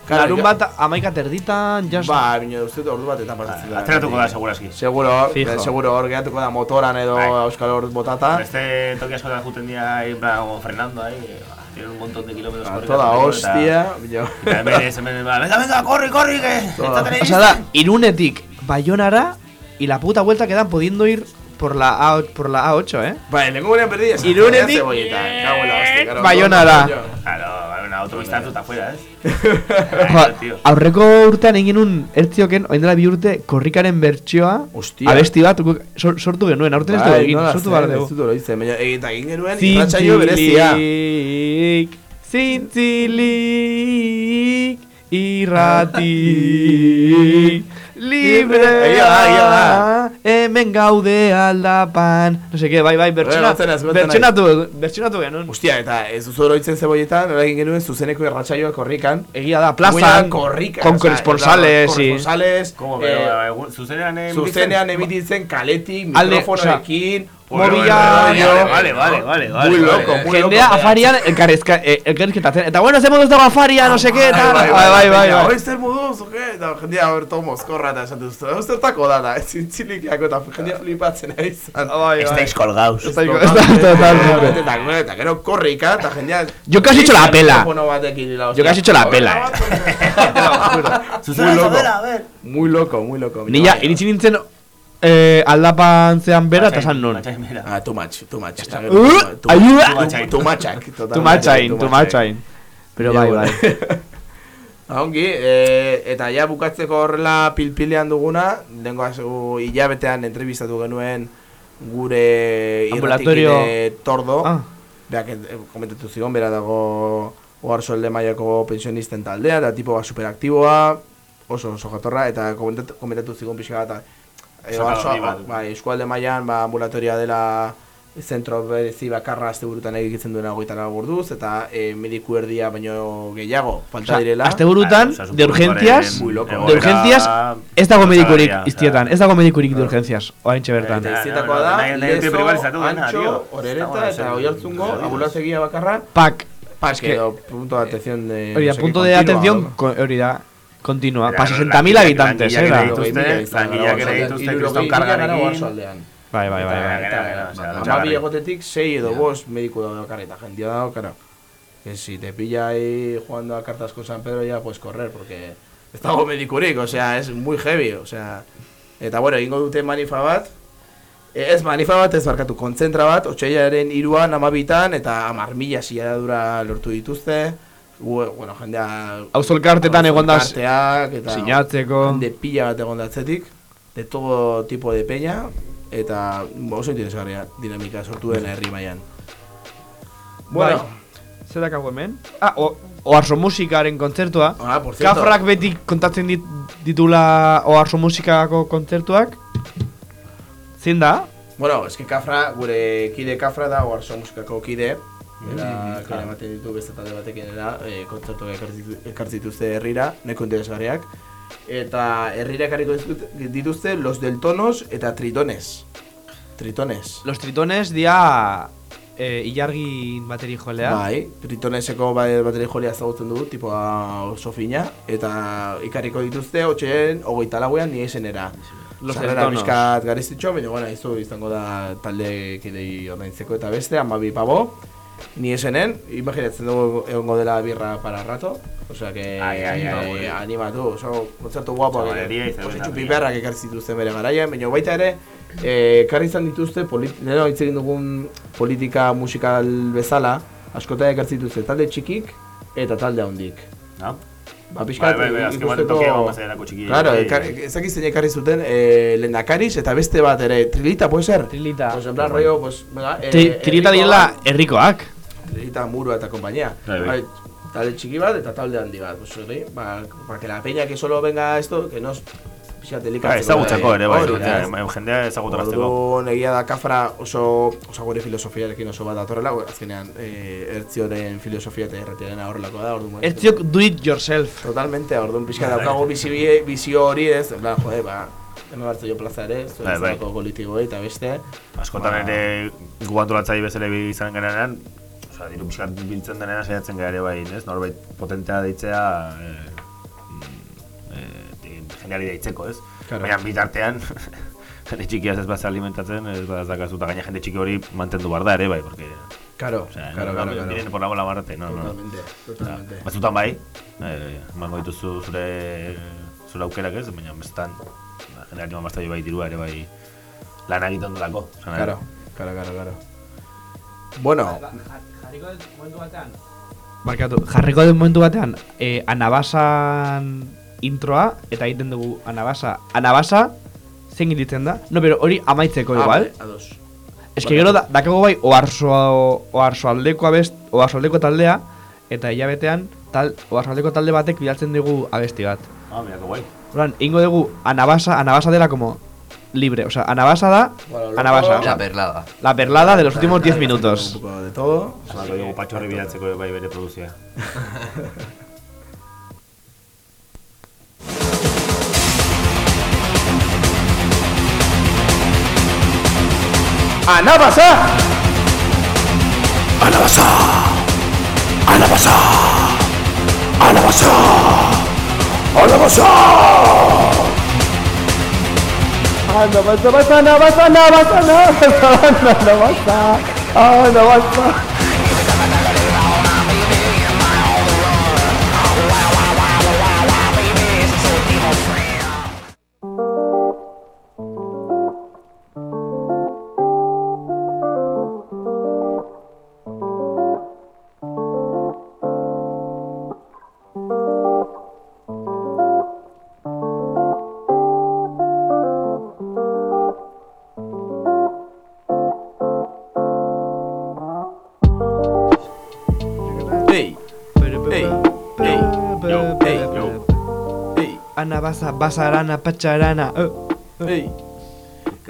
Speaker 10: Claro,
Speaker 8: larumba ta- amaika terditan, ya.
Speaker 10: Ba, baina uste dut ordu batetan pasatzen da.
Speaker 9: Atzeratuko da, segurazki.
Speaker 10: Seguro,
Speaker 8: Fijo.
Speaker 10: eh, seguro hor geratuko da motoran edo
Speaker 9: Bai.
Speaker 10: euskal hor botata.
Speaker 9: Este toque askotan juten dira ahí, en plan, como frenando ahí. eh, Tienen un montón de kilómetros
Speaker 10: A
Speaker 9: corridos,
Speaker 10: toda hostia.
Speaker 9: Eta eta hemen ez, hemen, ba, venga, venga, corri, corri, que...
Speaker 8: O sea, da, Irunetik Bayonara y la puta vuelta quedan pudiendo ir por la, A, por la A8, ¿eh?
Speaker 10: Vale, lengo gurean perdi esan.
Speaker 8: Irunetik-
Speaker 10: Cebolleta, cago en la hostia. claro,
Speaker 8: Bayonara.
Speaker 10: coño.
Speaker 9: Claro, una autopista tú está afuera, ¿eh? Tío.
Speaker 8: aurreko urtean egin un ertzioken, oin dela bi urte, korrikaren bertsioa,
Speaker 10: Hostia.
Speaker 8: abesti bat sortu genuen, aurten ez dugu
Speaker 10: Bai,
Speaker 8: egin,
Speaker 10: nola
Speaker 8: sortu
Speaker 10: zen, ez
Speaker 8: dugu.
Speaker 10: dut oroitzen, baina eta egin genuen irratsaio berezia.
Speaker 8: Zintzilik, irratik, libre,
Speaker 10: Egia da, egia da.
Speaker 8: hemen gaude aldapan, no sé qué, bai, bai, bertsona, bertsonatu, bertsonatu genuen.
Speaker 10: Hostia, eta ez duzu oroitzen zebolletan, nola egin genuen zuzeneko irratsaioa korrikan.
Speaker 8: Egia da, plazan,
Speaker 10: korrika,
Speaker 8: con
Speaker 10: o sea,
Speaker 8: corresponsales, sí.
Speaker 10: corresponsales,
Speaker 9: ¿Cómo?
Speaker 10: eh,
Speaker 9: Pero, egun- zuzenean emititzen?
Speaker 10: zuzenean emititzen kaletik,
Speaker 8: Alde,
Speaker 10: mikrofonoekin,
Speaker 8: Mobila,
Speaker 9: Vale, vale, vale, vale.
Speaker 10: Muy loco, muy
Speaker 8: Jendea
Speaker 10: loco.
Speaker 8: afarian elkarrizka- eh, elkarrizketatzen. Eta bueno, ze moduz dago afaria, no sé qué, tal.
Speaker 10: Bai,
Speaker 8: Bai, bai, bai.
Speaker 10: Hoi
Speaker 8: bai.
Speaker 10: zer moduz, oke? Eta jendea berto mozkorra eta esan duzu. Hau zertako da da, zintzilikiako eta jendea flipatzen ari izan.
Speaker 8: Bai, bai.
Speaker 9: Estáis colgados.
Speaker 8: Está- está-.
Speaker 10: Eta gero, eta gero korrika eta jendea...
Speaker 8: Yo casi he hecho la pela.
Speaker 10: Y
Speaker 8: Yo casi he hecho la pela,
Speaker 10: Muy loco. Muy loco, muy loco.
Speaker 8: Ni ja, iritsi nintzen eh, aldapan zean bera eta esan non.
Speaker 9: Matxain.
Speaker 10: Ah, too much, too much.
Speaker 8: Uh, ayuda.
Speaker 10: Too muchak.
Speaker 8: Tu matxain, tu matxain. Pero bai, bai.
Speaker 10: Ah, Ongi, e, eta ja bukatzeko horrela pilpilean duguna, dengo azu hilabetean entrevistatu genuen gure
Speaker 8: Ambulatorio-
Speaker 10: irratikide tordo.
Speaker 8: Ah.
Speaker 10: Beak eh, komentatu zigon, bera dago oharsolde mailako pensionisten taldea, eta tipo bat superaktiboa, oso oso jatorra, eta komentatu, komentatu zigon pixka bat, e, bai, eskualde mailan ba, ambulatoria dela zentro berezi bakarra asteburutan egitzen duena hogeita lau orduz, eta e, mediku erdia baino gehiago, falta direla.
Speaker 8: asteburutan, de urgencias,
Speaker 10: Muy loco.
Speaker 8: de urgencias, ez dago medikurik iztietan, ez dago medikurik de urgencias, oraintxe bertan.
Speaker 10: Eta iztietakoa da,
Speaker 9: Nahi- nahi
Speaker 10: lezo,
Speaker 9: privatizatu dena,
Speaker 10: antxo,
Speaker 9: tío.
Speaker 10: orereta eta oiartzungo, ambulantegia bakarra,
Speaker 8: Pak.
Speaker 10: pak edo punto de atención de...
Speaker 8: Hori da, punto de atención, hori da, continua.
Speaker 9: Era,
Speaker 8: Pa 60.000
Speaker 9: langileak-
Speaker 8: habitantes, eh,
Speaker 9: langileak
Speaker 8: da.
Speaker 9: ere dituzte, kriston kargarekin.
Speaker 10: oarsoaldean.
Speaker 8: Bai, bai, bai, bai.
Speaker 10: Hamabi
Speaker 9: txarrarik.
Speaker 10: egotetik, sei edo bost mediku dago dakar eta jendia dago, karo. Que si te pilla ahí jugando a cartas con San Pedro ya puedes correr, porque ez dago medikurik, o sea, es muy heavy, o sea... Eta bueno, egingo dute manifa bat, Ez manifa bat, ez barkatu, kontzentra bat, otxailaren iruan, amabitan, eta amar mila siadura lortu dituzte. Gu- bueno, jendea...
Speaker 8: Auzo elkartetan egondaz
Speaker 10: elkarteak, eta
Speaker 8: sinatzeko.
Speaker 10: Jende pila bat egon da atzetik, de todo tipo de peña, eta oso interesgarria dinamika sortu dena herri mailan. Bueno,
Speaker 8: Bai. Zer dakago hemen? Ah, o, oarso musikaren kontzertua.
Speaker 10: Ah, por cierto.
Speaker 8: Kafrak beti kontatzen dit, ditula oarso musikako kontzertuak. Zein da?
Speaker 10: bueno, eske Kafra, gure kide Kafra da, oarso musikako kide, Era, kide ematen ditu beste talde batekin era, e, kontzertuak ekartzitu- ekartzituzte herrira, neko interesgarriak. Eta herrira ekarriko dituzte- Los Deltonos eta Tritones. Tritones.
Speaker 8: Los tritones dia eh, ilargin bateri jolea.
Speaker 10: Bai, Tritoneseko bai bateri jolia ezagutzen dugu, tipoa oso fina, eta ikarriko dituzte, hotxeen, hogeita lauean, ni esenera.
Speaker 8: Los
Speaker 10: Sarrera pixkat garestitxo, baina bueno, izu izango da talde kidei ordaintzeko eta beste, amabi pabo, ni esenen, imaginatzen dugu egongo dela birra para rato, osea que
Speaker 9: Ai, ai, ai,
Speaker 10: eh,
Speaker 9: ai.
Speaker 10: animatu, oso kontzertu guapo,
Speaker 9: izan
Speaker 10: oso txupi
Speaker 9: mila.
Speaker 10: berrak ekarri zituzten bere garaian, baina baita ere, eh, ekarri izan dituzte, polit, leheno hitz egin dugun politika musikal bezala, askotan ekarri zituzte talde txikik eta talde handik.
Speaker 9: No?
Speaker 10: Ba, pixkat,
Speaker 9: Bai, bai, bai, azken batean
Speaker 10: ikusteko-
Speaker 9: tokia egon bazailerako txiki.
Speaker 10: Claro,
Speaker 9: bai,
Speaker 10: ekar,
Speaker 9: bai.
Speaker 10: ezakiz zein ekarri zuten eh, lehendakariz eta beste bat ere, trilita, puede ser?
Speaker 8: Trilita.
Speaker 10: Pues en plan rollo, pues, venga, eh,
Speaker 8: Tri- Trilita direla herrikoak.
Speaker 10: Trilita, murua eta kompainia.
Speaker 9: Bai,
Speaker 10: talde txiki bat eta talde handi bat, pues hori, ba, para que la peña que solo venga esto, que no pixat delikatzeko.
Speaker 9: ezagutzeko ere, bai, jendea, bai, jendea ezagutarazteko.
Speaker 10: Orduan egia da kafra oso, oso gure filosofiarekin oso bat datorrela, azkenean eh, ertzioren filosofia eta erretiaren horrelako da, orduan.
Speaker 8: Ertziok do it yourself.
Speaker 10: Totalmente, orduan pixka
Speaker 9: Bai.
Speaker 10: daukago bizi, bizio hori ez, en plan, jode, ba, hemen hartze jo plaza ere, zuen
Speaker 9: Bai, bai.
Speaker 10: kolektiboei eta beste.
Speaker 9: Askotan
Speaker 10: Ba.
Speaker 9: ere gu antolatzaile bezala izan genean, osea, diru pixkat biltzen denean saiatzen gara ere bai, ez? Norbait potentea deitzea, eh, jendeari deitzeko, ez?
Speaker 10: Claro.
Speaker 9: Baina bitartean, jende txikiaz ez bat alimentatzen, ez bat dakazu, eta gaina jende txiki hori mantendu behar da ere bai, porque...
Speaker 10: Claro,
Speaker 9: Osea,
Speaker 10: claro,
Speaker 9: no,
Speaker 10: claro,
Speaker 9: no,
Speaker 10: claro.
Speaker 9: vienen por la bola barrate, no, no.
Speaker 10: Totalmente, totalmente.
Speaker 9: Batzutan bai, eh, emango dituzu zure zure aukerak ez, baina bestan generali man bastai bai dirua ere bai lan egiten nahi
Speaker 10: Claro, claro, claro, claro. Bueno,
Speaker 8: Jarriko dut momentu batean. Barkatu, jarriko dut momentu batean, eh, anabasan introa, eta egiten dugu anabasa. Anabasa, zein egiten da? No, pero hori amaitzeko
Speaker 10: ah,
Speaker 8: igual.
Speaker 10: ados.
Speaker 8: Ez que gero da, dakago bai oarso, oarso aldeko abest, oarso aldeko taldea, eta hilabetean, tal, oarso aldeko talde batek bidaltzen dugu abesti bat.
Speaker 9: Ah, mira, que guai.
Speaker 8: Orduan, ingo dugu anabasa, anabasa dela como libre, o sea, anabasa da,
Speaker 10: Bueno, loco,
Speaker 8: anabasa. o sea,
Speaker 1: La perlada.
Speaker 8: la perlada de los últimos 10 minutos.
Speaker 10: Un poco de todo.
Speaker 9: Zalako dugu patxorri bidatzeko bai bere produzia.
Speaker 10: ¡Anabasa!
Speaker 3: Anabasa. Anabasa. Anabasa. Anabasa.
Speaker 5: Anabasa, basa, anabasa, anabasa, anabasa, anabasa, anabasa.
Speaker 10: ¡Ey!
Speaker 8: Anabasa, basarana, pacharana. eh.
Speaker 10: ¡Ey!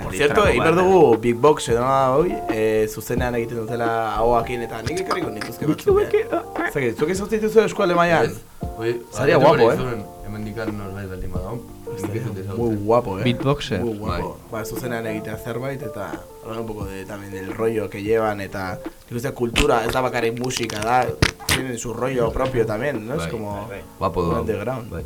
Speaker 10: Por cierto, egin behar dugu Big Box edo hoi, eh, zuzenean egiten dutela ahoakin eta nik ekarriko nituzke batzuk. eh. Zagit, zuek ez dituzu eskualde maian? Zaria guapo, eh?
Speaker 1: Hemen dikan norbait baldin badao.
Speaker 10: Muy guapo, eh.
Speaker 8: Beatboxer.
Speaker 10: Muy guapo. Ba, zuzenean egitea zerbait eta hablar un poco de también del rollo que llevan eta nik uste kultura, ez da bakarrik musika da, tienen su rollo propio también, ¿no? Es
Speaker 1: Bai,
Speaker 10: como
Speaker 1: bai, bai. Guapo doa.
Speaker 10: underground.
Speaker 1: Bai.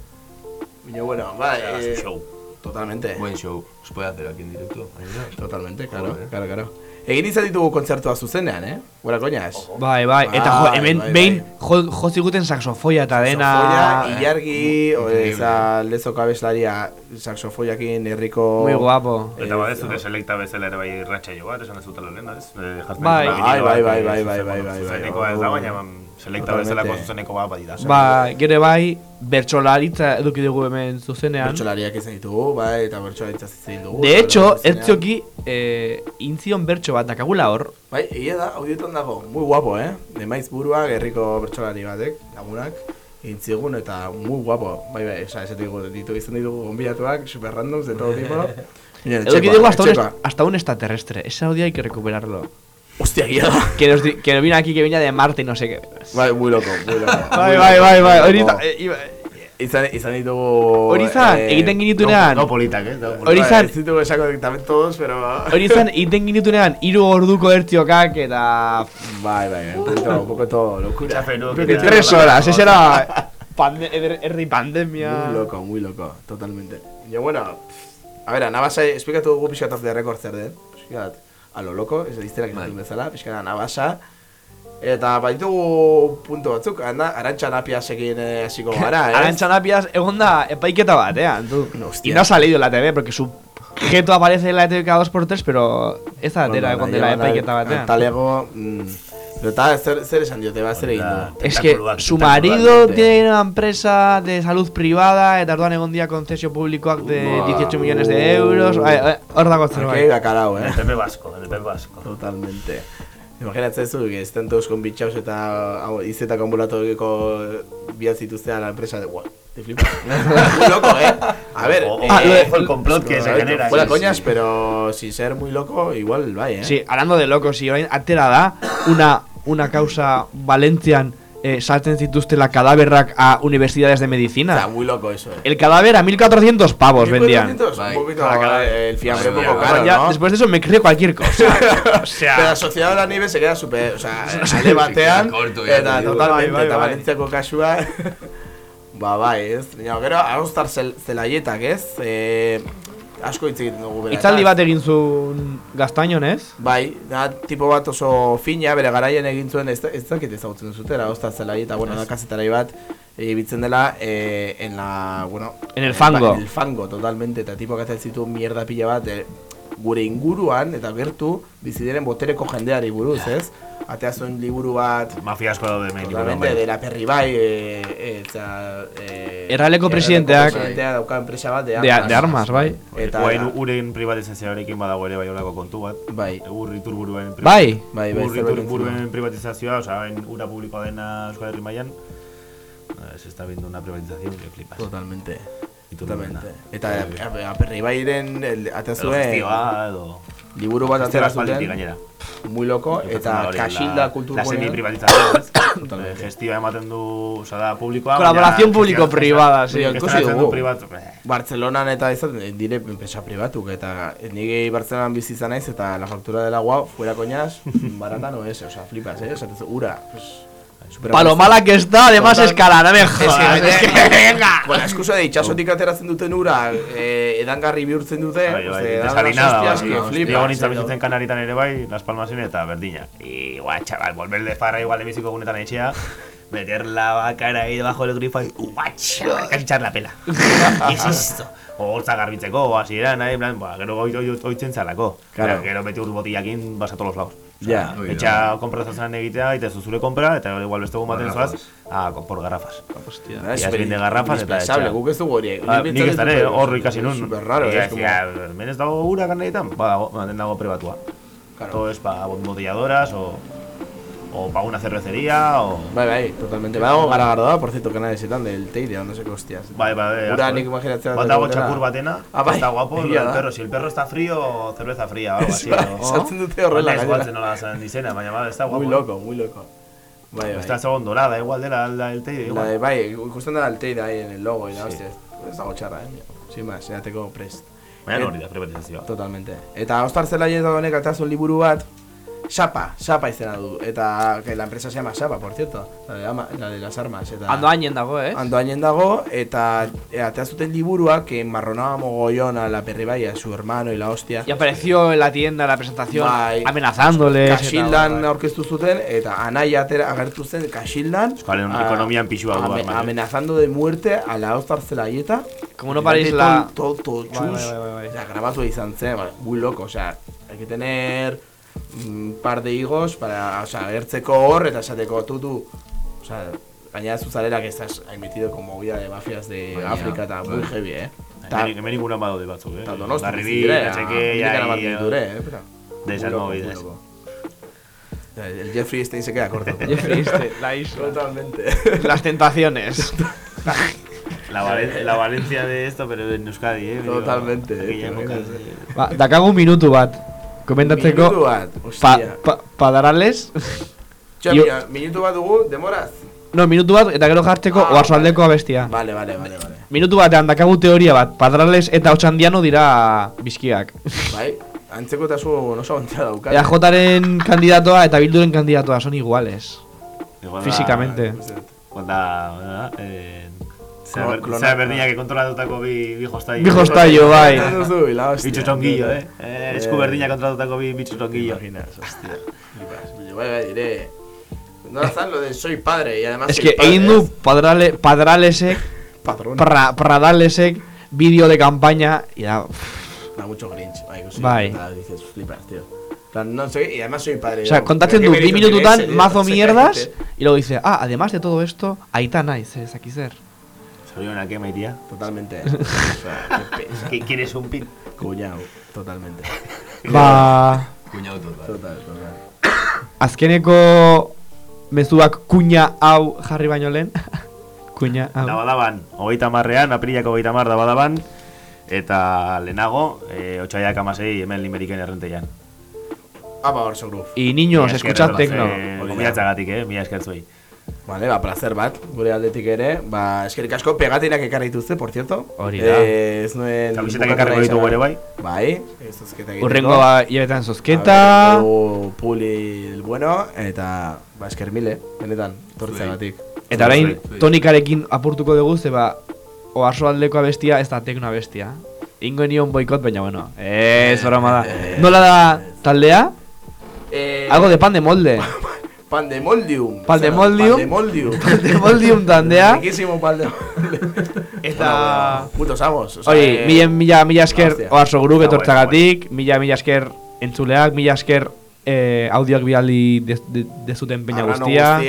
Speaker 10: Baina bueno, ba,
Speaker 1: su
Speaker 10: eh,
Speaker 1: show.
Speaker 10: Totalmente.
Speaker 1: Buen show. Se puede hacer aquí en directo.
Speaker 10: Totalmente, claro,
Speaker 1: Joder.
Speaker 10: claro, claro. Egin izan ditugu kontzertua zuzenean, eh? Buena coñas.
Speaker 8: Bai, bai, eta jo,
Speaker 10: Bai,
Speaker 8: hemen
Speaker 10: bai,
Speaker 8: behin jo, jo ziguten saxofoia eta dena...
Speaker 10: Saxofoia, Ilargi, o
Speaker 8: Increíble.
Speaker 10: eza lezo kabeslaria saxofoiakin herriko...
Speaker 8: Muy guapo.
Speaker 9: Eta badezute selekta bezala ere bai irratxa jo bat, esan ez lehen, ez? Eh, jartzen
Speaker 8: Bai.
Speaker 9: dut,
Speaker 10: Bai, bai,
Speaker 9: bat,
Speaker 10: bai,
Speaker 9: eh,
Speaker 10: bai,
Speaker 9: zuzen-
Speaker 10: bai, bai, bai,
Speaker 9: Zuzenekoa
Speaker 10: bai,
Speaker 9: ez da,
Speaker 10: bai.
Speaker 9: baina selekta
Speaker 10: Totalmente.
Speaker 9: bezalako zuzeneko bat badira.
Speaker 8: Ba, gero bai, bertsolaritza eduki dugu hemen zuzenean.
Speaker 10: Bertsolariak izan ditugu, bai, eta bertsolaritza zitzen dugu.
Speaker 8: De hecho,
Speaker 10: zuzenean.
Speaker 8: ez zioki, eh, intzion bertso bat dakagula hor.
Speaker 10: Bai, egia da, audiotan dago, muy guapo, eh? De maiz burua, gerriko bertsolari batek, lagunak, egin zigun, eta muy guapo. Bai, bai, oza, ez digu, ditu izan ditugu gonbidatuak, super randoms, de todo tipo.
Speaker 8: Eduki dugu hasta un, hasta un extraterrestre. Ese audio hay que recuperarlo.
Speaker 10: Hostia, da.
Speaker 8: Que nos, que nos vino aquí, que venía de Marte y no sé qué.
Speaker 10: Bai, muy loco, muy loco.
Speaker 8: Bai, bai, bai, bai, hori
Speaker 10: loco.
Speaker 8: za- eh, iba-
Speaker 10: Izan, izan ditugu...
Speaker 8: Hori zan, egiten genitunean.
Speaker 9: No politak, eh? No
Speaker 8: Hori zan,
Speaker 10: Ez ditugu esako directamente todos, pero...
Speaker 8: hori zan, iten ginitunean, hiru orduko ertziokak eta...
Speaker 10: Bai, bai, un poquito, un poco todo, locura.
Speaker 9: Txafero,
Speaker 8: De tres horas, ese era... Pande herri pandemia...
Speaker 10: Muy loco, muy loco, totalmente. Y bueno, a ver, anabasa, esplikatu dugu pixkat off the record zer den. Pixkat, a lo loco, ez dizterak ez dut bezala, pixkat anabasa. Eta baditugu puntu batzuk, anda, arantxa napiasekin eh, hasiko gara, eh?
Speaker 8: Arantxa Napias, egon da epaiketa batean, tú.
Speaker 10: hostia.
Speaker 8: Y no ha salido en la TV, porque su jeto aparece en la TV cada 2x3, pero ez da atera egon dela epaiketa batean.
Speaker 10: Talego, mm, eta zer, zer esan diote, ba, zer egin du?
Speaker 8: Es que su marido tiene una empresa de salud privada eta orduan egon dira konzesio publikoak de 18 millones de euros. Hor dago
Speaker 10: Aquí
Speaker 8: zerbait.
Speaker 10: gakarau, eh?
Speaker 9: El PP Vasco, el PP Vasco.
Speaker 10: Totalmente. Imaginatzen zu, que estén todos con bitxaus eta hau, izetako ambulatoriko bial zituztea la empresa de... Wow, te flipas. muy loco, eh? A ver...
Speaker 9: Ojo,
Speaker 10: eh,
Speaker 9: ojo el complot que se genera,
Speaker 10: Fuera
Speaker 9: sí,
Speaker 10: coñas,
Speaker 9: sí.
Speaker 10: pero sin ser muy loco, igual bai, eh?
Speaker 8: Sí, hablando de locos, y orain atera da una, una causa Valentzian eh, saltzen zituztela cadáverrak a universidades de medicina.
Speaker 10: Está muy loco eso, eh.
Speaker 8: El cadáver a 1400 pavos vendían.
Speaker 10: 1400, un poquito eh, el fiambre un poco caro,
Speaker 8: ya,
Speaker 10: ¿no?
Speaker 8: Después de eso me creo cualquier cosa. o sea,
Speaker 10: Pero asociado a la nieve se queda super, o sea, ale batean,
Speaker 1: corto, ya
Speaker 10: eta
Speaker 1: digo.
Speaker 10: totalmente, eta. Valentziako kasua, ba, bai, ez? Baina, gero, agustar zel, zelaietak, ez? E, asko hitz egiten dugu berataz.
Speaker 8: Itzaldi bat egin zuen gaztainon, ez?
Speaker 10: Bai, da tipo bat oso fina, bere garaien egin zuen, ez, ez dakit ezagutzen duzutera, agustar zelaieta, bueno, da kazetarai bat, ibitzen dela eh, en la, bueno...
Speaker 8: En el fango.
Speaker 10: En el fango, totalmente, eta tipo katzen zitu mierda pila bat, eh, gure inguruan, eta gertu, bizidiren botereko jendeari buruz, ez? Atea zuen liburu bat,
Speaker 9: Mafia asko daude hemen
Speaker 10: totalmente,
Speaker 9: bai.
Speaker 10: de la perri bai, eh, eh, eta... Eh,
Speaker 8: Erraleko presidenteak-
Speaker 10: presidentea dauka enpresa bat de
Speaker 8: De,
Speaker 10: armas.
Speaker 8: de armas, bai.
Speaker 10: Eta...
Speaker 9: Oain uren privatizazioarekin badago ere bai olako kontu bat.
Speaker 10: Bai.
Speaker 9: Ur iturburuen
Speaker 8: Bai.
Speaker 10: Bai, bai,
Speaker 9: Ur
Speaker 10: zerbait
Speaker 9: iturburuen privatizazioa, o sea, hain ura publikoa dena Euskal Herri mailan. Se está viendo una privatización que flipas.
Speaker 10: Totalmente. Totalmente. Eta a- a- Aperribairen el- atea zuen
Speaker 9: gestioa, edo...
Speaker 10: liburu bat atera zuten.
Speaker 9: gainera.
Speaker 10: Muy loco eta
Speaker 9: da hori,
Speaker 10: Kaxilda
Speaker 9: la- La ez?
Speaker 10: Totalmente.
Speaker 9: Eh, Gestioa ematen du, oza da, publikoa.
Speaker 8: Colaboración
Speaker 9: baina
Speaker 8: público-privada,
Speaker 9: gestioa-
Speaker 8: sí.
Speaker 10: Ikusi dugu.
Speaker 9: privatu. eh.
Speaker 10: Bartzelonan eta izan dire enpresa pribatuk eta nire Bartzelonan bizi izan naiz eta la factura del agua fuera coñas barata no es, o sea, flipas, eh, o sea, ura, pues super
Speaker 8: Pa lo mala que está, además
Speaker 10: Total.
Speaker 8: escala, no me
Speaker 10: Es que,
Speaker 8: jodas. Es que, venga.
Speaker 10: Con la excusa de itxasotik ateratzen duten ura, eh, edangarri bihurtzen dute,
Speaker 9: Bai, bai, desalinada,
Speaker 10: hostias
Speaker 9: bai,
Speaker 10: que
Speaker 9: bai.
Speaker 10: flipas.
Speaker 9: Ego nintzen
Speaker 10: eh,
Speaker 9: bizitzen kanaritan ere bai, Las Palmasin eta berdina. Y, guau, chaval, volver de farra igual de biziko gunetan etxea, meter la vacara ahí debajo del grifo y, guau, chaval, casi echar la pela. ¿Qué es esto? O hortza garbitzeko, o así era, nahi, en plan, ba, gero goi- goi- oitzen zalako.
Speaker 10: Claro.
Speaker 9: Gero, Gero beti ur botillakin vas a todos los lados.
Speaker 10: Ja.
Speaker 9: Etxa konpratzatzen egitea, eta zure compra, eta igual beste egun baten zoaz,
Speaker 1: Garrafas.
Speaker 9: a, por garrafas.
Speaker 8: Hostia.
Speaker 10: Da,
Speaker 9: Iaz
Speaker 10: super
Speaker 9: binde garrafas eta
Speaker 10: indispensable,
Speaker 9: etxea.
Speaker 10: guk ez dugu hori.
Speaker 9: Ah, nik ez dara, hor ikasi nun.
Speaker 10: Super raro,
Speaker 9: Eta
Speaker 10: es como...
Speaker 9: decía, hemen ez dago ura kanadietan? Badago, baten dago pribatua.
Speaker 10: Claro.
Speaker 9: Todo es pa botelladoras o... o pa una cervecería, o...
Speaker 10: Bai, bai, totalmente. Badago garagardo da, por cierto, kanalesetan del Teide, no sé qué hostias.
Speaker 9: Bai, bai, bai.
Speaker 10: Ura nik
Speaker 9: eh.
Speaker 10: imaginatzen
Speaker 9: Bat dago txakur batena,
Speaker 10: Ah, bai.
Speaker 9: está guapo,
Speaker 10: da.
Speaker 9: perro. Si el perro está frío, cerveza fría, o algo así.
Speaker 10: Esaten dute horrela,
Speaker 9: Ez
Speaker 10: gainera.
Speaker 9: guatzen nola zen izena, baina bai, está guapo.
Speaker 10: Muy loco, muy loco. Bai, bai.
Speaker 9: Está segon dorada, igual dela la del Teide,
Speaker 10: La de, bai, ikusten da el Teide ahí en el logo y la hostia. Ez dago txarra, eh? Sin más, erateko prest.
Speaker 9: Baina hori da, privatizazioa.
Speaker 10: Totalmente. Eta Ostar Zelaia honek atazun liburu bat, Sapa, Sapa izena du. Eta que la empresa se llama Sapa, por cierto. La de, ama, la de las armas. Eta,
Speaker 8: Ando hainen dago, eh?
Speaker 10: Ando hainen dago, eta e, atea zuten liburua, que enmarronaba mogollón a la perribai, a su hermano y la hostia.
Speaker 8: Y apareció en la tienda la presentación
Speaker 10: Bai.
Speaker 8: amenazándoles. eta-
Speaker 10: Kasildan aurkeztu zuten, eta anai atera agertu zen Kasildan.
Speaker 9: Euskal
Speaker 10: a-
Speaker 9: ekonomian pixua du
Speaker 10: ame-
Speaker 9: eh.
Speaker 10: Amenazando de muerte a la Ostar Zelaieta.
Speaker 8: Como no paréis la-
Speaker 10: Todo, todo,
Speaker 8: Bai,
Speaker 10: chus.
Speaker 8: bai, bai, bai.
Speaker 10: O sea, grabatu izan zen, bai, muy loco, o sea, hay que tener un par de higos para, o sea, agertzeko hor eta esateko tutu, o sea, gainera zuzarela que estás ahí metido con movida de mafias de
Speaker 9: Baina,
Speaker 10: África eta muy heavy, eh.
Speaker 9: Hemen hemen inguruan badaude batzuk, eh.
Speaker 10: Eta donosti
Speaker 9: Barribi,
Speaker 10: bizitire,
Speaker 9: Atxeke,
Speaker 10: Amerikan
Speaker 9: ja,
Speaker 10: amartu
Speaker 9: y,
Speaker 10: diture, eh, pero...
Speaker 9: De esas
Speaker 10: Muy loco,
Speaker 9: movidas.
Speaker 10: muy loco. El Jeffrey Stein se queda corto.
Speaker 8: Jeffrey Stein, la isla.
Speaker 10: Totalmente.
Speaker 8: Las tentaciones.
Speaker 9: La, Valen- la Valencia de esto, pero en Euskadi, eh.
Speaker 10: Totalmente,
Speaker 9: aquella
Speaker 10: eh,
Speaker 9: época,
Speaker 10: imagínate.
Speaker 9: eh.
Speaker 8: Ba, dakagu minutu bat. Komentatzeko.
Speaker 10: Minutu bat,
Speaker 8: pa, pa, padarales.
Speaker 10: Mira, minutu bat dugu, demoraz?
Speaker 8: No, minutu bat eta gero jartzeko
Speaker 10: Ah,
Speaker 8: oarsoaldeko abestia.
Speaker 10: Vale, vale, vale, vale.
Speaker 8: Minutu batean dakagu teoria bat. Padrales eta otxandiano dira bizkiak.
Speaker 10: Bai, antzeko eta zu oso ontzia daukat.
Speaker 8: EAJaren kandidatoa eta Bilduren kandidatoa son iguales.
Speaker 9: Igual
Speaker 8: Físicamente.
Speaker 9: Igual da, eh, zera
Speaker 10: Clon-
Speaker 9: ber-
Speaker 10: clona-
Speaker 9: zera berdinak kontrolatutako bi, bi jostai.
Speaker 8: Bi jostallo, bai.
Speaker 10: Esaten duzu, y la hostia.
Speaker 9: Bitxo txongillo, eh. eh esku berdinak kontrolatutako bi bitxo txongillo.
Speaker 10: Imaginas, hostia. Flipas. Bai, bai, diré. No hacen lo de soy padre y además
Speaker 8: Es
Speaker 10: soy
Speaker 8: que
Speaker 10: padre,
Speaker 8: egin du padrale, padralesek,
Speaker 10: Padrón.
Speaker 8: pra, pradalesek, vídeo de campaña, y da...
Speaker 10: Da mucho grinch, bai, ikusi.
Speaker 8: Bai.
Speaker 10: Eta dices, flipas, tío. En plan, no sé, y además soy padre.
Speaker 8: O sea,
Speaker 10: yo.
Speaker 8: contatzen
Speaker 10: ¿Qué
Speaker 8: du
Speaker 10: me
Speaker 8: bi
Speaker 10: dices?
Speaker 8: minututan
Speaker 10: ¿Qué es?
Speaker 8: mazo
Speaker 10: Se
Speaker 8: mierdas,
Speaker 10: cae,
Speaker 8: y luego dice, ah, además de todo esto, aita naiz, ez, aquí zer.
Speaker 9: Zorionak, eh, maitia.
Speaker 10: Totalmente. o sea, qué pena.
Speaker 9: ¿Qui- ¿Quieres un pin?
Speaker 10: Cuñado, totalmente.
Speaker 8: Ba,
Speaker 1: Cuñado total.
Speaker 10: Total, total.
Speaker 8: azkeneko mezuak kuña hau jarri baino lehen. kuña hau.
Speaker 9: Dabadaban, hogeita marrean, aprilako hogeita mar dabadaban, eta lehenago, e, otxaiak amasei hemen limeriken errenteian.
Speaker 10: Apa, orso groove.
Speaker 8: Y niños,
Speaker 9: Mila
Speaker 8: escuchad
Speaker 9: erraze,
Speaker 8: tecno.
Speaker 9: Gonbidatzagatik, eh, mila esker zuei.
Speaker 10: Vale, ba, placer bat, gure aldetik ere. Ba, eskerik asko, pegatinak ekarri dituzte, por cierto.
Speaker 8: Hori da.
Speaker 10: Eh, ez nuen...
Speaker 9: Kamisetak ekarriko ditugu ere bai.
Speaker 10: Bai, ez zozketa egiteko.
Speaker 8: Urrengo ba, hilabetean zozketa.
Speaker 10: Dugu Puli el bueno, eta ba, esker mile, benetan, tortzagatik.
Speaker 8: Eta orain tonikarekin apurtuko dugu, ze ba, oarsoaldeko abestia ez da tekno abestia. Ingo nion boikot, baina bueno, ez broma da. Nola da taldea?
Speaker 10: Eh,
Speaker 8: Algo de pan de molde.
Speaker 10: Pandemoldium.
Speaker 8: Pandemoldium.
Speaker 10: Pandemoldium.
Speaker 8: Pandemoldium taldea.
Speaker 10: Riquísimo Pandemoldium.
Speaker 8: Eta...
Speaker 10: Putos amos. o sea,
Speaker 8: Hori,
Speaker 10: eh,
Speaker 8: mila, mila, mila esker
Speaker 10: hostia.
Speaker 8: oarso group
Speaker 10: Ah,
Speaker 8: etortzagatik, mila, mila esker entzuleak, mila esker eh, audioak bidali dez- de- dezuten peña
Speaker 10: Arrano
Speaker 8: guztia.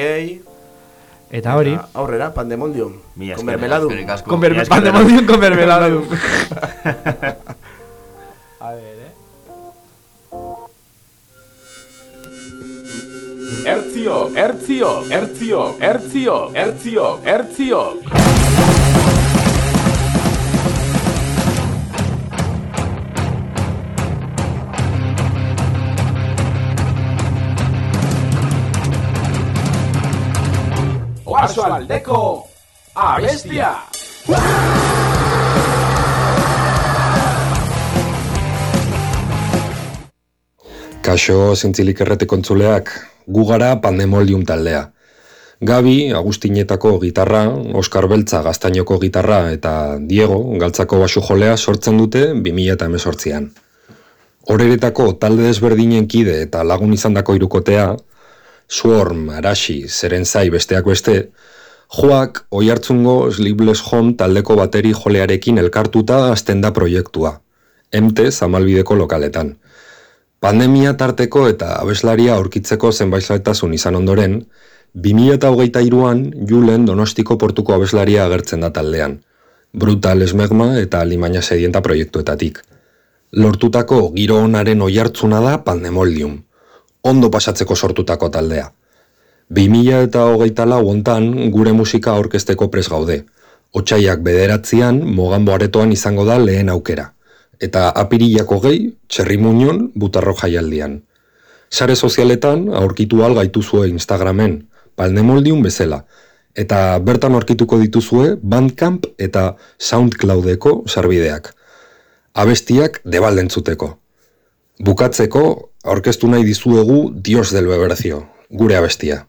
Speaker 8: Eta hori.
Speaker 10: Aurrera, Pandemoldium.
Speaker 9: Mila
Speaker 10: Con
Speaker 9: esker.
Speaker 8: Con
Speaker 9: Mila esker
Speaker 8: pandemonium con mermeladum. A ver,
Speaker 3: Ertzio, ertzio, ertzio, ertzio, ertzio, ertzio. Oarsoaldeko abestia.
Speaker 12: Kaixo zintzilik errete kontzuleak, gu gara pandemoldium taldea. Gabi, Agustinetako gitarra, Oskar Beltza gaztainoko gitarra eta Diego, galtzako basu jolea sortzen dute 2018an. Horeretako talde desberdinen kide eta lagun izandako irukotea, Swarm, Arashi, Zerenzai besteak beste, joak oihartzungo Sleepless Home taldeko bateri jolearekin elkartuta azten da proiektua, emte zamalbideko lokaletan. Pandemia tarteko eta abeslaria aurkitzeko zenbait zailtasun izan ondoren, 2023an Julen Donostiko portuko abeslaria agertzen da taldean. Brutal Esmegma eta Limaina Sedienta proiektuetatik. Lortutako giro onaren oihartzuna da Pandemoldium. Ondo pasatzeko sortutako taldea. 2000 eta hogeita lau ontan gure musika orkesteko pres gaude. Otsaiak bederatzean mogambo aretoan izango da lehen aukera. Eta apirilako gehi, txerri munion, butarro jaialdian. Sare sozialetan aurkitu al gaituzue Instagramen, palnemoldiun bezala, eta bertan aurkituko dituzue Bandcamp eta Soundcloudeko sarbideak. Abestiak debaldentzuteko. Bukatzeko, aurkeztu nahi dizuegu Dios del Bebercio, gure abestia.